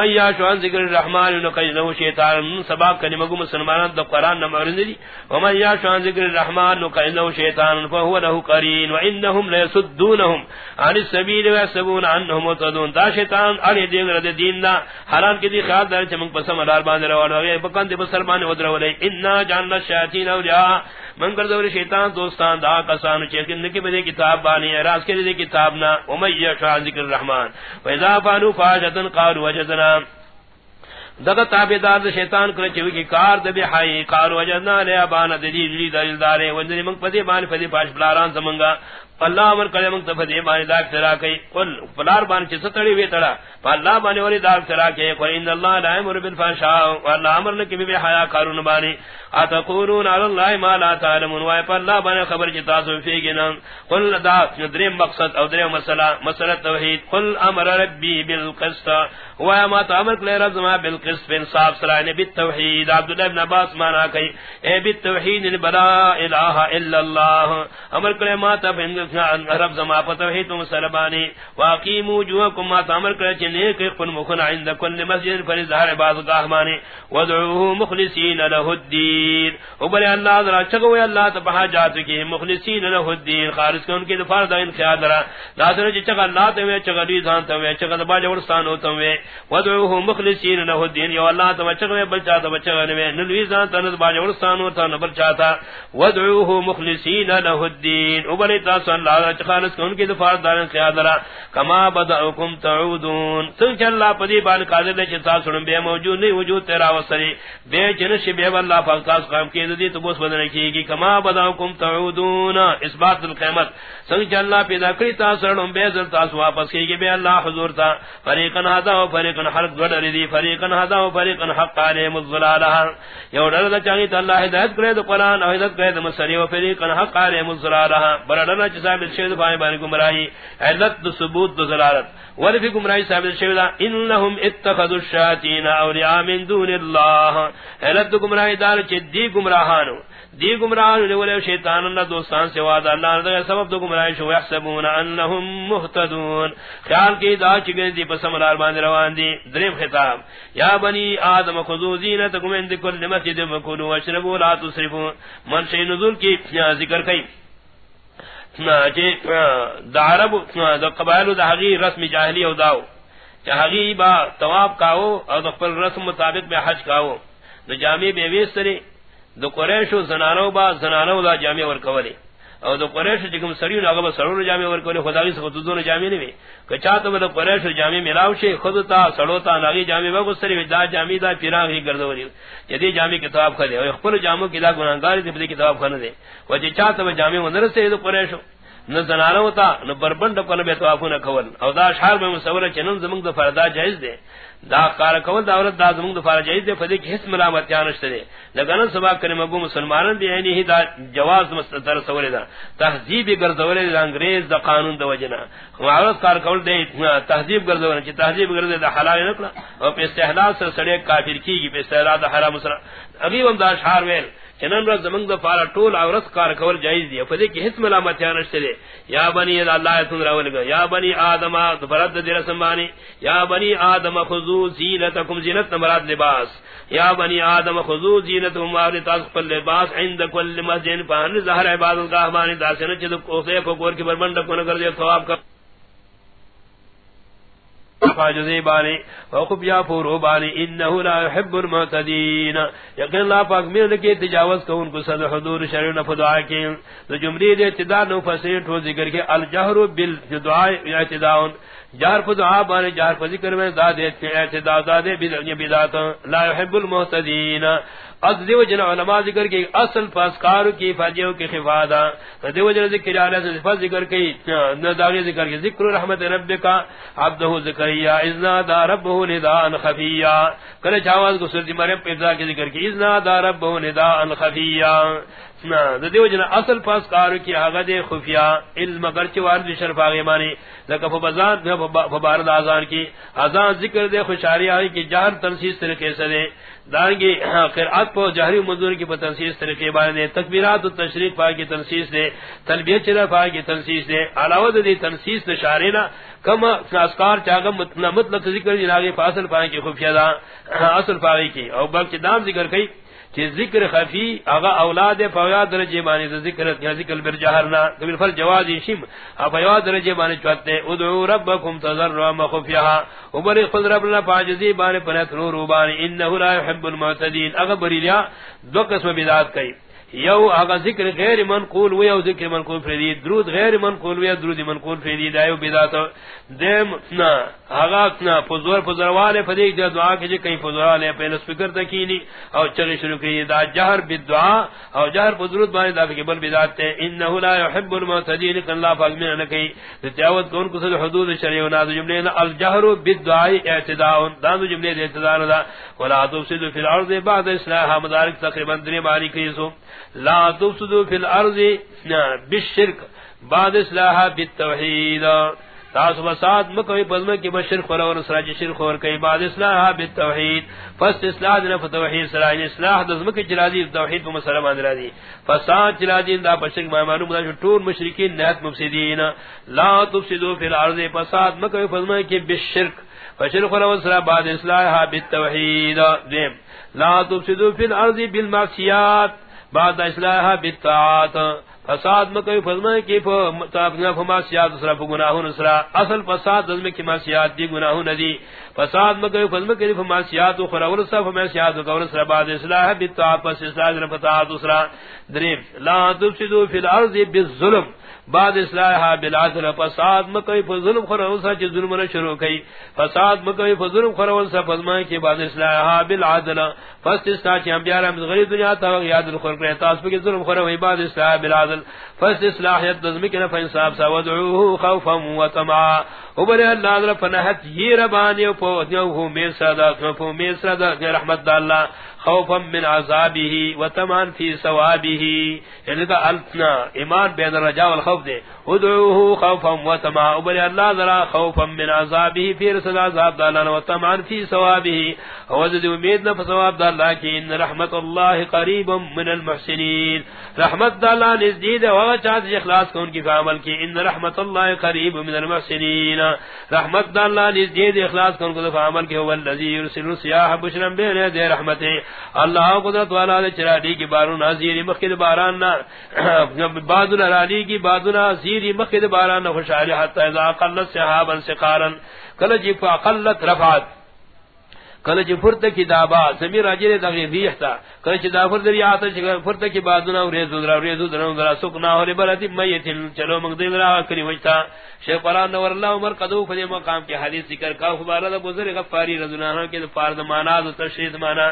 ایا شوان ذکر الرحمن نو کای نو شیطان سبب کنی مگو مسلمانان د قران نہ مرن دی. و ما یا شوان ذکر الرحمن نو کای نو شیطان فهو له قرین و انهم ليسدونهم. عن السبيل ويسبون عنهم تدون دا شیطان علی دین رد دین نا. حرام کی دی خیال دار چمک پسم دار باندھ روڑ ہوئے. بکن دی مسلمان ودر ولے انا جان الشیاطین اولیاء. من کر دور شیطان دوستان دا کسان چیکن کی بدی کتاب بانی راز کے دی کتاب نا. و ما یا شوان ذکر الرحمن. و اذا فانوا فاجتن قالوا وجدنا دغه تابعدار د شیطان کړ چې وی کار د به حای کار وجنا له ابان د دې دې دلیل دارې ونځي موږ پدې باندې پدې پاش بلاران زمونږه. اللہ امر کرے منگ تفد ایمان داک سرا کئی قل فلار بان چی ستڑی وی تڑا فاللہ بانی ولی داک سرا کئی قل ان اللہ لا امر بالفاشا واللہ امر لکی بی حیا کارون بانی اتقولون علی اللہ ما لا تعلمون. وای وائی فاللہ بانی خبر چی تاسو فی گنا قل، دا دریم مقصد او دریم مسئلہ مسئلہ توحید. قل امر ربی بالقسط. وائی ما تعمل کلی رب زمان بالقسط بن صاف سرائن بالتوحید عبداللہ ابن عباس مانا کئی اے بالتوحید بلا الہ الا اللہ۔ امر کلی ما تفہند رب زما فتوحید مسلمانی۔ واقیم وجوهکم ما تامر کرے چ نیک قن مخن عند كل مسجد فر ظاہر باز گاہ مانی۔ ودعوه مخلصین له الدین۔ وبر اللہ، ذرا چگو اللہ تبہ جات کی مخلصین له الدین۔ خالص کون کے دفار دا انقیاد درا ناظر جی چ چگا اللہ تے چگا دی ذان تے چگا با جورستان ہو تے ودعوه مخلصین له الدین یا اللہ تبہ چگو بچا تے چگا نے نلوی ذان تے با جورستان ہو تے نبر چاہتا ودعوه مخلصین له الدین وبر تاسن اللہ خالص ان کی دفار دار خیال درا. کما بدعکم تعودون. سنچ اللہ پدی بان قادر نے چتا سن بے موجود نہیں وجود تیرا وسری بے جنش بے اللہ پاک تاس قائم کی دی تو بس بدن کی گی. کما بدعکم تعودون. اس بات القیامت سنچ اللہ پیدا کری تا سن بے زل تاس واپس کی گی. بے اللہ حضور تا. فریقن ہدا و فریقن حق گڑ دی فریقن ہدا و فریقن حق علیہم الظلالہ یو ڈر چاہیے اللہ ہدایت کرے تو قرآن اور ہدایت کرے تو مسری و فریقن حق علیہم الظلالہ برڈنا چسا شہد پائے بان گمراہی علت دو ثبوت ضلالت۔ ولفی گمراہی ثابت شہد انہم اتخذوا الشیاطین اولیاء من دون اللہ۔ علت دو گمراہی دار چ دی گمراہانو۔ دی گمراہ نے ولے شیطان نہ دوستان سے وعدہ اللہ نے سبب تو گمراہ شو یحسبون انہم مہتدون۔ خیال کی دا چگے دی پسمرار باندھ روان دی۔ دریم خطاب، یا بنی آدم خذو زینتکم عند کل مسجد وکلوا واشربوا لا تسرفوا من شی نزول کی ذکر کئی۔ دارب دا عرب دا قبائل دا حقی رسم جاہلی او داو۔ چاہی با تواب کاو او دا قبل رسم مطابق بے حج کاو دا جامع بے ویستری دو قریشو زنانو با زنانو دا جامع ورکولی او دو قریشو جکم سریو ناغا با سرور جامع ورکولی خداوی سخت دون جامع نوی کچاہتا با دو قریشو جامع ملاو شی خودتا سڑوتا ناغی جامع با گسری دا جامع دا پیران ہی گردولی جدی جامع کتاب کھلے او اخپل جامع کی دا گنانگاری دی بدی کتاب کھنے و وجی چاہتا با جامع ونرسے دو قریشو نہ زنانو تا نہ بربند کول به توافو نہ کول. او دا شار به مصور چنن زمنگ دو فردا جائز دے. دا کار کول دا عورت دا زمنگ دو فردا جائز دے فدی کہ اس ملامت یا نشتے دے. لگن سبا کرے مگو مسلمانن دی یعنی ہی دا جواز مستر سورے دا. تہذیب گر گردولے دا انگریز دا قانون دا وجنا عورت کار کول دے، تہذیب گر گردولے چ تہذیب گردے دا حلال نکلا. او پہ استحلال سے سڑے کافر کی پہ استحلال دا حرام مسلم ابھی ہم دا شار ویل چنن رز زمنگ دا فارا طول عورت کار کول جائز دی فدی کہ حس ملامت یا نشتے دے یا بنی اللہ تن راول گا یا بنی آدم فرد دی رسمانی یا بنی آدم، خذو زینتکم. زینت نمراد لباس. یا بنی آدم، خذو زینتکم. واری تاسق پر لباس عند کل مسجد. پہن ظہر عبادت کا احبانی داسنہ چدو کوسے کو گور کی برمنڈ کو نگر دے ثواب کا فاجزی بانی وقب یا فورو بانی، انہو لا يحب المعتدین. یقین اللہ پاک میرے کے تجاوز کو ان کو صد حضور شرع نفو کی. تو جملی دے اعتدار نو فسرین ٹھو ذکر کے، الجہر بالدعا اعتداؤن جار پا دعا بانے جار پا ذکر میں دادے اعتداء دادے بدات لا يحب المعتدین۔ از دیو جن علماء ذکر کی اصل پاسکار کی فاجیو کی خفادا دیو جن ذکر علیہ صفات ذکر کی نداغی ذکر کی، ذکر رحمت رب کا عبدہ ذکریا ازنا دا ربہ نداء خفیا کل چاواز کو سرزی مرم پیدا کی ذکر کی ازنا دا ربہ نداء خفیا دیو جن اصل پاس کار کی آگا دے خفیا علم گرچ وارد شرف آگے مانی لکف بزان فبارد آزان کی، آزان ذکر دے خوشاری آئی کی جہر تنسیس طریقے سے دے۔ دانگی قرآت پا جہری مزدور کی پا تنسیس طریقے بارے دے۔ تکبیرات و تشریف پا کی تنسیس دے۔ تلبیت چرا پا کی تنسیس دے۔ علاوہ دے تنسیس نشارینا کم اسکار چاگا مطلق ذکر جناگی فاصل پا کی خفیہ دا اصل پا کی۔ او بلکہ دام ذکر کئی کہ ذکر خفی اغا اولاد فواد درجے معنی ذکر یا ذکر بر جہرنا کبیر فل جواز شم فواد درجے معنی چوتے ادعو ربکم تضرعا مخفیها عمر خود ربنا پاجزی بانے پنت نور بانے انہو لا يحب المعتدین. اغا بریلیا دو قسم بدات کئی. یو اگا ذکر غیر منقول و یو ذکر منقول فری درود غیر منقول و درود منقول فری دایو بدات دیم نا اگا نا فزور فزور والے فدی دعا کہ جی، کہیں فزور والے پہلے فکر تکینی او چلے شروع کی دا جہر بالدعاء او جہر فزرود بارے دا کہ بل بدات ہے انه لا يحب المعتدين کہ اللہ پاک میں نہ کہیں تجاوز کون کو حدود شرع و ناز جملے نا، الجہر بالدعاء اعتداء دا جملے دے اعتداء دا، ولا تفسد في الارض بعد اصلاح مدارک تقریباً دری باری کیسو لا تفسدوا في الارض بالشرك بعد اصلاح بالتوحید تاس وسات مکوی پزم کی بشرک اور اور سراج شرک اور کئی بعد اصلاح بالتوحید. فس اصلاح دنا فتوحید سراج یعنی اصلاح دزم کی جلادی توحید مسلم اندر دی فساد جلادی دا بشرک ما معلوم دا ٹول مشرکین نہت مفسدین. لا تفسدوا في الارض. فساد مکوی پزم کی بشرک فشرک اور سراج بعد اصلاح بالتوحید. دیم لا تفسدوا في الارض بالمعصیات. بعد اصلاح بالطاعات. فساد مکوی فضمہ کی فمتابنا فما سیاد اسرا فگناہون اسرا اصل فساد دزم کی ما سیاد دی گناہون دی فساد مکوی فضمہ کی فما سیاد اخرا ورسا فما سیاد اخرا اسرا بعد اصلاح بالطاعات پس اصلاح فطاعات اسرا دریم، لا تفسدو فی الارض بالظلم بعد اصلاحها بالعدل، فساد مکوی فظلم خروسا چی ظلم نہ شروع کی فساد مکوی فظلم خروسا فزمان کی بعد اصلاحها بالعدل. فست استا چی انبیاء رحمت غریب دنیا تا یاد الخلق رہتا اس پر ظلم خروی بعد اصلاح بالعدل. فست اصلاحیت نظمکن فانصاب سا، ودعوه خوفا وطمعا. وبر اللہ ذرا فنحت، یہ ربانی و پوتیو ہوں میر سادات و پو میر سادات رحمت اللہ. خوفا من عذابه وتمان في ثوابه. یعنی ان کا الفنا ایمان بین الرجاء والخوف دے. ادعوه خوفا وتما ابر اللہ ذرا خوفا من عذابه في رسل عذاب دالان وتمان في ثوابه. وزد امید نہ ثواب داللہ کی، ان رحمت اللہ قریب من المحسنین. رحمت داللہ نزدید و جی اخلاص کو ان کی عمل کی. ان رحمت اللہ قریب من المحسنین. رحمت داللہ نزدید اخلاص کو ان کی عمل کی، هو الذي يرسل السياح بشرا بين يدي رحمته. اللہ قدرت والا دے چرالی کی بارون نازیر مخید باران نا بادنا رالی کی بادنا زیر مخید باران خوشحالی حتی اذا قلت صحابا سقارا. کل جی فاقلت رفعت. کل چ فرت کی دابا سمیر اجر دغه بیحتا کل چ دا فرت دی آتا چ فرت کی بادنا اور ریز درا ریز درا و درا سکنا اور بلدی میت چلو مگ را کری وجتا. شیخ قران نور اللہ عمر قدو فدی مقام کی حدیث ذکر کا. خبر دا بزرگ غفاری رضی اللہ عنہ کے فرض مانا و تشہید مانا.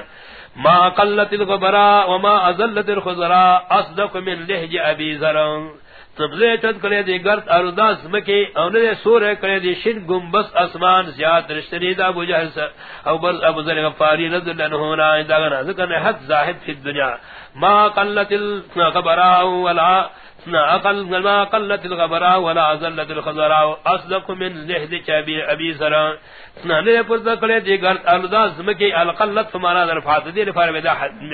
ما قلت الغبراء وما ازلت الخضراء اصدق من لهج ابي ذر سبزے چند کرے دی گرد ارداس مکی او نے سور کرے دی شن گنبس اسمان زیاد رشتری دا ابو جہل سے او بر ابو ذر غفاری رضی اللہ عنہ نا دا ذکر حد زاہد فی الدنیا۔ ما قلت الغبراء ولا اقل ما قلت الغبراء ولا ازلت الخضراء اصدق من زهد ابي سرا نہ پر دی جی القلت ہمارا دی رفار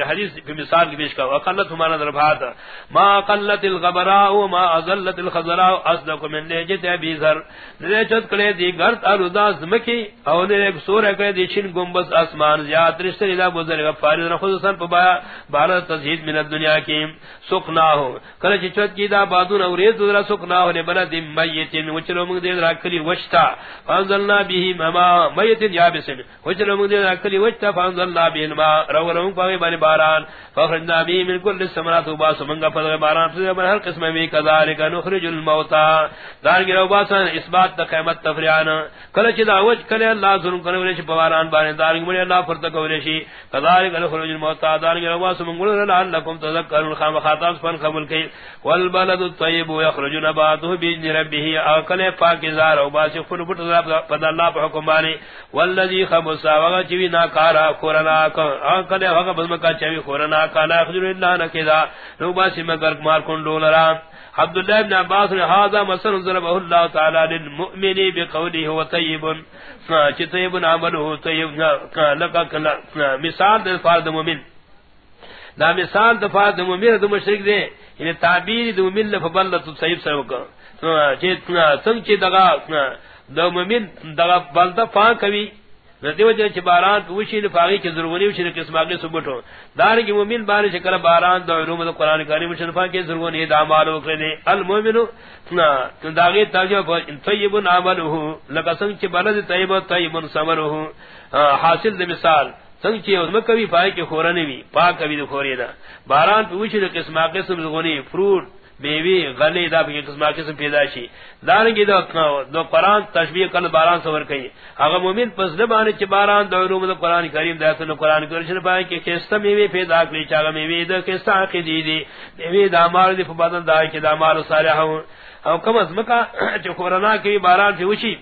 حدیث کی مثال کی پیش کا اقلت ہمارا ما قلت الغبراء وما الخضراء اصدق من زهد ابي سر نے چت دی نے ایک سورہ دی گنبد زیاد پبا بھارت تزہید من کی. ہو. کرے جی چت کی دا بادون اوریز درا سکنا ہونے بنا دی میتین وچلو مگ دی درا کلی وشتا، فانزلنا بیہی مما میتین یابسن وچلو مگ دی درا کلی وشتا، فانزلنا بیہی ما رو رو پاگی بانی باران. فخرجنا بیہی من کل سمرات وباس. منگا فضغ باران فضغ من ہر قسم بھی کذالک نخرج الموتا دارگی رو باسا اثبات دا قیمت تفریان کل چی دا وچ کلی اللہ ظلم کنو ریش باران بانی دارگی منی اللہ فرتکو ریشی کذالک نخرج الموتا دارگی رو باسا منگل لعلکم تذکرون. خام خاطاب سپن قبل کی. والبلد الطيب يخرج نباته باذن ربه اكل پاکزار او باس خن بٹ پد اللہ په حکم باندې والذي خبث وغچوی ناکارا قرنا اكل هغه بزم کا چوی قرنا کالا خجر الا نکدا، نو باس مگر مار کون را عبد الله بن عباس نے هذا مثل ضربه الله تعالى للمؤمن بقوله هو طيب فطيب عمله طيب لك مثال دے فرد مومن. دا مثال دفاع دو ممیر دو مشرک دے. یعنی تعبیر دو ممیر لفبال تو صحیب سر وکا سنگ چی دغا دو ممیر دغا بالتا فان کبھی دیو جن چ باران وشی لفاغی کی ضرورت وشی قسم اگے سبٹو دار کی مومن بار شکر باران دو علوم دو قران کریم شرفا کے ضرورت یہ دامال وکنے المؤمن نا داغی تاجو طیب عمله لقسم چ بلد طیب طیب ثمره حاصل دے مثال. سنگ چی اس میں کبھی پائے کہ خورنے بھی پاک کبھی دو دا باران پہ وچی دو قسم قسم زغنی فروٹ بیوی غلی دا بھی قسم قسم پیدا شی دارنگی دو دو قرآن تشبیح کل باران سور کئی اگر مومن پس نبانے چی باران دو علوم دو قرآن کریم دا سنو قرآن کرشن پائے کہ کستا میوی پیدا کری چاگا میوی دا کستا حقی دی دی میوی دا مار دی فبادن دا کی دا مار صالح ہوں او کم از مکا چی خورنا کبھی باران پہ وچی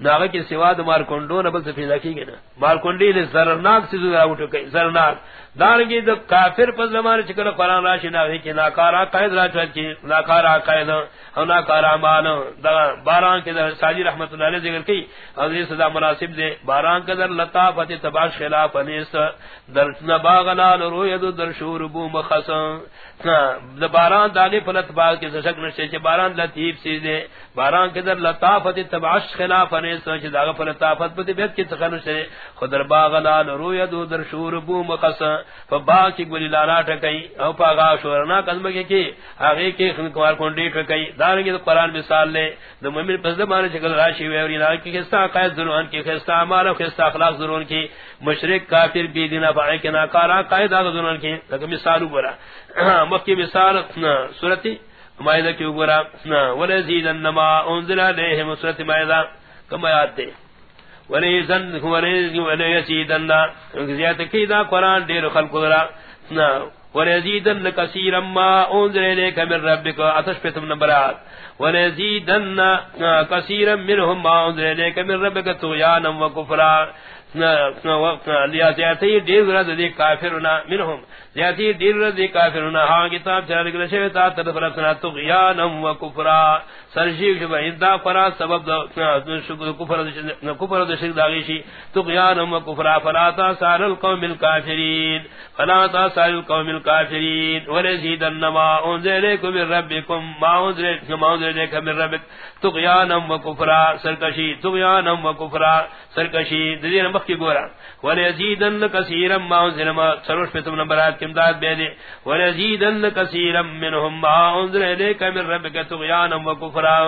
ناغه کې سوا د مار کونډو نه بل څه پیدا کیږي نه. مار کونډي له زرناک څه زړه وټو کوي زرناک. دارنګي د کافر په زمانه چې کله قران راشي نه ناکارا قائد را راځي چې ناکارا قائد او ناکارا مان دا باران کې د ساجي رحمت الله علیه ذکر کوي او دې صدا مناسب دي باران کې در لطافت تباش خلاف انیس در نباغنا روید در شور بو مخص۔ د باران داغه په لطفات کې څه شک نشته باران لطیف سي دي باران کې در لطافت تباش خلاف انیس چې داغه په لطافت په دې بیت کې څه نشته خضر باغنا روید در شور بو مخص۔ فبا کی گلی لالا ٹکئی، او پاگا شورنا قدم کے کی آگے کے خنکوار کنڈی ٹکئی. دارنگی دو قرآن مثال لے دو ممن پس دمانے چکل راشی ویوری نا کی خستا قائد ضروران کی، خستا عمال و خستا اخلاق ضروران کی. مشرک، کافر بی دینا پاڑے کے ناکارا قائد آگا ضروران کی. لکہ مثالو برا مکی مثال سورتی مائدہ کیوں گورا ولزیدن ما انزل علیہ مسرت مائدہ. کم آیات دے. ولزیدن ولزیدن زیادہ کی دا قرآن دیر خلق گورا ولزیدن کثیرا ما انزر علیہ من ربک. اتش پیتم نمبرات ولزیدن کثیرا منہم ما انزر علیہ من ربک تغیانا وکفران زیادتی دیر رد دی کافرنا منهم زیادتی دیر رد دی کافرنا۔ ہاں کتاب طرف و کفرا۔ سرشیف فرا سبب کفر دا شرک داغیشی و کفرا سار القوم الكافرین فلاتا سار القوم الكافرین ولزیدن ما انزل من ربکم ما انزل من تغیانم و کفرا سرکشی، تغیانم و کفرا سرکشی دیر کی گورا. ولیزیدن کثیرا ما انزل ما سروش پیتم نمبرات کمداد بیدے ولیزیدن کثیرا منهم ما انزل لیکم من ربک تغیانم و کفرا.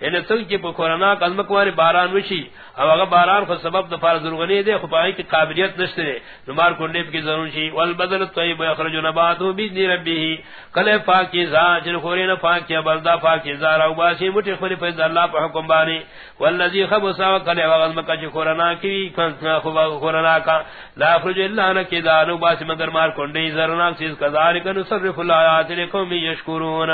ان سنگ کی پکورانا کلمک واری باران وشی. او اگر باران خو سبب دفار ضرورنی دے خپائی کی قابلیت نشتے دے نمار کنڈیب کی ضرور شی والبدل الطیب یخرج نباتو بیدنی ربی کلے پاکی زا جن خورین پاکی بلدہ پاکی زا رو باسی مٹی خوری فیض اللہ پا حکم بانی والذی خبسا وکلے وغل مکا چی خورانا کی خورانا کا لا خرج اللہ نکی دارو باسی مگر مار کنڈی زرناک سیز کذارک نصرف اللہ آیات لکومی یشکرون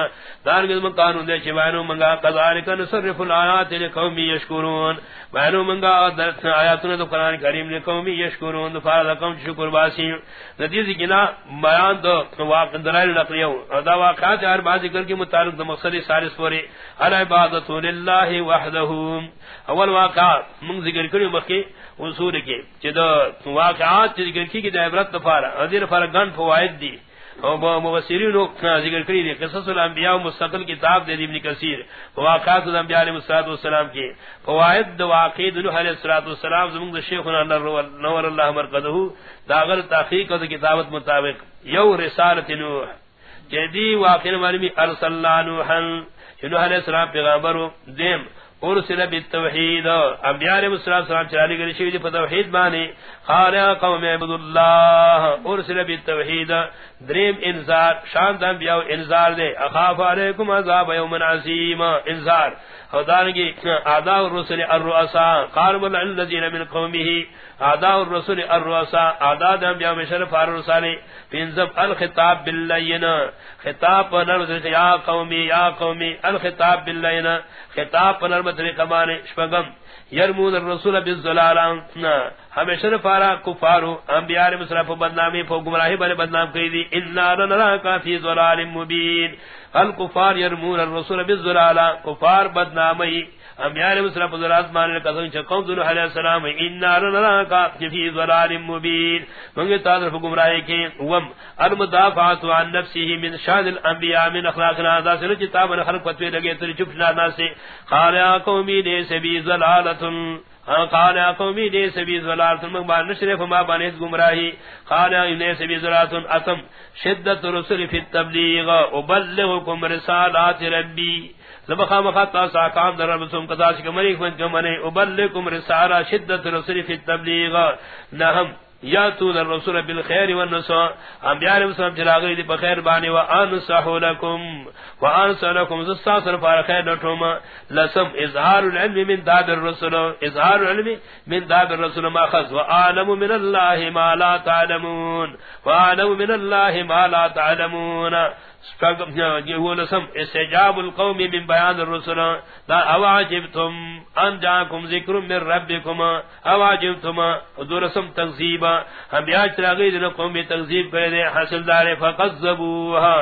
دارگز مکانون دے چی بینو منگا کذارک نصرف نصرف الآیات لقومی یشکرون بہنو منگا درس آیاتنا دو قرآن کریم لقومی یشکرون، دو فارد قوم شکر باسی۔ ندیزی کنا بیان دو واقع، دلائل نقلیو دا واقعات ہر بات ذکر کی متعلق دو مقصد سالس پوری۔ العبادت للہ وحدہم اول واقعات منگ ذکر کریو مخی اصول کی، چی دو واقعات ذکر کی کی دا عبرت دفارا ادیر فرگن فوائد دی۔ مبصرین ذکر کری دی، قصص الانبیاء مستقل کتاب دے ابن کثیر، واقعات الانبیاء علیہ الصلوۃ والسلام کی. فوائد واقع نوح علیہ الصلوۃ والسلام زمون دے شیخنا نور اللہ مرقدہ داغر تحقیق اور کتابت مطابق. یو رسالت نوح جدی واقع معلومی ارسلنا نوحا نوح علیہ السلام پیغمبر دیم، ارسل بالتوحید. انبیاء علیہ السلام چلالی گلی شوید فتوحید بانی خالق قوم عبد اللہ ارسل بالتوحید. دریم انذار شانت انبیاء انذار دے. اخاف علیکم عذاب یوم عظیم. انذار. او دانگی اعداء الرسل الرؤساء. قالوا الذين من قومه. اعداء الرسل الرؤساء. اعداء انبیاء مشرف الرسل فینزم الخطاب باللین. خطاب نرمت یا قومی یا قومی، الخطاب باللین. خطاب نرمت رقمان شپگم. یرمون الرسول بالظلالان ہمیشہ فارا کفارو انبیاء علیہ مصرف بدنامی پو گمراہی بنے بدنام کری دی. انا لنراکا فی ظلال مبین الکفار یرمون الرسول بالظلالان کفار بدنامی انبیاء علیہ السلام پر ذرات مانے قسم چھ قوم ذو علیہ السلام، انا لنراکا فی ظلال مبین منگے تادر گمراہی کے وم المدافعات عن نفسه من شان الانبیاء من اخلاقنا ذا سر کتاب خلق فتوی لگے تر چپ نہ سے قال قومی دے سبی ظلالۃ قال یا قومی دے سبی ظلالۃ مغبار نشرف ما بنت گمراہی۔ قال یا نے سبی ظلالۃ اتم شدت رسل فی التبلیغ ابلغکم رسالات ربی لبخا مخاطا ساکام در ربسوم قضا شکا مریک من کمانے ابلکم رسالہ شدت رسل فی التبلیغ. نہم یا تو در رسول بالخیر والنساء انبیاء علیہ السلام چلاغی دی بخیر بانی و انصحو لکم و انصحو لکم زستا صرف آر خیر نٹوما لسم اظہار العلم من داب الرسول. اظہار العلم من داب الرسول ما خذ و آلم من اللہ ما لا تعلمون. و آلم من اللہ ما لا تعلمون. استجاب القوم من بیان الرسل. دا اواجبتم ان جاکم ذکر من ربکم اواجبتم درسم تغذیبا ہم بیاج تراغی دن قوم تغذیب کرے دے حاصل دارے فقذبوها.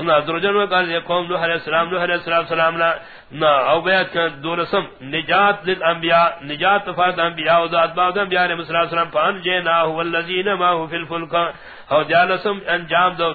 درجن وقال قوم نوح علیہ السلام، نوح علیہ السلام، سلام لا. نا او بیات دورسم نجات للانبیاء نجات فرد انبیاء و ذات بعض انبیاء علیہ السلام فانجینا هو الذین ما هو فی الفلک او جالسم انجام دو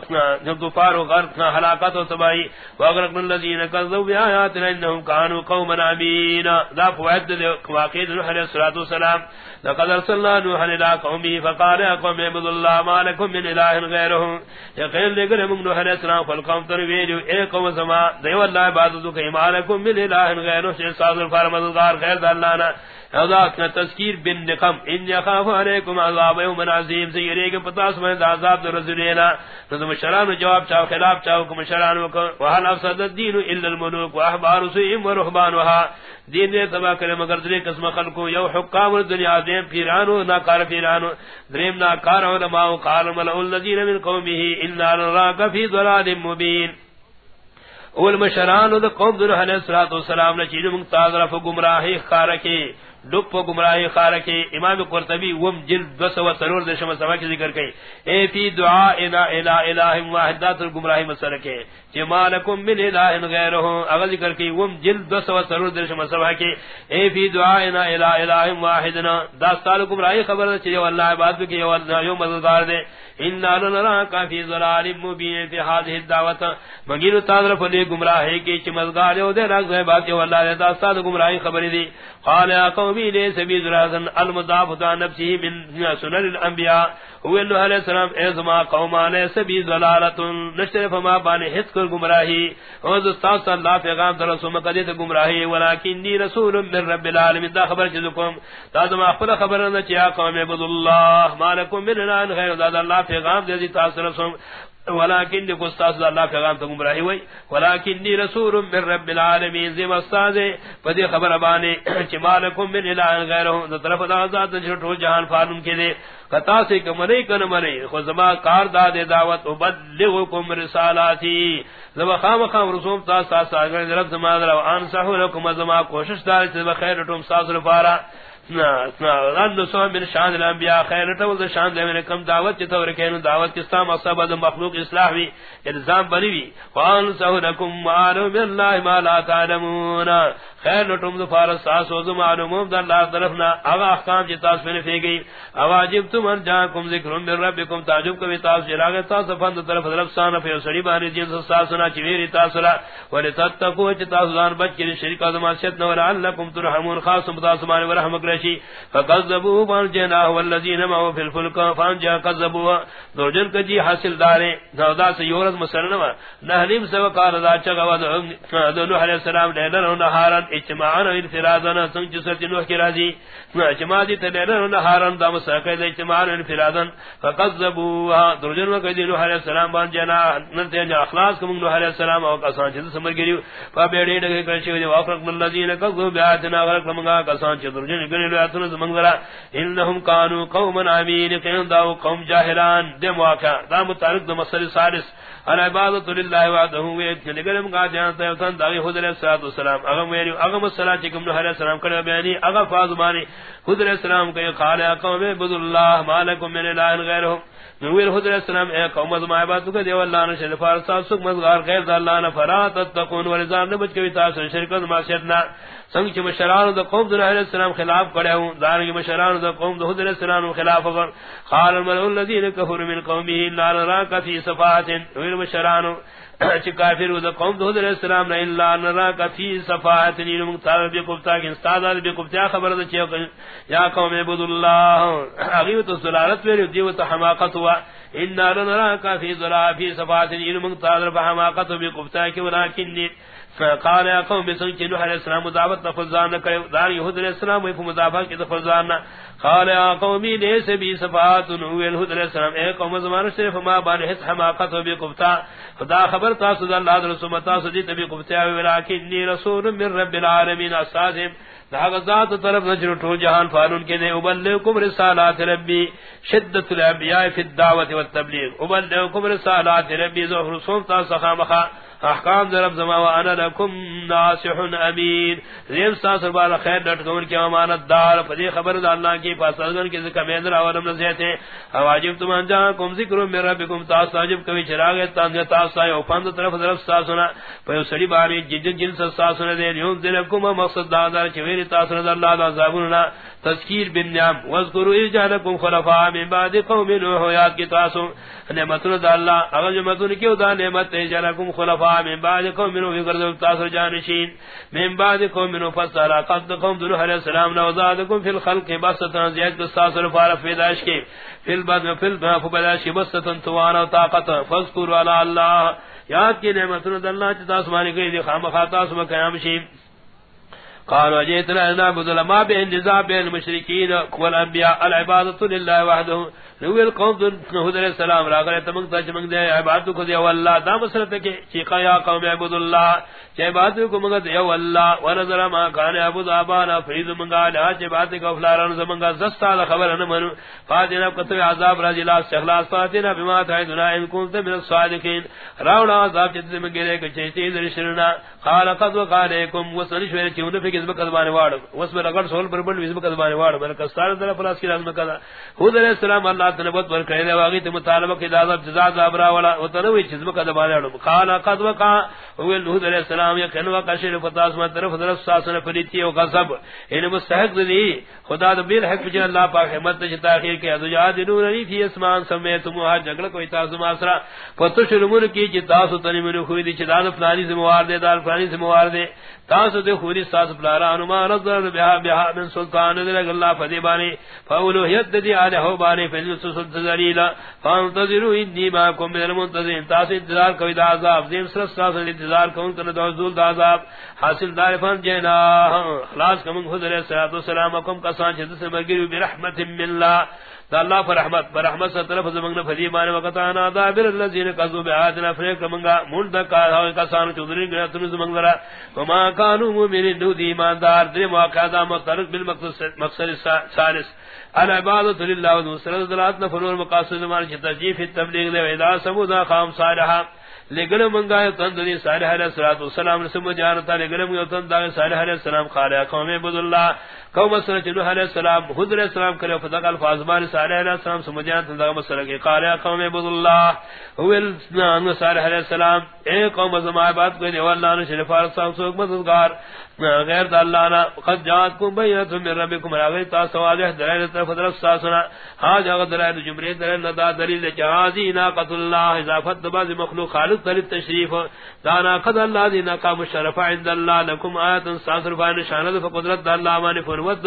غفار و غرق نہ حلاقت و تباہی واغرقنا الذین کذبوا بآیاتنا انهم كانوا قوما عمین ذا فوائد واقع نوح علیہ السلام لقد ارسلنا نوحا الى قومه فقال يا قوم اعبدوا الله ما لكم من اله غيره يقين لكم من نوح عليه السلام، فالقوم تربيجوا اي قوم سما ديو الله عبادتو كي ما لكم من اله غيره شيء صادر الفارمدگار خير دلانا اذا تذکیر بن نقم. ان يخاف عليكم عذاب یوم عظیم. يوم عظيم سيريك پتاس میں عذاب رسولنا تو شران جواب چاو، خلاف چاو حکم شران وحل افسد الدین الا الملوک واحبار سیم ورحبانوها دین دے تبا کرے مگر درے قسم خلقو. یو حکام دنیا الدنیا دیم پیرانو، ناکار پیرانو. دریم ناکار علماء قال ملعو الذین من قومه. الا نراک فی ضلال مبین. اول مشرانو دا قوم در علیہ السلام نے چیز ممتاز رف گمراہی خارکی. ڈپ و گمراہی خار کے امام قرطبی وم جلد دو سو سرور دشم سبا کی ذکر کئی اے فی دعا انا الہ الہ واحدات الگمراہی مسرکے جمالکم من الہ غیرہ اگر ذکر کئی وم جلد دو سو سرور دشم سما کی، اے فی دعا انا الہ الہ واحدنا۔ داستان گمراہی خبر چیز واللہ عبادت کی یوم مددگار دے۔ انا لنراک فی ظلال مبین فی هذه الدعوت مگیر تعالی فلی گمراہی کی چمزگار دے رکھ بات واللہ داستان گمراہی خبر دی۔ قال يا قومي ليس بي ذرازن المضاف عن نفسه من سنن الانبياء هو انه عليه السلام ازما قوم ليس بي ضلالت نشرف ما بان حس کر گمراہی اوز استاد صلی اللہ پیغام در رسول مقدس گمراہی ولكن ني رسول من رب العالمین، دا خبر چیزکم تا زما خبر خبر نہ چیا قوم عبداللہ، مالکم من الان غیر، دا الله پیغام دے دی تاثر رسول ولكن کو استاد اللہ پیغام تو گمراہی ہوئی ولكن نی رسول من رب العالمین ذم استاد پدی خبر بانے چمالکم من الہ غیرہ ذ طرف ذات جھٹو جہان فارم کے دے. قطا سے کمنے کن منے خو زما کار داد دعوت. ابلغکم رسالاتی. زما خام خام رسوم تا سا سا رب زما در ان سہو لکم زما کوشش دار چ بخیر تم ساس رفارا من شان الانبیاء خیر تو شان دے میں کم دعوت دعوت اصحاب مخلوق اصلاح وی الزام یعنی بنی وی وان سہلکم معلوم ما لا تعلمون۔ خیر تم ظفار ساس و معلوم در اللہ طرفنا. اوا احکام چ تاس میں فی گئی. اواجب تم ان جاکم ذکر من ربکم تعجب کبھی تاس جراغ تاس فند طرف طرف سان فی سڑی بانی جن ساس سنا چ میری تاس لا ول تتقوا چ تاس دان بچ کے شرک ادم شت نور لکم ترحمون خاص تاس مان ورحمک رشی. فقذبوا فانجنا والذین ما فی الفلک. فانجا قذبوا دوجن کجی حاصل دارے. زودا سے یورز مسلم نہلیم سو قال ذا چغا ود نوح علیہ السلام نے نہارن اجتماعا انفرادنا سنج سرت نوح کی راضی اجتماع دی تلین نہارن دم سکے اجتماعا انفرادن فقذبوا دوجن کجی نوح علیہ السلام بان جانا جنا نتے اخلاص کم نوح علیہ السلام او کسان چ سمر گریو. فبیڑی دے کرشی وافرق الذین کذبوا بیاتنا غرق لمغا کسان چ درجن گریو. اتن زمنگرا انهم كانوا قوما عمين كان داو قوم جاهلان دم واقع دا متعلق دم مسل سادس ان عبادت لله وحده و نگرم کا جانتا ہے تن داوی حضرت صلی اللہ علیہ اغم ویری اغم الصلاۃ کم نو علیہ السلام کرے بیانی یعنی اغا فاضمانی حضرت السلام کہ قال یا قوم عبد الله ما من اله غیره نویر حضر السلام، اے قوم از معبادتو کہ دیو اللہ نے شرف فارسا سک مزگار، غیر اللہ نے فرات تتقون ورزان نے بچ کے تاثر شرکت معاشرنا سنگ چ مشران دا قوم در علیہ السلام خلاف کرے ہوں دار مشران دا قوم دا حضر السلام خلاف کر قال الملؤ الذين كفروا من قومه لا نراك في صفات۔ وير مشران چ کافر دا قوم دا حضر السلام نے الا نراك في صفات۔ نی مختار بی کوتا کہ استاد بی کوتا خبر دا چ یا قوم عبد الله اغیت الصلالت ویری دیو تو حماقت ہوا۔ ان نراك في ضلال في صفات نی مختار بحماقت بی کوتا کہ ولكن فقال يا قوم بسن کہ نوح علیہ السلام دعوت تفضان نہ کرے، دار یہود علیہ السلام وہ مضافہ کی تفضان نہ قال يا قوم ليس بي صفات نوح علیہ السلام۔ اے قوم زمان صرف ما بان حس حماقت و بقبتا خدا خبر تا صد اللہ رسول تا صدی تبی قبتا ولكنني رسول من رب العالمين اساسم ذات طرف نجر تو جہان فارون کے دے ابلغکم رسالات ربی شدت الانبیاء فی الدعوت والتبلیغ۔ ابلغکم رسالات ربی ظہر سلطان سخامخا احکام ذرب زما وانا لکم ناصح امین. زیم ساسر بار خیر ڈٹ کون کی امانت دار. فدی خبر دا اللہ کی پاس کی ذکر میں اورم نصیحت ہے. واجب تم انجا کم ذکر من ربکم. تاس واجب کبھی چراغ تان تاس او پند طرف طرف ساسنا پے سڑی باری جن جن ساسنا دے. یوں دلکم مقصد دار چویر تاس اللہ دا زابنا تذکیر بن نعم. واذکروا اجالکم خلفاء من بعد قوم نوح. یاد کی تاسو. نعمتوں دا اللہ. اگر جو نعمتوں کیو دا نعمت اجالکم خلفاء. من بعد قوم فی یغرد تاثر جانشین. من بعد قوم منو فصل قد قوم نوح علیہ السلام نوزادکم فی الخلق بسطا زیاد تاسو فارف فیداش کی فی البدن فی البدن فبداش بستتن توانا و طاقت. فذکر علی اللہ. یاد کی نعمتنا دلنا اللہ تاسو مانی گئی دی خام خاطا سو قیام شیم قالوا جئتنا نعبد ما بين نزاع بين المشركين والانبياء العباده لله وحده. نویل قوم نوح علیہ السلام. راغلے تمنگ تا چمنگ دے عبادت کو دے واللہ دا مسلط کے چیقا یا قوم عبد اللہ چے بات کو منگا دے واللہ ونظر ما کان عبد آبانا فرید منگا لہا چے بات کو فلاران زمنگا زستا دا خبر نمنو. فاتنا قطب عذاب راجی لا استخلاص فاتنا بما تعیدنا ان کنت من الصادقین راونا عذاب چیز منگے لے کچھ چیز رشرنا قال قد وقالكم وسنشور چون فی واڑ اگر سول پر واڑ در پلاس کی خود علیہ السلام اللہ تنبت پر کہے واگی تے مطالبہ کی جزا وتنوی واڑ قال قد هو علیہ السلام فتاس میں طرف ساسن فریتی او غضب. ان مستحق دی خدا دبیر حق اللہ پاک حمد تے تاخیر کے تھی اسمان کوئی تاسو ماسرا کی جتا سو تنی من دی. فلانی دار فلانی دے. تاسو دے خوری پلارا ما نظر بها بها من سلطان دے اللہ فدی بانی. فاولو ید دی علی ہو بانی فضل سلط ذلیلا فانتظروا انی ما من المنتظرین. تاس انتظار کوئی دا عذاب. زیم سر تاسو انتظار کون کن دو زول دا عذاب. حاصل دار فن جنا ہاں، خلاص کم خود علیہ الصلوۃ والسلام، کم کسان چھ سے مرگی برحمت من اللہ. اللہ پر رحمت پر رحمت سے طرف زمنگ فدی مان وقت انا دابر الذين كذبوا بآياتنا فريق منگا مند کا ہو کا سان چودری گیا تن زمنگ را وما كانوا مؤمنين دو دی ایماندار دے موقع دا مترک بالمقصد مقصد ثالث العبادت لله ونصرت ذات نفر مقاصد مان چ تجیف تبلیغ دے ادا سمودا خام صالحہ لگن منگا تندری صالح علیہ الصلوۃ والسلام نے سمجھ جانتا لگن منگا تندری صالح علیہ السلام خالہ قوم عبد اللہ قوم سر چنو علیہ السلام خود علیہ السلام کرے فدق الفاظ بان صالح علیہ السلام سمجھ جانتا تندری مسئلہ کے خالہ قوم عبد اللہ هو الاسلام صالح علیہ السلام. اے قوم، زما بات کو دی اللہ نے شرف صاحب سو مددگار. غیر اللہ نا قد جاءتكم بينۃ من ربكم راغی تا سوال سواجہ دلائل طرف درس سنا ہا جا دلائل جمرے دلائل ندا دلیل جہازی ناقۃ اللہ اضافت بعض مخلوق خالق طریق تشریف. دانا قد اللہ دینا کا مشرف عند اللہ لكم آیات ساسر فان شان فقدرت اللہ مان فروت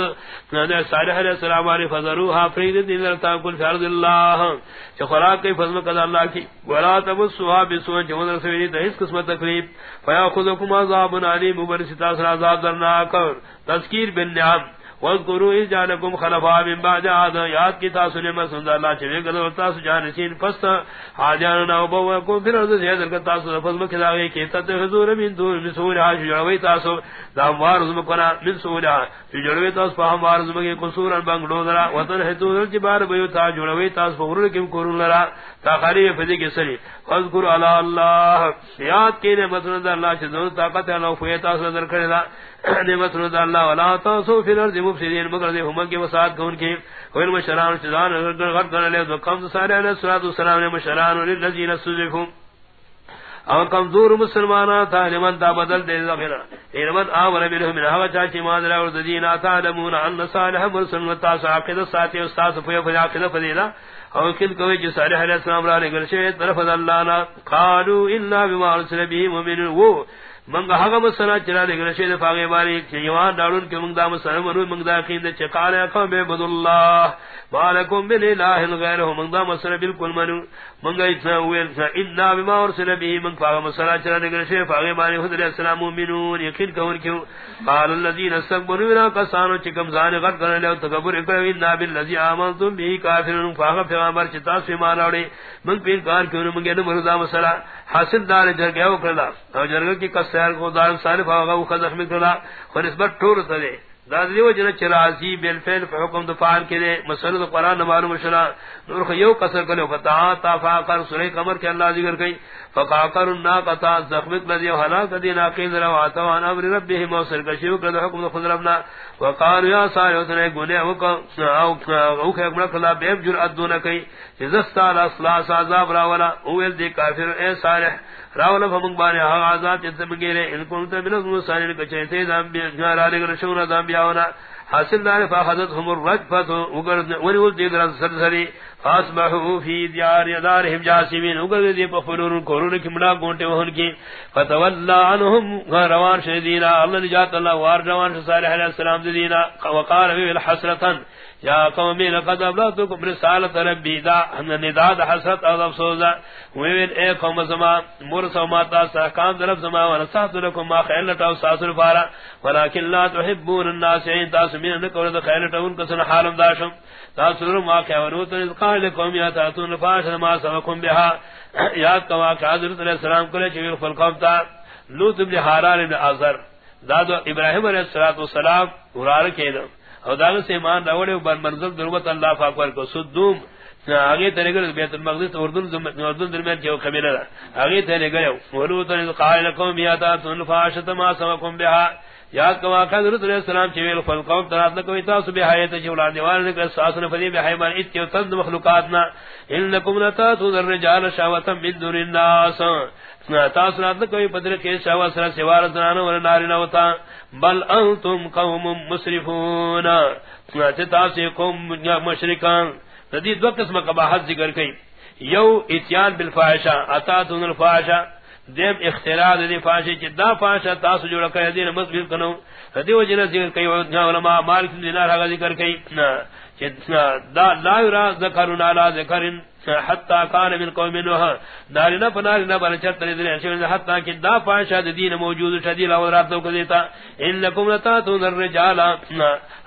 نہ صالح علیہ السلام علیہ فزروها فرید دین تا کل فرض اللہ۔ کہ خوراک کی فضل قضا اللہ کی۔ ولا تبسوا بسوء جمل سوی اس قسمت تکلیف۔ فیاخذکم عذاب علی مبرستا عذاب درناک۔ تذکیر بالنعم واذکروا اذ جعلکم خلفاء من بعد عاد یاد کی تاسو نے مسند اللہ چوے گدو تاسو جانشین پس حاجان نو بو کو پھر از سے در تاسو فضل کے داوی کی تت حضور من دور مسور عاش جوی تاسو. دام وار زم کنا من سور جوڑوی تاسو فهم وار زم کے قصور بنگلو درا. وطن ہے جبار بیو تا جوڑوی تاسو ورن کیم کورن لرا. تاخری فدی کے سری. واذکر علی اللہ. یاد کی نے مسند اللہ چ طاقت اللہ فیتا صدر کرے نعمت رضا اللہ ولا تاسو فی الارض مفسدین، مگر دے ہم کے وسات کون کے ویل مشران چدان غرق کر لے تو کم سارے علیہ الصلوۃ والسلام نے مشران للذین سذفوا او کمزور مسلمانان تھا لمن دا بدل دے ذکر لمن امر بهم من هوا چاچی مادر اور دین تعلمون ان صالح مرسل وتاسع عقیدہ ساتھی استاد فیا فیا عقیدہ فضیلہ۔ او کل کوئی جو صالح علیہ السلام را لے گرشے طرف اللہ نا۔ قالوا انا بما ارسل به مؤمنون۔ منگا حقا مسنا چرا دے گرشے دے فاغے باری چیوان دارون کے منگ دا مسنا منو منگ دا خین دے چقال اقام بے بد اللہ بالکم بل الہ غیر ہو منگ دا مسنا بالکل منو، منگا اتنا ہوئے انا بما ارسل بھی منگ فاغا مسنا چرا دے گرشے فاغے باری، حضر السلام مومنون، یقین کون کیوں؟ قال الذین استقبلوا ونا قسانو چکم زان غد کرنے لے، تکبر اکرو انا بالذی آمنتم بھی کافرون فاغا پیغمبر چتا سے مانا منگ پیر کار کیوں؟ منگے نمرو دا مسنا۔ حاصل دار جرگہ وکڑا او جرگہ کی قصہ کو دار صالح آغا و خزخ مکرلا خو نسبت ٹور تلے دادیو جن چرازی بالفعل حکم دفعال کے لیے مسئلہ قرآن معلوم شلا نور خیو قصر کلو. فتا تا فاقر سورہ قمر کے اللہ ذکر کئی. فقاقر الناقتا زخمت لذیو حلاک دی ناقین رو آتوان امر ربیہ موصل کشیو کرد حکم دخل ربنا وقالو یا سارے اتنے گنے اوکھ اکمنا کلا بیب جرعت دونا کئی جزستا الاصلاح سازاب راولا اویل دی کافر اے صالح راولا فمنگ بانے آغا آزاد جنتے منگیرے ان کنتا من ازمو سانین کچھتے دام بیان رالے گرشونا دام بیاونا حاصل دار فاخذت هم الرجفت وگر ونول دید رس سرسری فاسبحوا في ديار دارهم جاسمين وقال دي بخلون كورون کی منا گونٹے وہن کی فتولى عنهم روان شدینا اللہ نجات اللہ وار روان صالح علیہ السلام دینا وقال في الحسرة یا قومی لقد ابلغتكم رسالة ربي دا نداد حسرت او افسوزا ویل، اے قوم زما مرس و ماتا سحکام درب زما ونسات لكم ما خیلتا و ساسر فارا ولكن لا تحبون الناس یعنی عين تاسمين نکورد خیلتا ونکسن حالم داشم تاسر ما کہونوت از قائل قوم یا تاتون فاشد ما سبکم بها۔ یاد کوا کہ حضرت علیہ السلام کلے چویل فلقوم تا لوت ابن حاران ابن آزر دادو ابراہیم علیہ السلام ورار کیدو او داغ سے ایمان راوڑے بر منزل دروت اللہ فاکبر کو سدوم آگے ترے گئے بیت المقدس اردن اردن درمیان جو کے قبیلہ آگے ترے گئے ولوت قائل قوم یا تاتون فاشد ما سبکم بها. یاد کما کہ حضرت علیہ السلام چویل فل قوم ترات نہ کوئی تاس بہ حیات چولا دیوار نے کہ ساسن فدی بہ حیوان ات کے تند مخلوقات نہ انکم لتاتون الرجال شهوتا من دون الناس. تاس رات کوئی بدر کے شوا سر سوار زنانو ور نارینہ ہوتا بل انتم قوم مسرفون. تاس قوم مشرکان. ردی دو قسم قباحت ذکر کئی یو اتیان بالفاحشہ اتاتون الفاحشہ دیم اختراع دی فاشی چی دا فاشا تاسو جوڑا کئی دین مصبیل کنو. دی وجنہ ذکر کئی علماء مالک دینار حقا ذکر کئی دا لا یرا ذکرون علا ذکرن. حتی کان من قوم نوح. دارنا نارنا پنارنا چت تریدن شین حتی کہ دا پاشا دین موجود شدیل اور کو دیتا انکم لتاتون الرجالا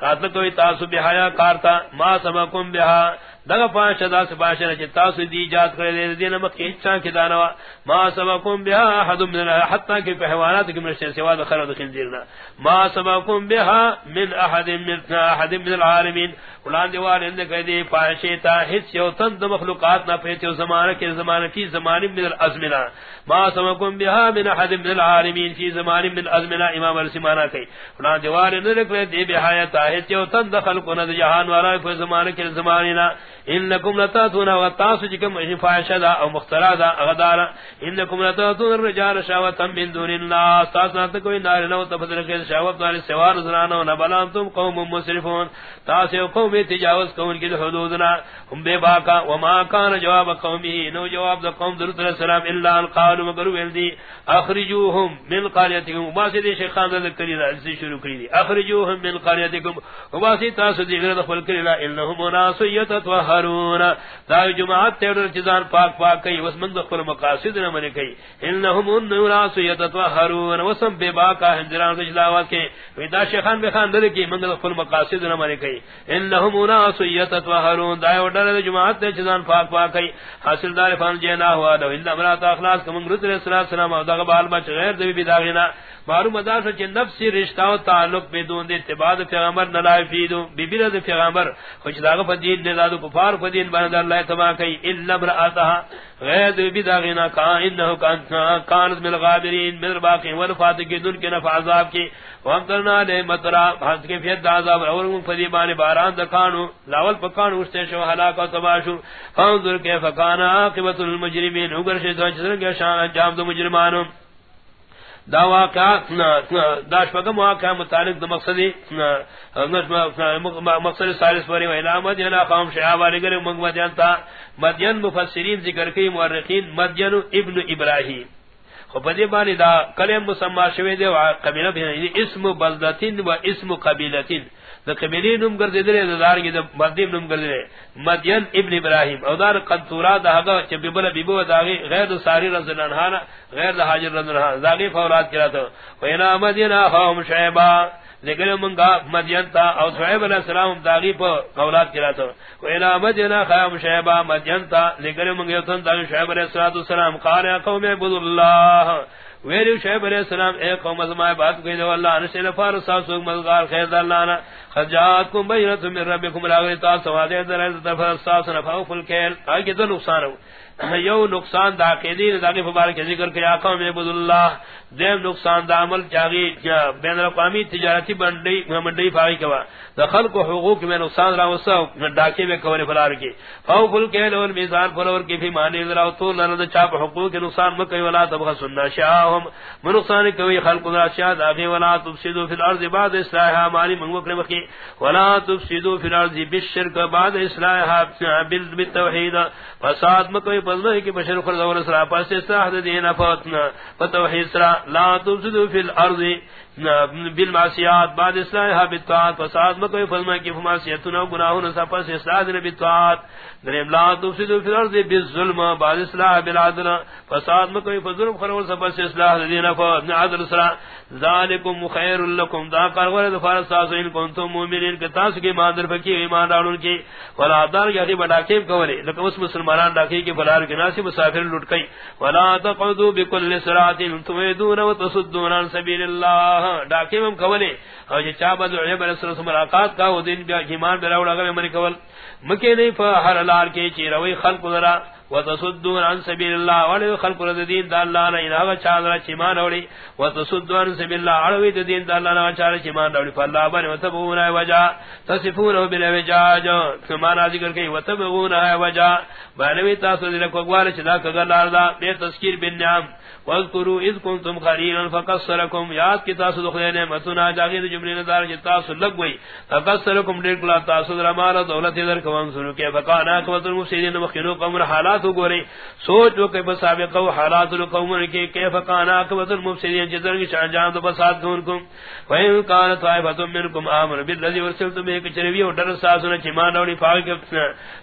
راتو کوئی تاسو بحیا کارتا ما سمکم بها. دغه پاشا دا سپاشا چې تاسو دی ایجاد کړی دی دینه مکه اچھا کې دانوا ما سبقكم بها احد من حتى کې په حیوانات کې مرشه سوا د خلق خنزیرنا ما سبقكم بها من احد من احد من العالمین. ولان دیوال اند کې دی پاشا تا هیڅ یو تند مخلوقات نه پېته زمانه کې زمانه کې زمانه من الازمنه ما سبقكم بها من احد من العالمین فی زمانه من الازمنه امام السمانه کوي. ولان دیوال اند کې دی به حیات هیڅ یو تند خلقونه جهان والا په زمانه کې زمانه انکم لتاتون وتاسو جکم فاشدا او مخترا دا غدار انکم لتاتون الرجال شاوتا من دون الله. تاسو ته کوئی نار نو تفضل کے شاوت والے سوار زنانو نہ بلان تم قوم مسرفون. تاسو قوم تجاوز کون کی حدودنا. ہم بے باکا وما کان جواب قومی نو جواب دا قوم درود السلام الا ان قالوا، مگر ولدی اخرجوهم من قريتكم. واسد شيخان ذکری رسی شروع کری اخرجوهم من قريتكم. واسد تاسو دی غیر دخل کری لا انهم ناس یتطهر ہرون دا جماعت تیڑ چزان پاک پاک کئی وس من دخل مقاصد نہ من کئی انہم ان الناس یتطہرون وسم بے باکا ہنجران رجلاوات کے ودا شیخان بے خان در کی من دخل مقاصد نہ من کئی انہم الناس یتطہرون دا وڈر جماعت تیڑ چزان پاک پاک کئی حاصل دار فان جنا ہوا دو ان امرات اخلاص کم رسول اللہ صلی اللہ علیہ وسلم دا بال بچ غیر دی بھی داغینا. معلوم ادا سے نفسی رشتہ و تعلق بدون دے اتباع پیغمبر نہ لائے فیدو بی بی رضی پیغمبر، خوش داغ فدین نے دادو کفار فدین بند اللہ تما کئی، الا امراتها غیر بی بی داغینا کان انه کان کانت من الغابرین، من باقی ولفات کی دن کے نفع عذاب کی وہم کرنا لے مطرا حد کے فیت عذاب، اور فدیبان باران دکانو، لاول پکانو استے شو ہلاک و تباشو، فانظر کیف کان عاقبت المجرمین، اگر شیطان چسر کے شان جام دو مجرمانو۔ دا واقع دا شپگم واقع متعلق دا مقصد مقصد سالس پری و مدین ینا قوم شعاب آلی گرے منگ مدین تا مدین مفسرین ذکر کی مورخین مدین ابن ابراہیم خب دی بانی دا کلم مسمع شوی دے و قبیلہ بھی اسم بلدتین و اسم قبیلتین. دا قبیلی نم گردی دلے دا دارنگی دا مردیم نم گردی دلے مدین ابن ابراہیم او دار قنطورا دا حقا چا بیبلا بیبو دا غی غیر دا ساری رضی اللہ غیر دا حاجر رضی اللہ دا غی فورات کرا تا وینا مدین آخوام شعبا لیکن منگا مدین تا او شعب علیہ السلام دا غی پا قولات کرا تا وینا مدین آخوام شعبا مدین تا لیکن منگا یوتن دا شعب علیہ السلام قال قوم عبد اللہ ویری شعیب علیہ السلام، اے قوم ازمائی بات کوئی دو اللہ نشتے لفار ساسوک مدغار خیر دا اللہ نا خجاعتکم بینت من ربکم لاغی تا سوادی در عزت فر ساسن فاوف الکیل آگی دو نقصان ہو۔ یو نقصان دا قیدی دا قیف بارک ذکر کیا قوم عبد اللہ۔ دیم نقصان دا عمل چاگی بین رقامی تجارتی بندی، منڈی فاقی کوا۔ دا خلق و حقوق میں نقصان را وسا ڈاکی میں کوری فلار کی۔ فاو فل کے لول میزان فلور کی، فی مانی ذرا طول لرد چاپ حقوق نقصان مکئی ولا تبخ سننا۔ شاہ اصلاحهم منقصان کوي خلق را شاد اغي ولا تفسدوا في الارض بعد اصلاحها مالی من وکر مخي ولا تفسدوا في الارض بالشرك بعد اصلاحها بالتوحید فساد مکوي پزمه کی بشر خر دور سرا پاس اصلاح دین فاتنا فتوحید سرا لا تفسدوا في الارض بالمعصیات، بعد اصلاحها بالطاعات فساد مکوي فرما کی فماسیتنا و گناہوں سے پس اصلاح دین بالطاعات دریم لا تفسدوا في الارض بالظلم، بعد اصلاح بالعدل. فساد مکوي فظلم خرول سے پس اصلاح دین فعدل سرا. ذالکم خیر لکم. دا کارور دفار ساسو ان کنتم مومنین، کہ تاس کے مادر فکی، ایمان ڈالون کی. ولا دار یعنی بڑا کیم کولے لیکن اس مسلمانان ڈاکی کے فلار کے ناسی مسافر لٹ گئی ولا تقعدوا بكل صراط تمدون وتصدون عن سبيل الله ڈاکیم ہم کولے۔ او جی چا بدل عیب علیہ السلام ملاقات کا او دین بیا ایمان براوڑا گئے مری کول۔ مکے نہیں فہر لار کے چی روی خلق ذرا وتصدون عن سبيل الله ولو خلق الدين دا الله لا اله الا چمان اوڑی وتصدون عن سبيل الله علوی الدين دا الله لا چار چمان اوڑی فالله بن وتبون وجا تصفون بالوجاج ثم ذکر کہ وتبون وجا بنوی تاسو دل کو گوال چدا کگلار دا بے تذکیر بن نعم واذکروا اذ کنتم خلیلا فقصرکم یاد کی تاسو دخلے نعمتنا جاگید جملی نظار کی تاسو لگوئی فقصرکم دیکھلا تاسو در دولت در کوان سنو کہ فقانا قوت المفسدین، مخینو قمر حالات گورے سوچ وہ کہ بسابق حالات القوم کی کیف کانا قوت المفسدین جدر کی انجام تو فساد دون کو وین کان طائفۃ منکم امر بالذی ورسلتم ایک چروی اور در ساس نے چمان اور فاق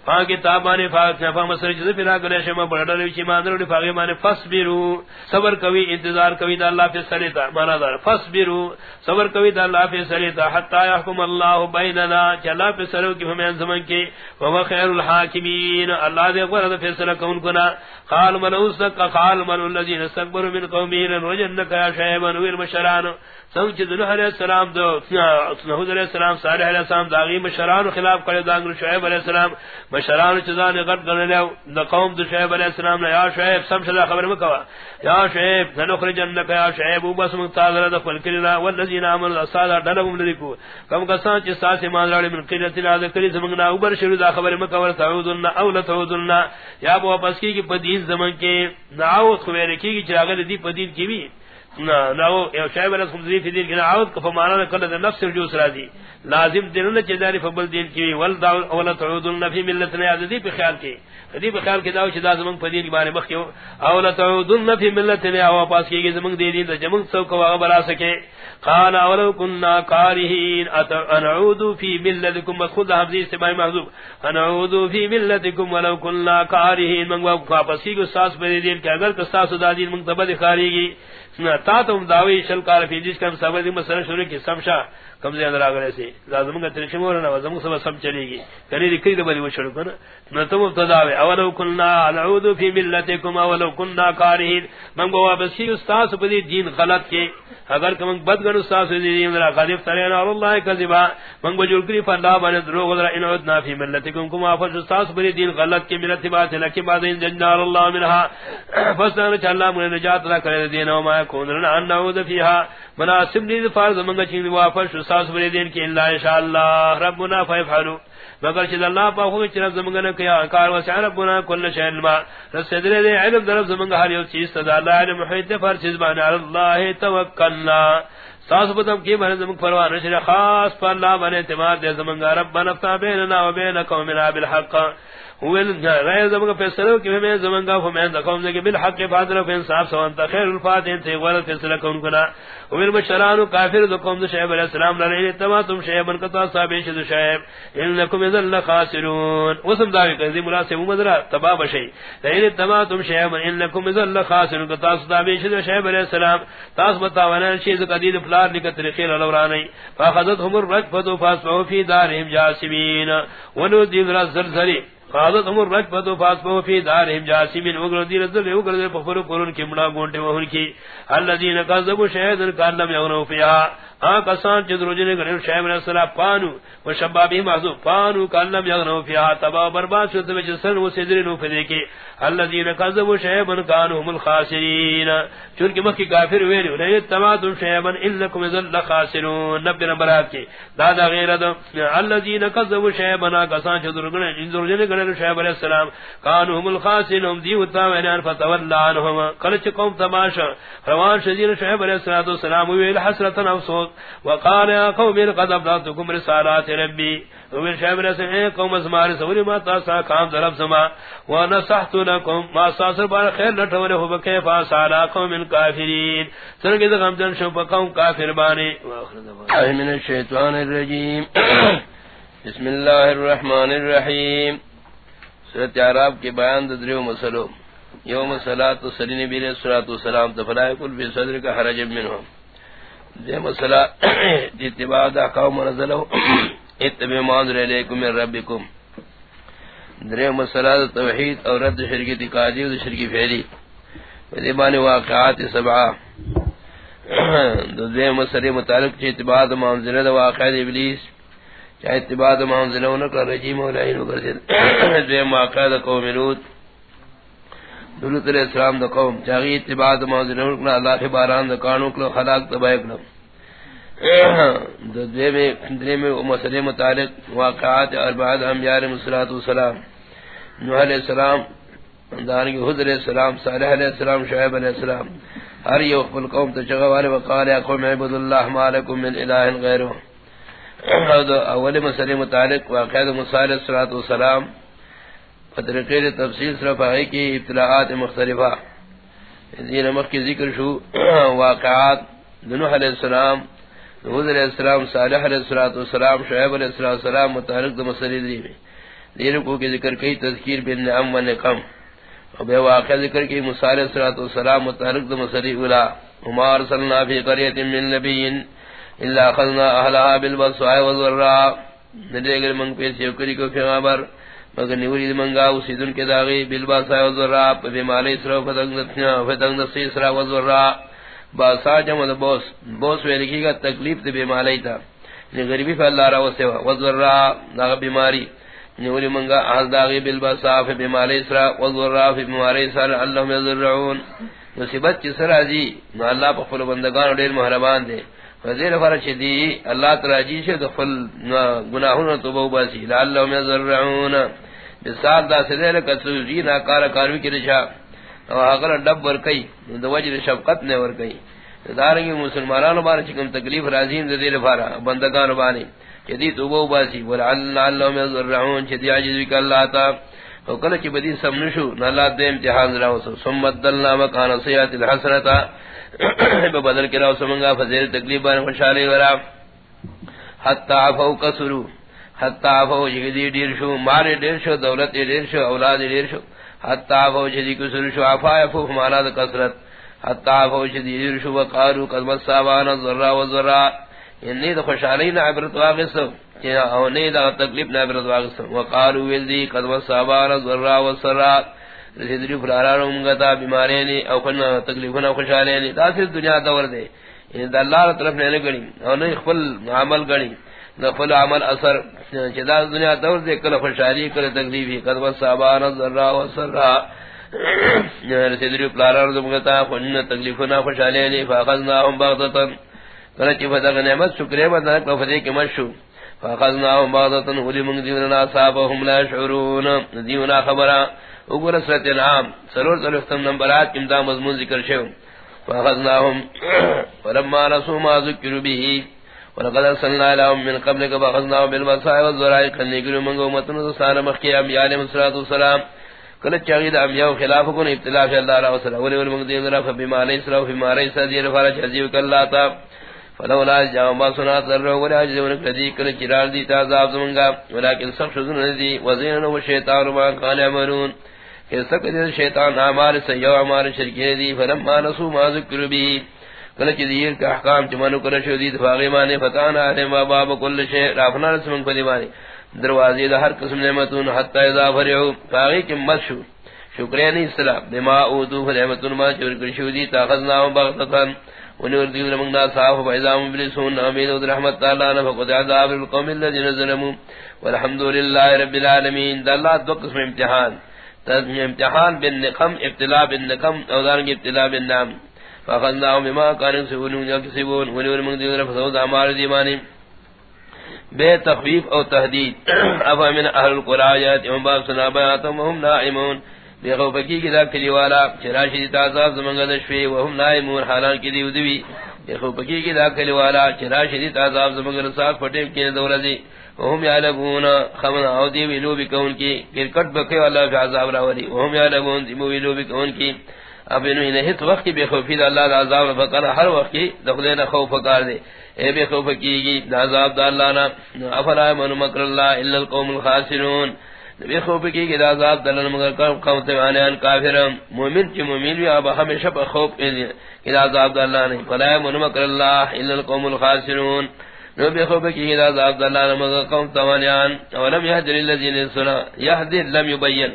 فاق کتابانے فاق نفا مسر جز جی پھرا کرے شما بڑڑ چمان اور فاق مانے فصبروا صبر کوي انتظار کوي د الله په سره تا معنا دار فصبروا صبر کوي د الله په سره تا حتا يحكم الله بيننا چلا په سره کې هم زمن کې هو خير الحاکمین۔ الله دې غره د فیصله کون کنا قال من اوسق قال من الذين استكبروا من قومه وجنك يا شيبا وير مشران سوچ ذو علیہ السلام دو نوح علیہ السلام، صالح علیہ السلام داغی مشران خلاف کرے دانگر شعیب علیہ السلام مشران چزان غد کرنے لے، دا قوم دو شعیب علیہ السلام یا شعیب، سم شدا خبر مکوا، یا شعیب نخرجنک یا شعیب وبس متاذر دخل کرنا والذین آمنوا الصالح دلهم لریکو کم کسان چ ساس ایمان لڑے من قلت لا ذکر سمنا اوبر شروع دا خبر مکوا، تعودن، او لتعودن، یا بو واپس کی پدین زمان کے ناوت خویر کی چراغ دی پدین کی بھی نو یو شایب علیہ السلام فی دین، کنا عود کفا مانا کل دا نفس دی. لازم فبل دین کی ول دعو اولا تعودن ملتنا یاد دی پی خیال کی. دی پی خیال کی داو چی دا زمان پا دین اولا تعودن ملتنا پاس کی گی زمان دی دین دا جمان سو برا سکے. قال اولو کننا کارہین انعودو فی ملتکم خود حفظی استبائی محضوب. انعودو فی ملتکم ولو کننا کارہین منگو پاس کی ساس پر دین کہ اگر کستاس دا دین منتبہ خاری گی تا تم داوی شل کار فی جس کم سبب مسئلہ شروع کی سمشا کم سے اندر آگرے سے لازم کا ترشم ہو رہا زم سب سب چلے گی کری لکھی تو بلی وہ شروع کرنا نہ تم ابتداوے اولو کننا نعود فی ملتکم، اولو کننا کارہین من کو واپس کی استاد پدی دین غلط کے اگر کم بد گن استاد دین ذرا غالب ترینا اللہ کذبا. من کو جو کری فلا بن دروغ ذرا ان عدنا فی ملتکم کما واپس استاد پدی دین غلط کے میرا تبات لکی بعد ان جنال اللہ منها. فسن اللہ من نجات را کرے دین و ما کون ان نعود فیها. مناسب نید فرض من منگا چین واپس ساس بری کی اللہ انشاءاللہ ربنا فیفعلو مگر چید اللہ پا خوب چرب زمنگا نکیا کار وسع ربنا کل شہن ما رسید دے علم درب زمنگا ہر یو چیز تدا اللہ علم یعنی محیط فر چیز بان اللہ توکلنا. ساس بتم کی بہن زمنگ پروان نشر خاص پر اللہ بن اعتماد دے زمنگا ربنا افتا بیننا و بین قومنا بالحق. ویل غیر زمانہ فیصلہ کہ میں زمانہ کو میں دکھاؤں کہ بالحق فاضل و انصاف سو انت خیر الفاتحین سے غلط فیصلہ کون کنا۔ ومن بشران کافر دکم شعیب علیہ السلام لنے تما تم شعیب کتا صاحب شد شعیب۔ انکم ذل خاسرون وسم داوی کہ مناسب مدرا تبا بشی۔ لئن تما تم شعیب انکم ذل خاسرون کتا صاحب شد شعیب علیہ السلام۔ تاس بتاونا شیز قدید فلار لک طریقے لورانی فاخذتهم الرجفه فاسفوا في دارهم جاسمين ونو دین زلزلی عمر امر رجبت و فاسبو فی دارهم جاسمین وگر دیر ذل وگر دیر پخفر قرون کی منا گونٹے وہن کی الذین قذبوا شهدا كان لم يغنوا فيها. ہاں، آکسان چیز رجنے گنے شعب علیہ السلام پانو و شبابی محضوب پانو کاللم یغنو فیہا تبا و برباد شد میں جسن و سدری نو فدے کی اللذین قذبوا شعبا کانو هم الخاسرین۔ چونکہ مخی کافر ویلی لیے اتماتم شعبا انکم ازل لخاسرون۔ نبی نمبرات کی دادا غیر دو اللذین قذبوا شعبا آکسان چیز رجنے گنے شعب علیہ السلام کانو هم الخاسرون۔ دیوتا وینان فتولا عنہم۔ قلچ قوم تماشا۔ روان شدین شعب علیہ السلام ویل حسرتا افسوس وقال يا قوم قد ابلغتكم رسالات ربي. ومن شامل سمع قوم اسمار سوري ما تاسا كام ضرب سما ونصحت لكم ما ساسر بار خير لٹوله هو كيف اسال قوم الكافرين. سرگ اذا غم جن شو قوم كافر باني. واخر من الشيطان الرجيم. بسم الله الرحمن الرحيم. سورۃ اعراف کے بیان دریو مسلو. یوم صلاۃ سلی نبی علیہ الصلوۃ والسلام. تفلا کل فی صدر کا حرج منهم دے مسئلہ اتباع دا قوم نزلو اتبع مانظر علیکم من ربکم۔ درے مسئلہ دا توحید اور رد شرکی تقادی و شرکی فعلی۔ دے بانی واقعات سبعہ۔ دے مسئلہ متعلق چی اتباع دا مانظر دا واقعات ابلیس۔ چاہے اتباع دا مانظر نکر رجیم و لائن و کرسید دے واقعات قوم لوت دولت علیہ السلام دا قوم. چاگی اتباع دا موزن اکنا اللہ کے باران دا کانو کلو خلاق تبا اکنا دا دوے میں کندرے میں مسئلے متعلق واقعات اربعاد امیار مسلاة والسلام. نوح علیہ السلام دارنگی حضر علیہ السلام، صالح علیہ السلام، شعیب علیہ السلام. ہر یو اقبل قوم تشغوار وقال، یا قوم عبد اللہ مالکم من الہ غیرو اول مسئلے متعلق واقعات مسائل صلاة والسلام طریقے تفصیل صرف ہے کہ ابتلاعات مختلفہ دین مخ کی ذکر شو، واقعات نوح علیہ السلام حضر علیہ السلام، صالح علیہ السلام شعیب علیہ السلام متعلق دو مسئلے دی میں دین کو کی ذکر کی تذکیر بن نعم و نقم. اور بے واقع ذکر کی مصالح صلاة والسلام متعلق دو مسئلے اولا وما ارسلنا فی قریت من نبیین الا اخذنا اہلها بالبصواء والضراء ندے گل منگ پیسی اکری کو فی غابر مگر نیوری منگا اسیدن کے داغی بالباسا وزرا بیمالی سرا فتنگ دستی سرا وزرا باسا جمع دا بوس بوس وی لکھی گا تکلیف دا بیمالی تا۔ یعنی غریبی فا اللہ را وسیوا وزرا داغ بیماری۔ نیوری منگا آز داغی بالباسا فی بیمالی سرا وزرا فی بیمالی سرا اللہم یزرعون نصیبت چی سرا جی نو اللہ پا خلو بندگان و دیر محربان دے۔ فزیر فرش دی، اللہ تراجی سے دخل گناہون تو بہو باسی۔ لعلہم یزرعون بسال دا سدیر کسوزی جی ناکار کاروی کی رشا۔ او اگر ڈب ور کئی دو وجہ شفقت نے ور کئی۔ دارنگی مسلمانانو بارا چکم تکلیف رازیم دا دیر فارا بندگانو بانی چدی توبو باسی ولعلہم یزرعون چدی عجزوی کا اللہ تا۔ او کل چی بدی سمنشو ناللہ دے امتحان راوسو سمت دلنا مکان سیات الحسنتا۔ بدل کرا سمنگا فزیر تکلیف بان خوشحالی ورا۔ حتی عفو کسرو۔ حتی عفو جگدی دیر شو مارے دیر شو، دولت دیر شو، اولاد دیر شو۔ حتی عفو جدی کسر شو، عفا عفو، مالا دا کسرت حتی عفو جدی دیر شو، وقارو قدمت سابانا ذرا و ذرا۔ یعنی دا خوشحالی نا عبرت واقصو او نہیں دا تکلیف نا عبرت واقصو وقارو ویلدی قدمت سابانا ذرا و ذرا۔ رسیدری فرارانو منگتا بیمارینی، او کنا تکلیفنا خوشحالینی۔ دا صرف دنیا دور دے۔ یعنی دا اللہ طرف نے نگنی او نہیں خفل عمل گنی۔ نفل عمل اثر چدا دنیا دور دے کل خوشحالی، کل تکلیفی، قد وصابان الزرہ وصرہ یعنی رسیدری فرارانو منگتا کنا تکلیفنا خوشحالینی فاقذناهم باغتتا کل چی فتق نعمت شکرے بدنک وفتح کی مشو. فاقذناهم باغتتا ولی منگ دیوننا صابهم لا شعرون. دیونا خبران اگر سرت نام سرور تلفتم نمبرات کم دا مضمون ذکر شو. فاخذناهم ولما رسوا ما ذکروا به ولقد ارسلنا لهم من قبلك فاخذناهم بالبصائر والذرائع كنيكروا من قومتنا سال مخي انبياء عليهم الصلاه والسلام. کل چاہید انبیاء خلاف کو ابتلاء فی اللہ علیہ وسلم ولی والمقدین ذرا فبما علیہ السلام فبما علیہ السلام فرج عزیو کاللہ تا فلولا جاء ما سنات ذرہ ولا عجزون کدی کل چرار دی تعذاب زمنگا ولیکن سب شزن ندی وزین و شیطان ما کان عمرون کہ سکت شیطان اعمال سیو اعمال شرکی دی فلما نسو ما ذکر بھی کل چدیر کا احکام چمنو کر شو دی دفاغی مانے فتانا ہے ما باب کل شے رافنا رسمن پدی مانے دروازے دا ہر قسم نعمتون حتی اذا فرعو. فاغی کی مت شو. شکریہ نہیں صلاح بما اوتو فرحمتون ما چور کر شو دی تاخذناهم بغتتن ونور دین من صاحب فاذا مبلسون امين رحمت الله فقد عذاب القوم الذين ظلموا. والحمد لله رب العالمين دلہ دو قسم امتحان. امتحان بالنقم ابتلاء بالنقم او دار ابتلاء بالنعم فاخذناهم بما كانوا يكسبون ونور من دين فسود اعمال دیوانی بے تخفیف او تحدید افا من اہل القرآیات ام باب سنا بیاتم وهم نائمون. بے خوفکی کی دا کلی والا چراشی تازاب زمانگا دشوی وهم نائمون، حالان کی دیو دوی بے خوفکی کی دا کلی والا چراشی تازاب زمانگا رساق پٹیم کی دورا دی. وهم یعلمون، خمن او دی ویلو بکون کی. کرکٹ بکے والا فی عذاب راولی. وهم یعلمون دی ویلو بکون کی. اب انہوں نے ہت وقت کی بے خوفی دا اللہ دا عذاب فقر ہر وقت کی دخلین خوف کار دے۔ اے بے خوف کی گی دا عذاب دا اللہ نا۔ افلا من مکر اللہ الا القوم الخاسرون۔ بے خوف کی گی دا عذاب دا اللہ مگر قوم تیوانیان کافر مومن چی مومن بھی اب ہمیشہ پا خوف کی دا عذاب دا اللہ نہیں۔ فلا من مکر اللہ الا القوم الخاسرون۔ نو بے خوف کی گی دا عذاب دا اللہ مگر قوم تیوانیان ولم یحجر اللذین سنا یحدر لم یبین۔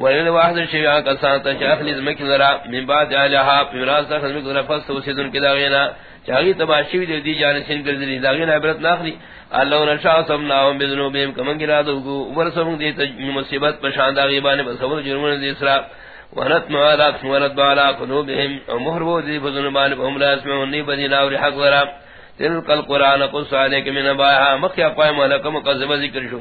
ولن واحد الشیعہ کا سانتا شاخلی زمکی ذرا من بعد آلہا پیمراز خزمک ذرا فست وسیدن کی داغینا چاہی تباشی دی دی جانسین کردنی داغینا عبرت ناخلی اللہ نشاء سمناهم بذنوبهم کمن گرادو گو. ورسوم دی مصیبت پشان داغیبانی بسول جرمون دی اسرا ونت معالات ونت بالا قنوبهم ومحربو دی بذنوبانی بهم لا اسمعون نی بدی ناوری حق ذرا تلک القرآن قص علیک من ابایها مخیا پایم ولکم قذب ذکر شو.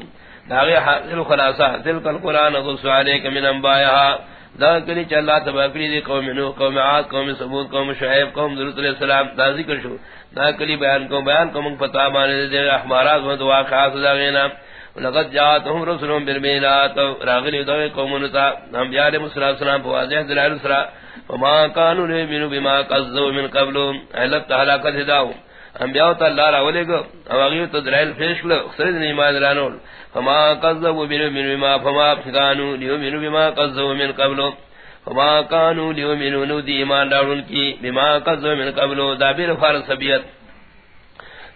داغی حاصل خلاصہ، دل کل قرآن غصو علیک من انبائیہا دا کلی چا اللہ تباکری دی قوم نو قوم عاد، قوم ثبوت قوم شعیب، قوم ذرط علیہ السلام، دا ذکر شو۔ دا کلی بیان کو بیان کو منگ پتا بانے دے احمارات و دعا خاص دا غینا۔ لقد جاءتهم رسلهم بالبينات راغلی دا قوم نتا انبیاء علیہ السلام په واضح دلائل سرا۔ وما كانوا يؤمنون بما كذبوا من قبل۔ علت هلاکت ہداو۔ انبیاء تعالی را ولے گو اواغی تو دلائل پیش کرو خرید نہیں مان رانول فما قذبوا من بما فما كانوا ليؤمنوا بما قذبوا من قبل. فما كانوا ليؤمنوا دي ایمان دارون کی بما قذبوا من قبل دابیر فارس فارسبیت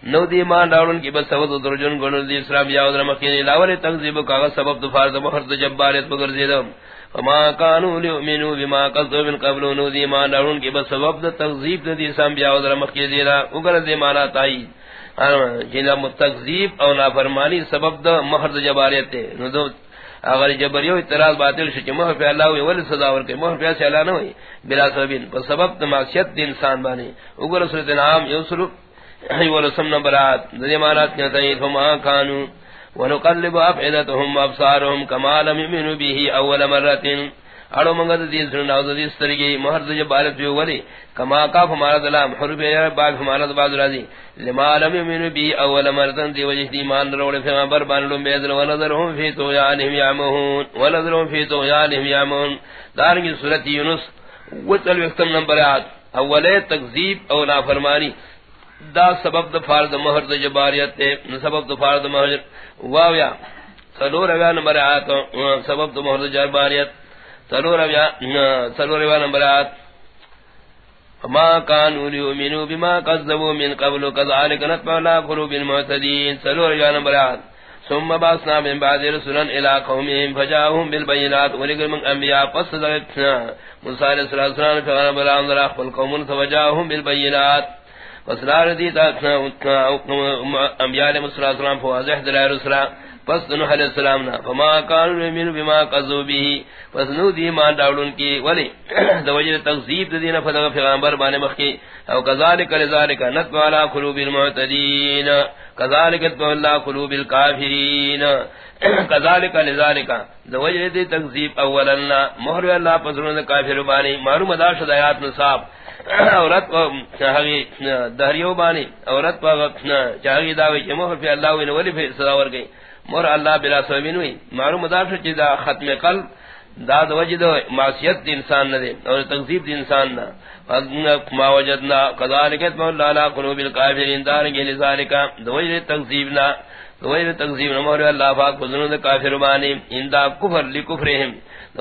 نو دی ایمان دارون کی بس سبب درجن گن دی اسلام یا ودر مکین لاول تکذیب کا سبب دفار دمہر جباریت بگر زیدم فما كانوا ليؤمنوا بما قذبوا من قبل نو دی ایمان دارون کی بس سبب تکذیب دی اسلام یا ودر مکین دی اگر دی ایمان تائی جنا متکذیب او نافرمانی سبب دا مہر جباریت ہے نو دو اگر جبریو اعتراض باطل شچ مہر پہ اللہ ہوئی، ولی صدا ورکے. مہر پہ سے اللہ نہ ہوئی، بلا سببین. پر سبب دا معصیت دی انسان بانی اگر صورت نام یوسلو ایو رسم نبرات دی مانات کہتا ہے فما کانو ونقلب افعدتهم وابصارهم كما لم يؤمنوا به اول مرتين اڑو منگد دی سن دی سترگی مہر دج بالت جو ولی کما کا ہمارا دلام حرب یا باغ ہمارا راضی لما لم یمن بی اول مرتن دی وجہ روڑ فما بر بان لو فی تو یامون فی تو یامون دار کی یونس نمبر اولے تکذیب او نافرمانی. دا سبب د فرض مہر د جباریت تے سبب د فرض مہر واویا سلور اگا نمبر آت سبب د مہر د جباریت سلور بیا سلور بیا نمبرات ما كانوا يؤمنوا بما كذبوا من قبل كذلك نطبع على قلوب المعتدين سلور بیا نمبرات ثم باسنا من بعد رسلا الى قومهم فجاءهم بالبينات ولقل من انبياء فصدقتنا موسى عليه الصلاه والسلام فقال بلا انظر اخبر قوم فجاءهم بالبينات. فصدار دي تاتنا انبياء عليه الصلاه والسلام فواضح دلائل الرسل پس نوح علیہ السلام نا، فما کانو یمین بما قذو به۔ پس نو دی مان داولن کی، ولی دو وجہ تغذیب دینا فدغ پیغمبر بانے مخی او کذالک لذالک نتب علا قلوب المعتدین۔ کذالک نتب علا قلوب الكافرین کذالک لذالک دو وجہ دی تغذیب اولنا مہر اللہ پس نو کافر بانے مارو مداش دایات نصاب، عورت چاہیے دہریو بانی، عورت پا چاہیے دعوی کہ مہر پہ اللہ وین ولی پھر صدا ور گئی مر اللہ بلا سوین ہوئی معلوم دا شو دا ختم قلب، دا دا وجد معصیت دی انسان نہ دے اور تکذیب دی انسان نہ ما وجدنا قذالکت مولا لا قلوب الکافرین، دارنگی لذالکا دا وجد تکذیب نہ دا وجد نہ مر اللہ پاک بزنو دا کافر بانی ان دا کفر لکفرہم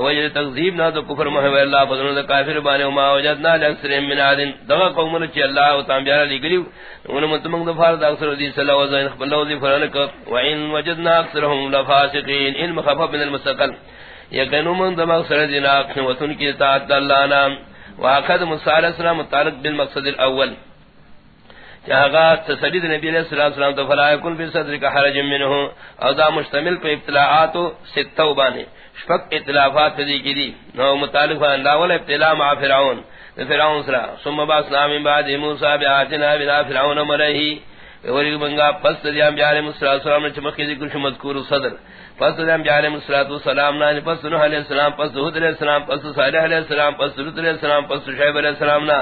وجد تکذیب نہ تو کفر مہ اللہ فضل نہ کافر بانے ما وجدنا اکثر من عادن دغه قوم نے چ اللہ و تعالی بیان لگلی ان متمن دفار دا اکثر دی صلی اللہ علیہ وسلم اللہ دی فرنک و وجدنا اکثرهم لفاسقین ان مخفف من المستقل۔ یکنو من دم اکثر دینا وتن کی اطاعت اللہ نام۔ واخذ مصالح السلام متعلق بالمقصد الاول۔ جہاں تسلید نبی علیہ الصلوۃ والسلام تو فلا یکن فی صدر کا حرج منه او دا مشتمل پہ ابتلاءات ستو بانے شفق اطلافات دی کی دی نو متعلق ان اول ابتلاء مع فرعون. فرعون سرا ثم باس نام بعد موسی بیاتنا بلا فرعون مرہی وری بنگا پس دیام بیارے مصری السلام نے چمکی ذکر شو مذکور صدر. پس دیام بیارے مصری السلام نے یعنی پس نوح علیہ السلام، پس ہود علیہ السلام، پس صالح علیہ السلام، پس لوط علیہ السلام، پس شعیب علیہ السلام نا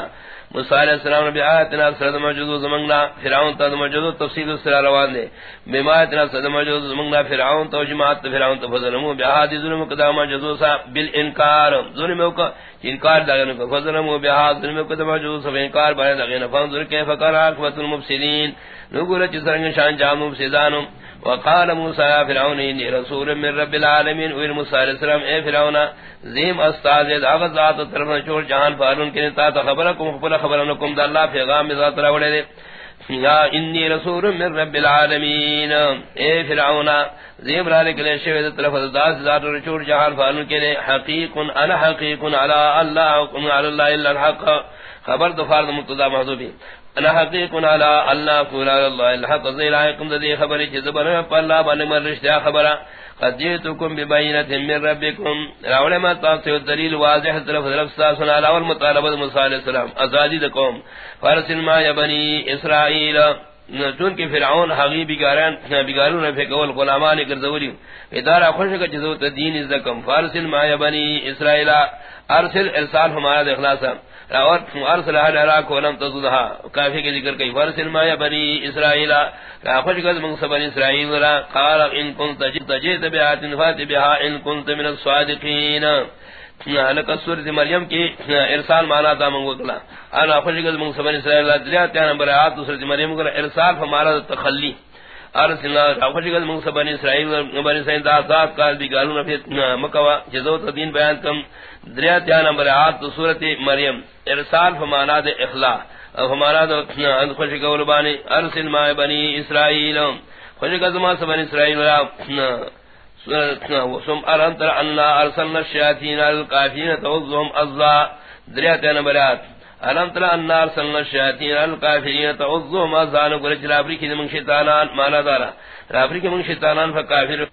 موسی علیہ السلام نے بیاتنا سرد موجود زمنگنا، فرعون تا موجود تفصیل سرا روان دے۔ بیماتنا سرد موجود زمنگنا، فرعون تو جماعت فرعون تو فضلمو بیہادی ظلم قدام موجود سا بالانکار۔ ظلم کو انکار دغن کو فضلمو بیہاد ظلم قدام موجود سا انکار بارے دغن فانظر کیف قال عاقبت المفسدین۔ نگور چسرنگ شان جامو سیدانم وقال موسى يا فرعون اني رسول من رب العالمين وين موسى عليه السلام، اے فرعون، زیم استاد دعوت ذات طرف چھوڑ جہان فارون کے تا خبرکم خبر خبرنکم دا اللہ پیغام ذات راوڑے دے۔ یا انی رسول من رب العالمین۔ اے فرعون زیم را لے شوید طرف ذات ذات رچور جہان فانو کے حقیق انا حقیق علی اللہ، حکم علی اللہ اللہ الحق۔ خبر دفار دا مقتضا محضوبی۔ انا علی اللہ قول اللہ. الحق ذیلائکم ذی خبر جذبر اللہ بن مرشتہ خبر قد جئتكم ببينة من ربكم راول ما تاسو دلیل واضح طرف طرف سنا لاول مطالبہ موسی علیہ السلام. ازادی دکم فرسل ما یا اسرائیل. چون کہ فرعون حقی بگاران بگارون نے پھکول غلامان گرزوری ادارہ خوش کا جزو دین از دکم. فرسل ما بنی اسرائیل. ارسل ارسال ہمارا اخلاص اور ارسل اہل عراق ولم تزدها کافی کے ذکر کئی. فرسل ما بنی اسرائیل. خوش قد من سبن اسرائیل را. قال ان كنت جئت بآيات فات بها ان كنت من الصادقین. الصادقين لك سورة مريم کی ارسال مانا تھا منگو کلا انا خوش قد من سبن اسرائیل دلیات یا نمبر آیات سورة مریم کلا ارسال فمارا تخلی. ارسلنا خوش قد من سبن اسرائیل بنی اسرائیل دا ذات قال بگالون فی مکوا جزو تدین بیان کم. دلیات یا نمبر آیات سورة مریم. ارسال فمانا دے اخلاق ہمارا تو خوش قول بانی ارسل ما بنی اسرائیل. خوش قزما سبن اسرائیل وسم ارنتر انا ارسلنا الشیاطین القافین توضهم ازا دریاتین برات ارنتر ارسلنا الشیاطین القافین ازا کی شیطانان مانا دارا رابری کی من شیطانان فکافر